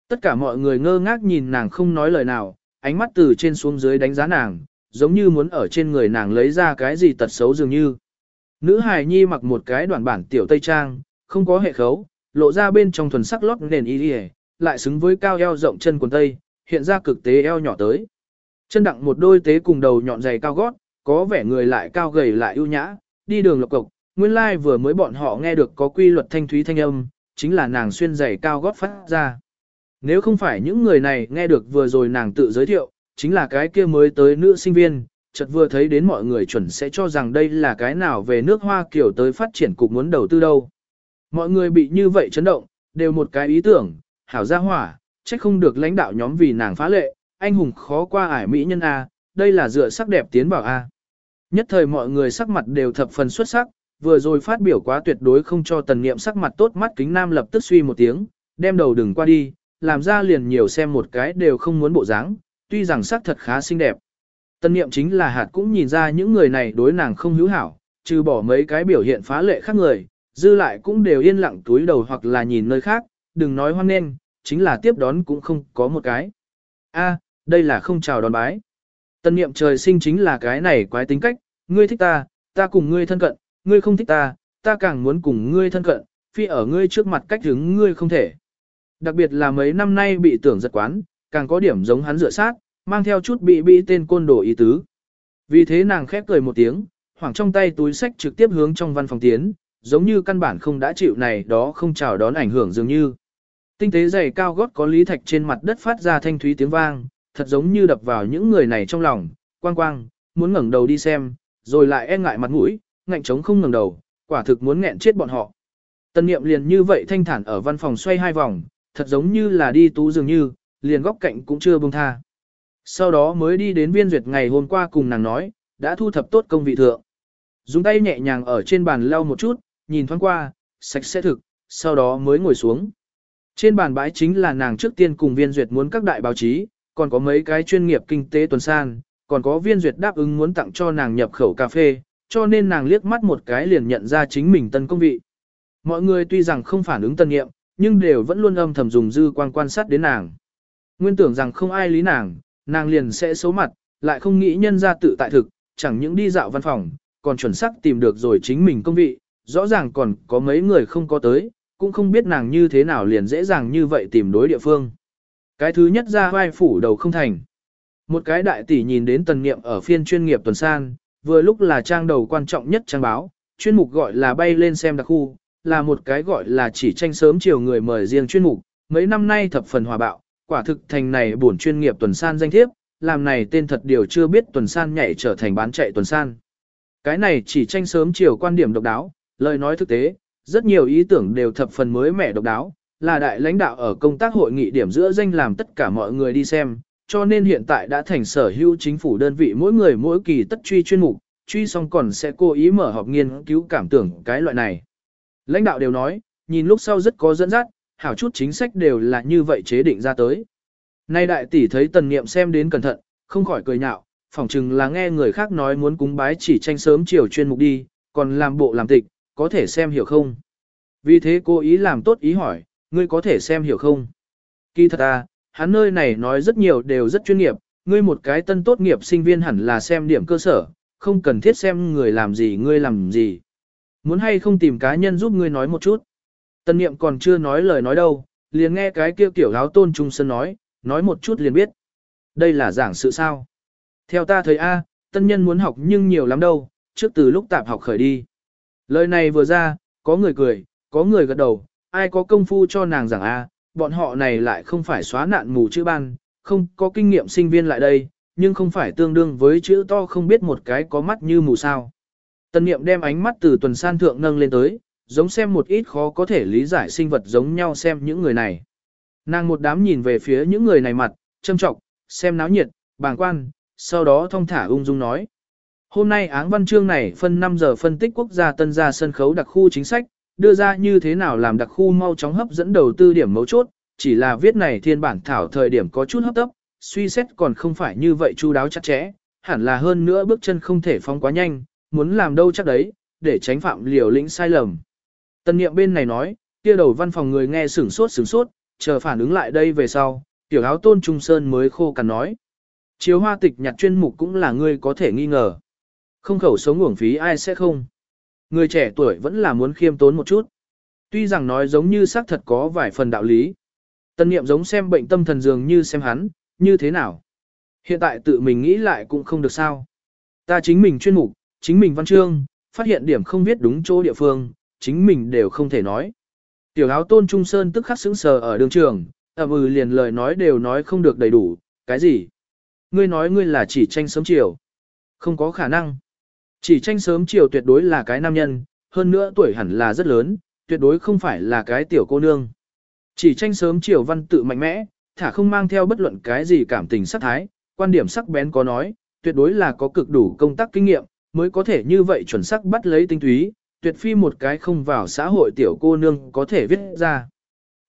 S1: Tất cả mọi người ngơ ngác nhìn nàng không nói lời nào, ánh mắt từ trên xuống dưới đánh giá nàng, giống như muốn ở trên người nàng lấy ra cái gì tật xấu dường như. Nữ hài nhi mặc một cái đoạn bản tiểu tây trang, không có hệ khấu, lộ ra bên trong thuần sắc lót nền y đi lại xứng với cao eo rộng chân quần tây, hiện ra cực tế eo nhỏ tới. Chân đặng một đôi tế cùng đầu nhọn dày cao gót, có vẻ người lại cao gầy lại ưu nhã, đi đường lộc cộc, nguyên lai like vừa mới bọn họ nghe được có quy luật thanh thúy thanh âm, chính là nàng xuyên giày cao gót phát ra. Nếu không phải những người này nghe được vừa rồi nàng tự giới thiệu, chính là cái kia mới tới nữ sinh viên, chợt vừa thấy đến mọi người chuẩn sẽ cho rằng đây là cái nào về nước Hoa kiểu tới phát triển cục muốn đầu tư đâu. Mọi người bị như vậy chấn động, đều một cái ý tưởng, hảo gia hỏa, trách không được lãnh đạo nhóm vì nàng phá lệ, anh hùng khó qua ải mỹ nhân A, đây là dựa sắc đẹp tiến bảo A. Nhất thời mọi người sắc mặt đều thập phần xuất sắc, vừa rồi phát biểu quá tuyệt đối không cho tần niệm sắc mặt tốt mắt kính nam lập tức suy một tiếng, đem đầu đừng qua đi, làm ra liền nhiều xem một cái đều không muốn bộ dáng, tuy rằng sắc thật khá xinh đẹp. Tần niệm chính là hạt cũng nhìn ra những người này đối nàng không hữu hảo, trừ bỏ mấy cái biểu hiện phá lệ khác người, dư lại cũng đều yên lặng túi đầu hoặc là nhìn nơi khác, đừng nói hoan nghênh, chính là tiếp đón cũng không có một cái. A, đây là không chào đón bái. Tân niệm trời sinh chính là cái này quái tính cách, ngươi thích ta, ta cùng ngươi thân cận, ngươi không thích ta, ta càng muốn cùng ngươi thân cận, phi ở ngươi trước mặt cách hứng ngươi không thể. Đặc biệt là mấy năm nay bị tưởng giật quán, càng có điểm giống hắn rửa sát, mang theo chút bị bị tên côn đồ ý tứ. Vì thế nàng khép cười một tiếng, hoảng trong tay túi sách trực tiếp hướng trong văn phòng tiến, giống như căn bản không đã chịu này đó không chào đón ảnh hưởng dường như. Tinh tế dày cao gót có lý thạch trên mặt đất phát ra thanh thúy tiếng vang, thật giống như đập vào những người này trong lòng, quang quang, muốn ngẩng đầu đi xem, rồi lại e ngại mặt mũi, ngạnh trống không ngẩng đầu, quả thực muốn nghẹn chết bọn họ. Tân niệm liền như vậy thanh thản ở văn phòng xoay hai vòng, thật giống như là đi tú dường như, liền góc cạnh cũng chưa buông tha. Sau đó mới đi đến viên duyệt ngày hôm qua cùng nàng nói, đã thu thập tốt công vị thượng. Dùng tay nhẹ nhàng ở trên bàn lau một chút, nhìn thoáng qua, sạch sẽ thực, sau đó mới ngồi xuống. Trên bàn bãi chính là nàng trước tiên cùng viên duyệt muốn các đại báo chí, còn có mấy cái chuyên nghiệp kinh tế tuần san, còn có viên duyệt đáp ứng muốn tặng cho nàng nhập khẩu cà phê, cho nên nàng liếc mắt một cái liền nhận ra chính mình tân công vị. Mọi người tuy rằng không phản ứng tân nghiệm, nhưng đều vẫn luôn âm thầm dùng dư quan quan sát đến nàng. Nguyên tưởng rằng không ai lý nàng, nàng liền sẽ xấu mặt, lại không nghĩ nhân ra tự tại thực, chẳng những đi dạo văn phòng, còn chuẩn xác tìm được rồi chính mình công vị, rõ ràng còn có mấy người không có tới, cũng không biết nàng như thế nào liền dễ dàng như vậy tìm đối địa phương. Cái thứ nhất ra vai phủ đầu không thành. Một cái đại tỷ nhìn đến tần niệm ở phiên chuyên nghiệp tuần san, vừa lúc là trang đầu quan trọng nhất trang báo, chuyên mục gọi là bay lên xem đặc khu, là một cái gọi là chỉ tranh sớm chiều người mời riêng chuyên mục, mấy năm nay thập phần hòa bạo, quả thực thành này bổn chuyên nghiệp tuần san danh thiếp, làm này tên thật điều chưa biết tuần san nhảy trở thành bán chạy tuần san. Cái này chỉ tranh sớm chiều quan điểm độc đáo, lời nói thực tế, rất nhiều ý tưởng đều thập phần mới mẻ độc đáo, là đại lãnh đạo ở công tác hội nghị điểm giữa danh làm tất cả mọi người đi xem, cho nên hiện tại đã thành sở hữu chính phủ đơn vị mỗi người mỗi kỳ tất truy chuyên mục, truy xong còn sẽ cố ý mở họp nghiên cứu cảm tưởng cái loại này. Lãnh đạo đều nói, nhìn lúc sau rất có dẫn dắt, hảo chút chính sách đều là như vậy chế định ra tới. Nay đại tỷ thấy tần niệm xem đến cẩn thận, không khỏi cười nhạo, phỏng chừng là nghe người khác nói muốn cúng bái chỉ tranh sớm chiều chuyên mục đi, còn làm bộ làm tịch, có thể xem hiểu không? Vì thế cô ý làm tốt ý hỏi, ngươi có thể xem hiểu không? Kỳ thật à, hắn nơi này nói rất nhiều đều rất chuyên nghiệp, ngươi một cái tân tốt nghiệp sinh viên hẳn là xem điểm cơ sở, không cần thiết xem người làm gì ngươi làm gì. Muốn hay không tìm cá nhân giúp ngươi nói một chút. Tân niệm còn chưa nói lời nói đâu, liền nghe cái kia kiểu áo tôn trung sơn nói, nói một chút liền biết. Đây là giảng sự sao. Theo ta thấy A, tân nhân muốn học nhưng nhiều lắm đâu, trước từ lúc tạp học khởi đi. Lời này vừa ra, có người cười, có người gật đầu, ai có công phu cho nàng giảng A, bọn họ này lại không phải xóa nạn mù chữ ban, không có kinh nghiệm sinh viên lại đây, nhưng không phải tương đương với chữ to không biết một cái có mắt như mù sao. Tân niệm đem ánh mắt từ tuần san thượng nâng lên tới, giống xem một ít khó có thể lý giải sinh vật giống nhau xem những người này. Nàng một đám nhìn về phía những người này mặt, châm trọng, xem náo nhiệt, bàng quan, sau đó thông thả ung dung nói. Hôm nay áng văn chương này phân 5 giờ phân tích quốc gia tân gia sân khấu đặc khu chính sách, đưa ra như thế nào làm đặc khu mau chóng hấp dẫn đầu tư điểm mấu chốt, chỉ là viết này thiên bản thảo thời điểm có chút hấp tấp, suy xét còn không phải như vậy chu đáo chặt chẽ, hẳn là hơn nữa bước chân không thể phóng quá nhanh, muốn làm đâu chắc đấy, để tránh phạm liều lĩnh sai lầm. Tân niệm bên này nói, kia đầu văn phòng người nghe sửng sốt sửng sốt, chờ phản ứng lại đây về sau, tiểu áo tôn trung sơn mới khô cằn nói. Chiếu hoa tịch nhặt chuyên mục cũng là ngươi có thể nghi ngờ. Không khẩu sống uổng phí ai sẽ không. Người trẻ tuổi vẫn là muốn khiêm tốn một chút. Tuy rằng nói giống như xác thật có vài phần đạo lý. Tân niệm giống xem bệnh tâm thần dường như xem hắn, như thế nào. Hiện tại tự mình nghĩ lại cũng không được sao. Ta chính mình chuyên mục, chính mình văn chương, phát hiện điểm không biết đúng chỗ địa phương, chính mình đều không thể nói. Tiểu áo tôn trung sơn tức khắc sững sờ ở đường trường, ẩm ừ liền lời nói đều nói không được đầy đủ, cái gì? Ngươi nói ngươi là chỉ tranh sớm chiều. Không có khả năng. Chỉ tranh sớm chiều tuyệt đối là cái nam nhân, hơn nữa tuổi hẳn là rất lớn, tuyệt đối không phải là cái tiểu cô nương. Chỉ tranh sớm chiều văn tự mạnh mẽ, thả không mang theo bất luận cái gì cảm tình sắc thái, quan điểm sắc bén có nói, tuyệt đối là có cực đủ công tác kinh nghiệm, mới có thể như vậy chuẩn xác bắt lấy tinh túy, tuyệt phi một cái không vào xã hội tiểu cô nương có thể viết ra.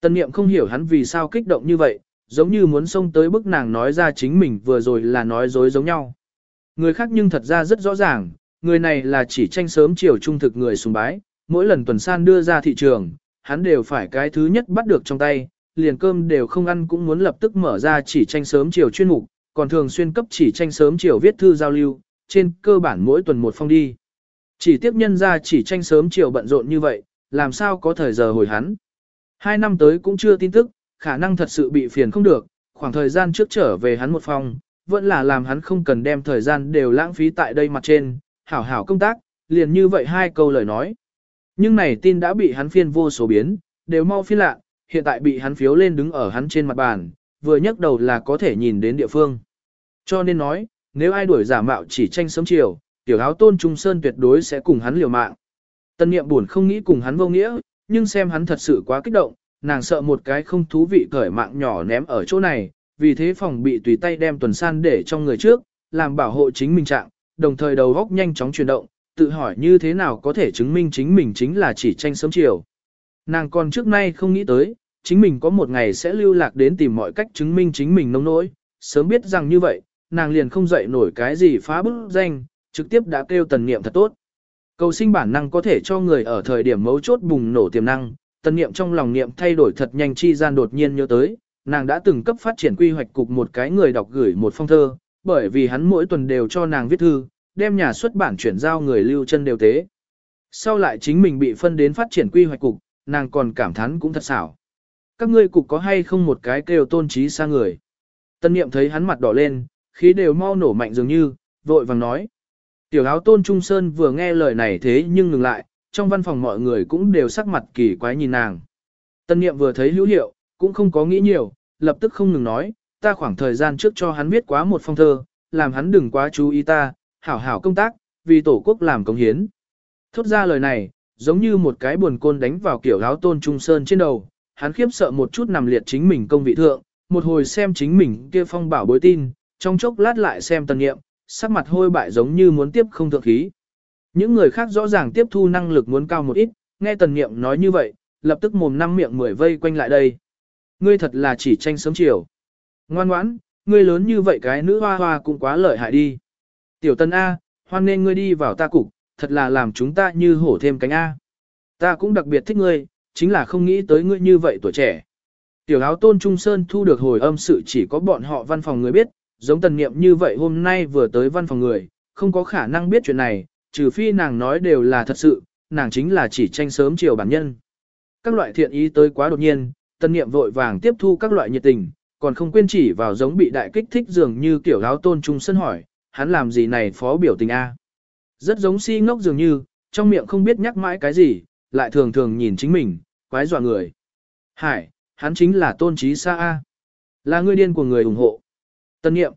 S1: Tân niệm không hiểu hắn vì sao kích động như vậy, giống như muốn xông tới bức nàng nói ra chính mình vừa rồi là nói dối giống nhau. Người khác nhưng thật ra rất rõ ràng, người này là chỉ tranh sớm chiều trung thực người sùng bái, mỗi lần tuần san đưa ra thị trường, hắn đều phải cái thứ nhất bắt được trong tay, liền cơm đều không ăn cũng muốn lập tức mở ra chỉ tranh sớm chiều chuyên mục, còn thường xuyên cấp chỉ tranh sớm chiều viết thư giao lưu, trên cơ bản mỗi tuần một phong đi. Chỉ tiếp nhân ra chỉ tranh sớm chiều bận rộn như vậy, làm sao có thời giờ hồi hắn. Hai năm tới cũng chưa tin tức, khả năng thật sự bị phiền không được, khoảng thời gian trước trở về hắn một phòng, vẫn là làm hắn không cần đem thời gian đều lãng phí tại đây mặt trên, hảo hảo công tác, liền như vậy hai câu lời nói. Nhưng này tin đã bị hắn phiên vô số biến, đều mau phiên lạ, hiện tại bị hắn phiếu lên đứng ở hắn trên mặt bàn, vừa nhấc đầu là có thể nhìn đến địa phương. Cho nên nói, nếu ai đuổi giả mạo chỉ tranh sớm chiều, tiểu áo tôn trung sơn tuyệt đối sẽ cùng hắn liều mạng. Tân niệm buồn không nghĩ cùng hắn vô nghĩa, nhưng xem hắn thật sự quá kích động, nàng sợ một cái không thú vị cởi mạng nhỏ ném ở chỗ này, vì thế phòng bị tùy tay đem tuần san để trong người trước, làm bảo hộ chính mình trạng, đồng thời đầu góc nhanh chóng chuyển động, tự hỏi như thế nào có thể chứng minh chính mình chính là chỉ tranh sớm chiều. Nàng còn trước nay không nghĩ tới, chính mình có một ngày sẽ lưu lạc đến tìm mọi cách chứng minh chính mình nông nỗi, sớm biết rằng như vậy, nàng liền không dậy nổi cái gì phá bức danh, trực tiếp đã kêu tần niệm thật tốt. Cầu sinh bản năng có thể cho người ở thời điểm mấu chốt bùng nổ tiềm năng, tần niệm trong lòng niệm thay đổi thật nhanh chi gian đột nhiên nhớ tới, nàng đã từng cấp phát triển quy hoạch cục một cái người đọc gửi một phong thơ, bởi vì hắn mỗi tuần đều cho nàng viết thư, đem nhà xuất bản chuyển giao người lưu chân đều tế. Sau lại chính mình bị phân đến phát triển quy hoạch cục, nàng còn cảm thán cũng thật xảo. Các ngươi cục có hay không một cái kêu tôn trí xa người. Tân niệm thấy hắn mặt đỏ lên, khí đều mau nổ mạnh dường như, vội vàng nói. Tiểu áo tôn trung sơn vừa nghe lời này thế nhưng ngừng lại, trong văn phòng mọi người cũng đều sắc mặt kỳ quái nhìn nàng. Tân niệm vừa thấy hữu hiệu, cũng không có nghĩ nhiều, lập tức không ngừng nói, ta khoảng thời gian trước cho hắn viết quá một phong thơ, làm hắn đừng quá chú ý ta, hảo hảo công tác, vì tổ quốc làm công hiến. Thốt ra lời này, giống như một cái buồn côn đánh vào kiểu áo tôn trung sơn trên đầu, hắn khiếp sợ một chút nằm liệt chính mình công vị thượng, một hồi xem chính mình kia phong bảo bối tin, trong chốc lát lại xem tần nghiệm, sắc mặt hôi bại giống như muốn tiếp không thượng khí. Những người khác rõ ràng tiếp thu năng lực muốn cao một ít, nghe tần nghiệm nói như vậy, lập tức mồm năm miệng mười vây quanh lại đây. Ngươi thật là chỉ tranh sớm chiều. Ngoan ngoãn, ngươi lớn như vậy cái nữ hoa hoa cũng quá lợi hại đi. Tiểu tân A, hoan nên ngươi đi vào ta cục, thật là làm chúng ta như hổ thêm cánh A. Ta cũng đặc biệt thích ngươi, chính là không nghĩ tới ngươi như vậy tuổi trẻ. Tiểu áo tôn trung sơn thu được hồi âm sự chỉ có bọn họ văn phòng người biết, giống tần niệm như vậy hôm nay vừa tới văn phòng người, không có khả năng biết chuyện này, trừ phi nàng nói đều là thật sự, nàng chính là chỉ tranh sớm chiều bản nhân. Các loại thiện ý tới quá đột nhiên, tần niệm vội vàng tiếp thu các loại nhiệt tình, còn không quên chỉ vào giống bị đại kích thích dường như tiểu áo tôn trung sân hỏi, hắn làm gì này phó biểu tình A. Rất giống si ngốc dường như, trong miệng không biết nhắc mãi cái gì, lại thường thường nhìn chính mình, quái dọa người. Hải, hắn chính là tôn trí xa A. Là người điên của người ủng hộ. Tân nghiệm.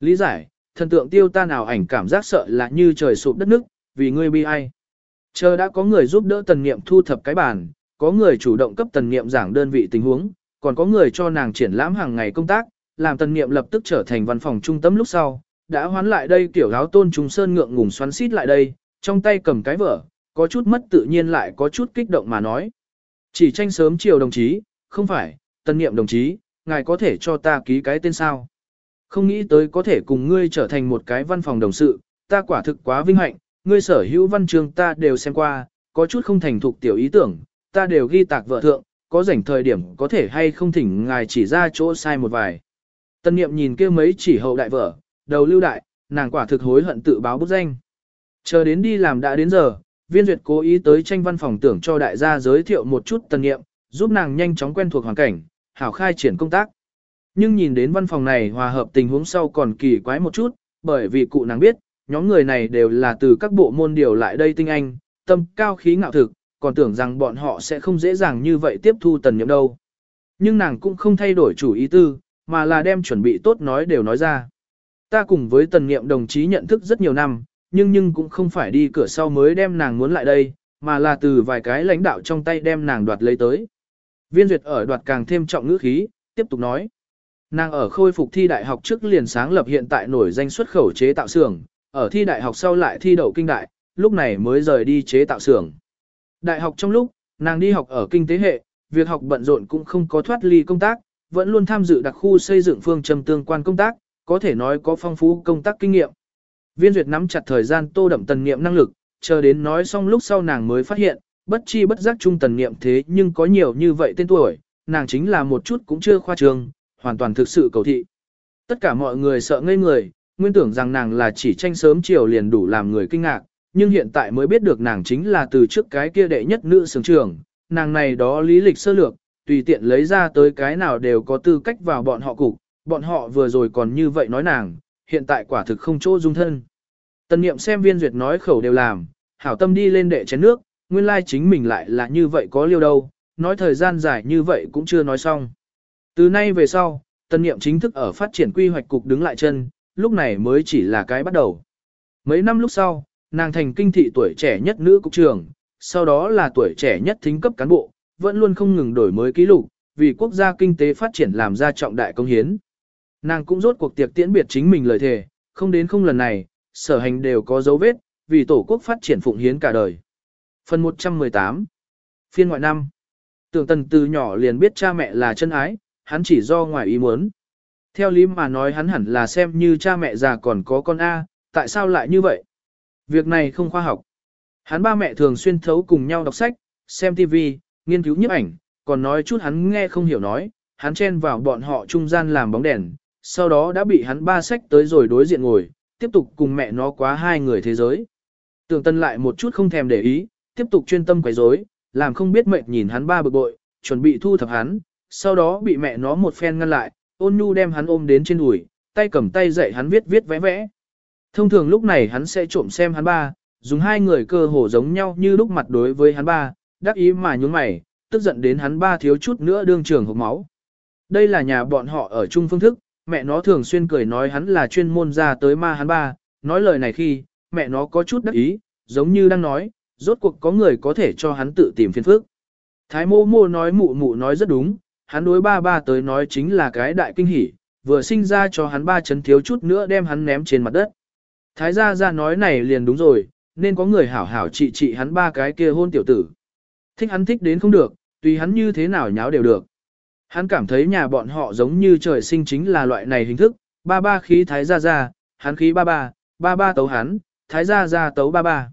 S1: Lý giải, thần tượng tiêu ta nào ảnh cảm giác sợ là như trời sụp đất nước, vì ngươi bi ai. Chờ đã có người giúp đỡ tần nghiệm thu thập cái bàn, có người chủ động cấp tần nghiệm giảng đơn vị tình huống, còn có người cho nàng triển lãm hàng ngày công tác, làm tần niệm lập tức trở thành văn phòng trung tâm lúc sau, đã hoán lại đây tiểu áo tôn trung sơn ngượng ngùng xoắn xít lại đây, trong tay cầm cái vở, có chút mất tự nhiên lại có chút kích động mà nói. Chỉ tranh sớm chiều đồng chí, không phải, tân niệm đồng chí, ngài có thể cho ta ký cái tên sao. Không nghĩ tới có thể cùng ngươi trở thành một cái văn phòng đồng sự, ta quả thực quá vinh hạnh, ngươi sở hữu văn chương ta đều xem qua, có chút không thành thục tiểu ý tưởng, ta đều ghi tạc vợ thượng, có rảnh thời điểm có thể hay không thỉnh ngài chỉ ra chỗ sai một vài. Tân niệm nhìn kia mấy chỉ hậu đại vợ, đầu lưu đại, nàng quả thực hối hận tự báo bút danh. Chờ đến đi làm đã đến giờ, viên duyệt cố ý tới tranh văn phòng tưởng cho đại gia giới thiệu một chút tân Niệm, giúp nàng nhanh chóng quen thuộc hoàn cảnh, hảo khai triển công tác. Nhưng nhìn đến văn phòng này hòa hợp tình huống sau còn kỳ quái một chút, bởi vì cụ nàng biết, nhóm người này đều là từ các bộ môn điều lại đây tinh anh, tâm cao khí ngạo thực, còn tưởng rằng bọn họ sẽ không dễ dàng như vậy tiếp thu tần nhiệm đâu. Nhưng nàng cũng không thay đổi chủ ý tư, mà là đem chuẩn bị tốt nói đều nói ra. Ta cùng với tần nghiệm đồng chí nhận thức rất nhiều năm, nhưng nhưng cũng không phải đi cửa sau mới đem nàng muốn lại đây, mà là từ vài cái lãnh đạo trong tay đem nàng đoạt lấy tới. Viên duyệt ở đoạt càng thêm trọng ngữ khí, tiếp tục nói. Nàng ở khôi phục thi đại học trước liền sáng lập hiện tại nổi danh xuất khẩu chế tạo xưởng, ở thi đại học sau lại thi đậu kinh đại, lúc này mới rời đi chế tạo xưởng. Đại học trong lúc, nàng đi học ở kinh tế hệ, việc học bận rộn cũng không có thoát ly công tác, vẫn luôn tham dự đặc khu xây dựng phương châm tương quan công tác, có thể nói có phong phú công tác kinh nghiệm. Viên duyệt nắm chặt thời gian tô đậm tần niệm năng lực, chờ đến nói xong lúc sau nàng mới phát hiện, bất chi bất giác trung tần niệm thế nhưng có nhiều như vậy tên tuổi, nàng chính là một chút cũng chưa khoa trương, hoàn toàn thực sự cầu thị. Tất cả mọi người sợ ngây người, nguyên tưởng rằng nàng là chỉ tranh sớm chiều liền đủ làm người kinh ngạc, nhưng hiện tại mới biết được nàng chính là từ trước cái kia đệ nhất nữ sướng trường, nàng này đó lý lịch sơ lược, tùy tiện lấy ra tới cái nào đều có tư cách vào bọn họ cục, bọn họ vừa rồi còn như vậy nói nàng, hiện tại quả thực không chỗ dung thân. Tần niệm xem viên duyệt nói khẩu đều làm, hảo tâm đi lên đệ chén nước, nguyên lai chính mình lại là như vậy có liêu đâu, nói thời gian dài như vậy cũng chưa nói xong. Từ nay về sau, tân niệm chính thức ở phát triển quy hoạch cục đứng lại chân, lúc này mới chỉ là cái bắt đầu. Mấy năm lúc sau, nàng thành kinh thị tuổi trẻ nhất nữ cục trưởng, sau đó là tuổi trẻ nhất thính cấp cán bộ, vẫn luôn không ngừng đổi mới ký lục, vì quốc gia kinh tế phát triển làm ra trọng đại công hiến. Nàng cũng rốt cuộc tiệc tiễn biệt chính mình lời thề, không đến không lần này, sở hành đều có dấu vết, vì tổ quốc phát triển phụng hiến cả đời. Phần 118 Phiên ngoại năm Tưởng tần từ nhỏ liền biết cha mẹ là chân ái, hắn chỉ do ngoài ý muốn. Theo lý mà nói hắn hẳn là xem như cha mẹ già còn có con A, tại sao lại như vậy? Việc này không khoa học. Hắn ba mẹ thường xuyên thấu cùng nhau đọc sách, xem TV, nghiên cứu nhiếp ảnh, còn nói chút hắn nghe không hiểu nói, hắn chen vào bọn họ trung gian làm bóng đèn, sau đó đã bị hắn ba sách tới rồi đối diện ngồi, tiếp tục cùng mẹ nó quá hai người thế giới. Tưởng tân lại một chút không thèm để ý, tiếp tục chuyên tâm quấy rối, làm không biết mệt nhìn hắn ba bực bội, chuẩn bị thu thập hắn, sau đó bị mẹ nó một phen ngăn lại, ôn nhu đem hắn ôm đến trên đùi, tay cầm tay dạy hắn viết viết vẽ vẽ. Thông thường lúc này hắn sẽ trộm xem hắn ba, dùng hai người cơ hồ giống nhau như lúc mặt đối với hắn ba, đắc ý mà nhún mày, tức giận đến hắn ba thiếu chút nữa đương trường hộc máu. Đây là nhà bọn họ ở chung phương thức, mẹ nó thường xuyên cười nói hắn là chuyên môn ra tới ma hắn ba, nói lời này khi, mẹ nó có chút đắc ý, giống như đang nói, rốt cuộc có người có thể cho hắn tự tìm phiền phức. Thái mô mô nói mụ mụ nói rất đúng, hắn đối ba ba tới nói chính là cái đại kinh hỉ, vừa sinh ra cho hắn ba chấn thiếu chút nữa đem hắn ném trên mặt đất. Thái gia gia nói này liền đúng rồi, nên có người hảo hảo trị trị hắn ba cái kia hôn tiểu tử. Thích hắn thích đến không được, tùy hắn như thế nào nháo đều được. Hắn cảm thấy nhà bọn họ giống như trời sinh chính là loại này hình thức, ba ba khí thái gia gia, hắn khí ba ba, ba ba tấu hắn, thái gia gia tấu ba ba.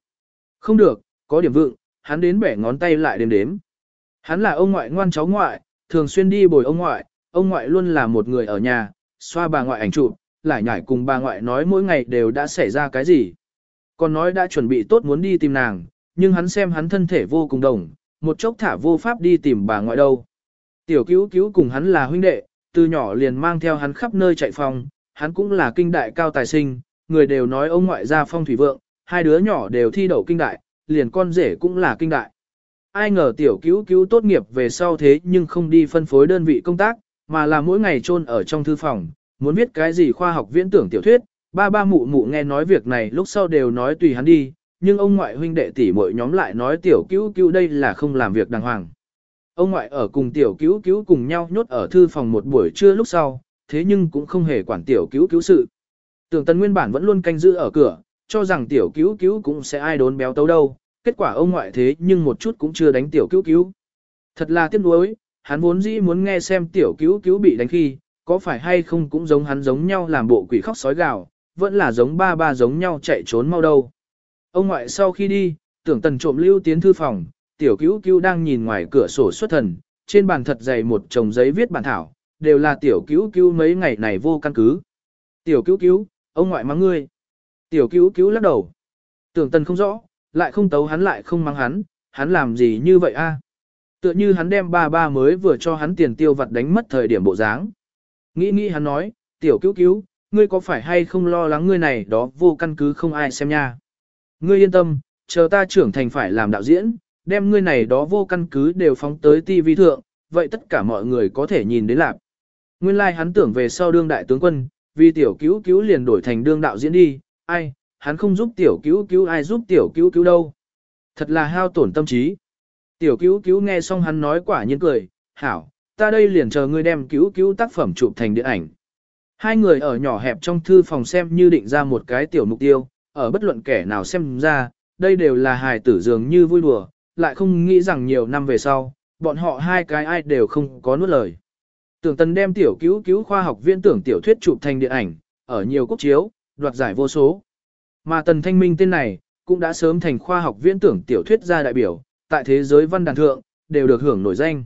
S1: Không được, có điểm vượng, hắn đến bẻ ngón tay lại đếm đếm. Hắn là ông ngoại ngoan cháu ngoại, thường xuyên đi bồi ông ngoại, ông ngoại luôn là một người ở nhà, xoa bà ngoại ảnh chụp, lại nhảy cùng bà ngoại nói mỗi ngày đều đã xảy ra cái gì. Còn nói đã chuẩn bị tốt muốn đi tìm nàng, nhưng hắn xem hắn thân thể vô cùng đồng, một chốc thả vô pháp đi tìm bà ngoại đâu. Tiểu cứu cứu cùng hắn là huynh đệ, từ nhỏ liền mang theo hắn khắp nơi chạy phòng, hắn cũng là kinh đại cao tài sinh, người đều nói ông ngoại gia phong thủy vượng, hai đứa nhỏ đều thi đậu kinh đại, liền con rể cũng là kinh đại. Ai ngờ tiểu cứu cứu tốt nghiệp về sau thế nhưng không đi phân phối đơn vị công tác, mà là mỗi ngày chôn ở trong thư phòng, muốn viết cái gì khoa học viễn tưởng tiểu thuyết, ba ba mụ mụ nghe nói việc này lúc sau đều nói tùy hắn đi, nhưng ông ngoại huynh đệ tỷ muội nhóm lại nói tiểu cứu cứu đây là không làm việc đàng hoàng. Ông ngoại ở cùng tiểu cứu cứu cùng nhau nhốt ở thư phòng một buổi trưa lúc sau, thế nhưng cũng không hề quản tiểu cứu cứu sự. Tưởng tần nguyên bản vẫn luôn canh giữ ở cửa, cho rằng tiểu cứu cứu cũng sẽ ai đốn béo tấu đâu, kết quả ông ngoại thế nhưng một chút cũng chưa đánh tiểu cứu cứu. Thật là tiếc nuối, hắn vốn dĩ muốn nghe xem tiểu cứu cứu bị đánh khi, có phải hay không cũng giống hắn giống nhau làm bộ quỷ khóc sói gào, vẫn là giống ba ba giống nhau chạy trốn mau đâu. Ông ngoại sau khi đi, tưởng tần trộm lưu tiến thư phòng, tiểu cứu cứu đang nhìn ngoài cửa sổ xuất thần, trên bàn thật dày một chồng giấy viết bản thảo, đều là tiểu cứu cứu mấy ngày này vô căn cứ. Tiểu cứu cứu, ông ngoại mắng ngươi. Tiểu cứu cứu lắc đầu. Tưởng tần không rõ, lại không tấu hắn lại không mắng hắn, hắn làm gì như vậy a? Tựa như hắn đem ba ba mới vừa cho hắn tiền tiêu vặt đánh mất thời điểm bộ dáng. Nghĩ nghĩ hắn nói, tiểu cứu cứu, ngươi có phải hay không lo lắng ngươi này đó vô căn cứ không ai xem nha. Ngươi yên tâm, chờ ta trưởng thành phải làm đạo diễn, đem ngươi này đó vô căn cứ đều phóng tới TV thượng, vậy tất cả mọi người có thể nhìn đến lạc. Nguyên lai like hắn tưởng về sau đương đại tướng quân, vì tiểu cứu cứu liền đổi thành đương đạo diễn đi, ai, hắn không giúp tiểu cứu cứu ai giúp tiểu cứu cứu đâu. Thật là hao tổn tâm trí. Tiểu cứu cứu nghe xong hắn nói quả nhiên cười, hảo, ta đây liền chờ ngươi đem cứu cứu tác phẩm chụp thành điện ảnh. Hai người ở nhỏ hẹp trong thư phòng xem như định ra một cái tiểu mục tiêu, ở bất luận kẻ nào xem ra, đây đều là hài tử dường như vui đùa, lại không nghĩ rằng nhiều năm về sau, bọn họ hai cái ai đều không có nuốt lời. Tưởng tần đem tiểu cứu cứu khoa học viên tưởng tiểu thuyết chụp thành điện ảnh, ở nhiều quốc chiếu, đoạt giải vô số. Mà tần thanh minh tên này, cũng đã sớm thành khoa học viên tưởng tiểu thuyết gia đại biểu, tại thế giới văn đàn thượng, đều được hưởng nổi danh.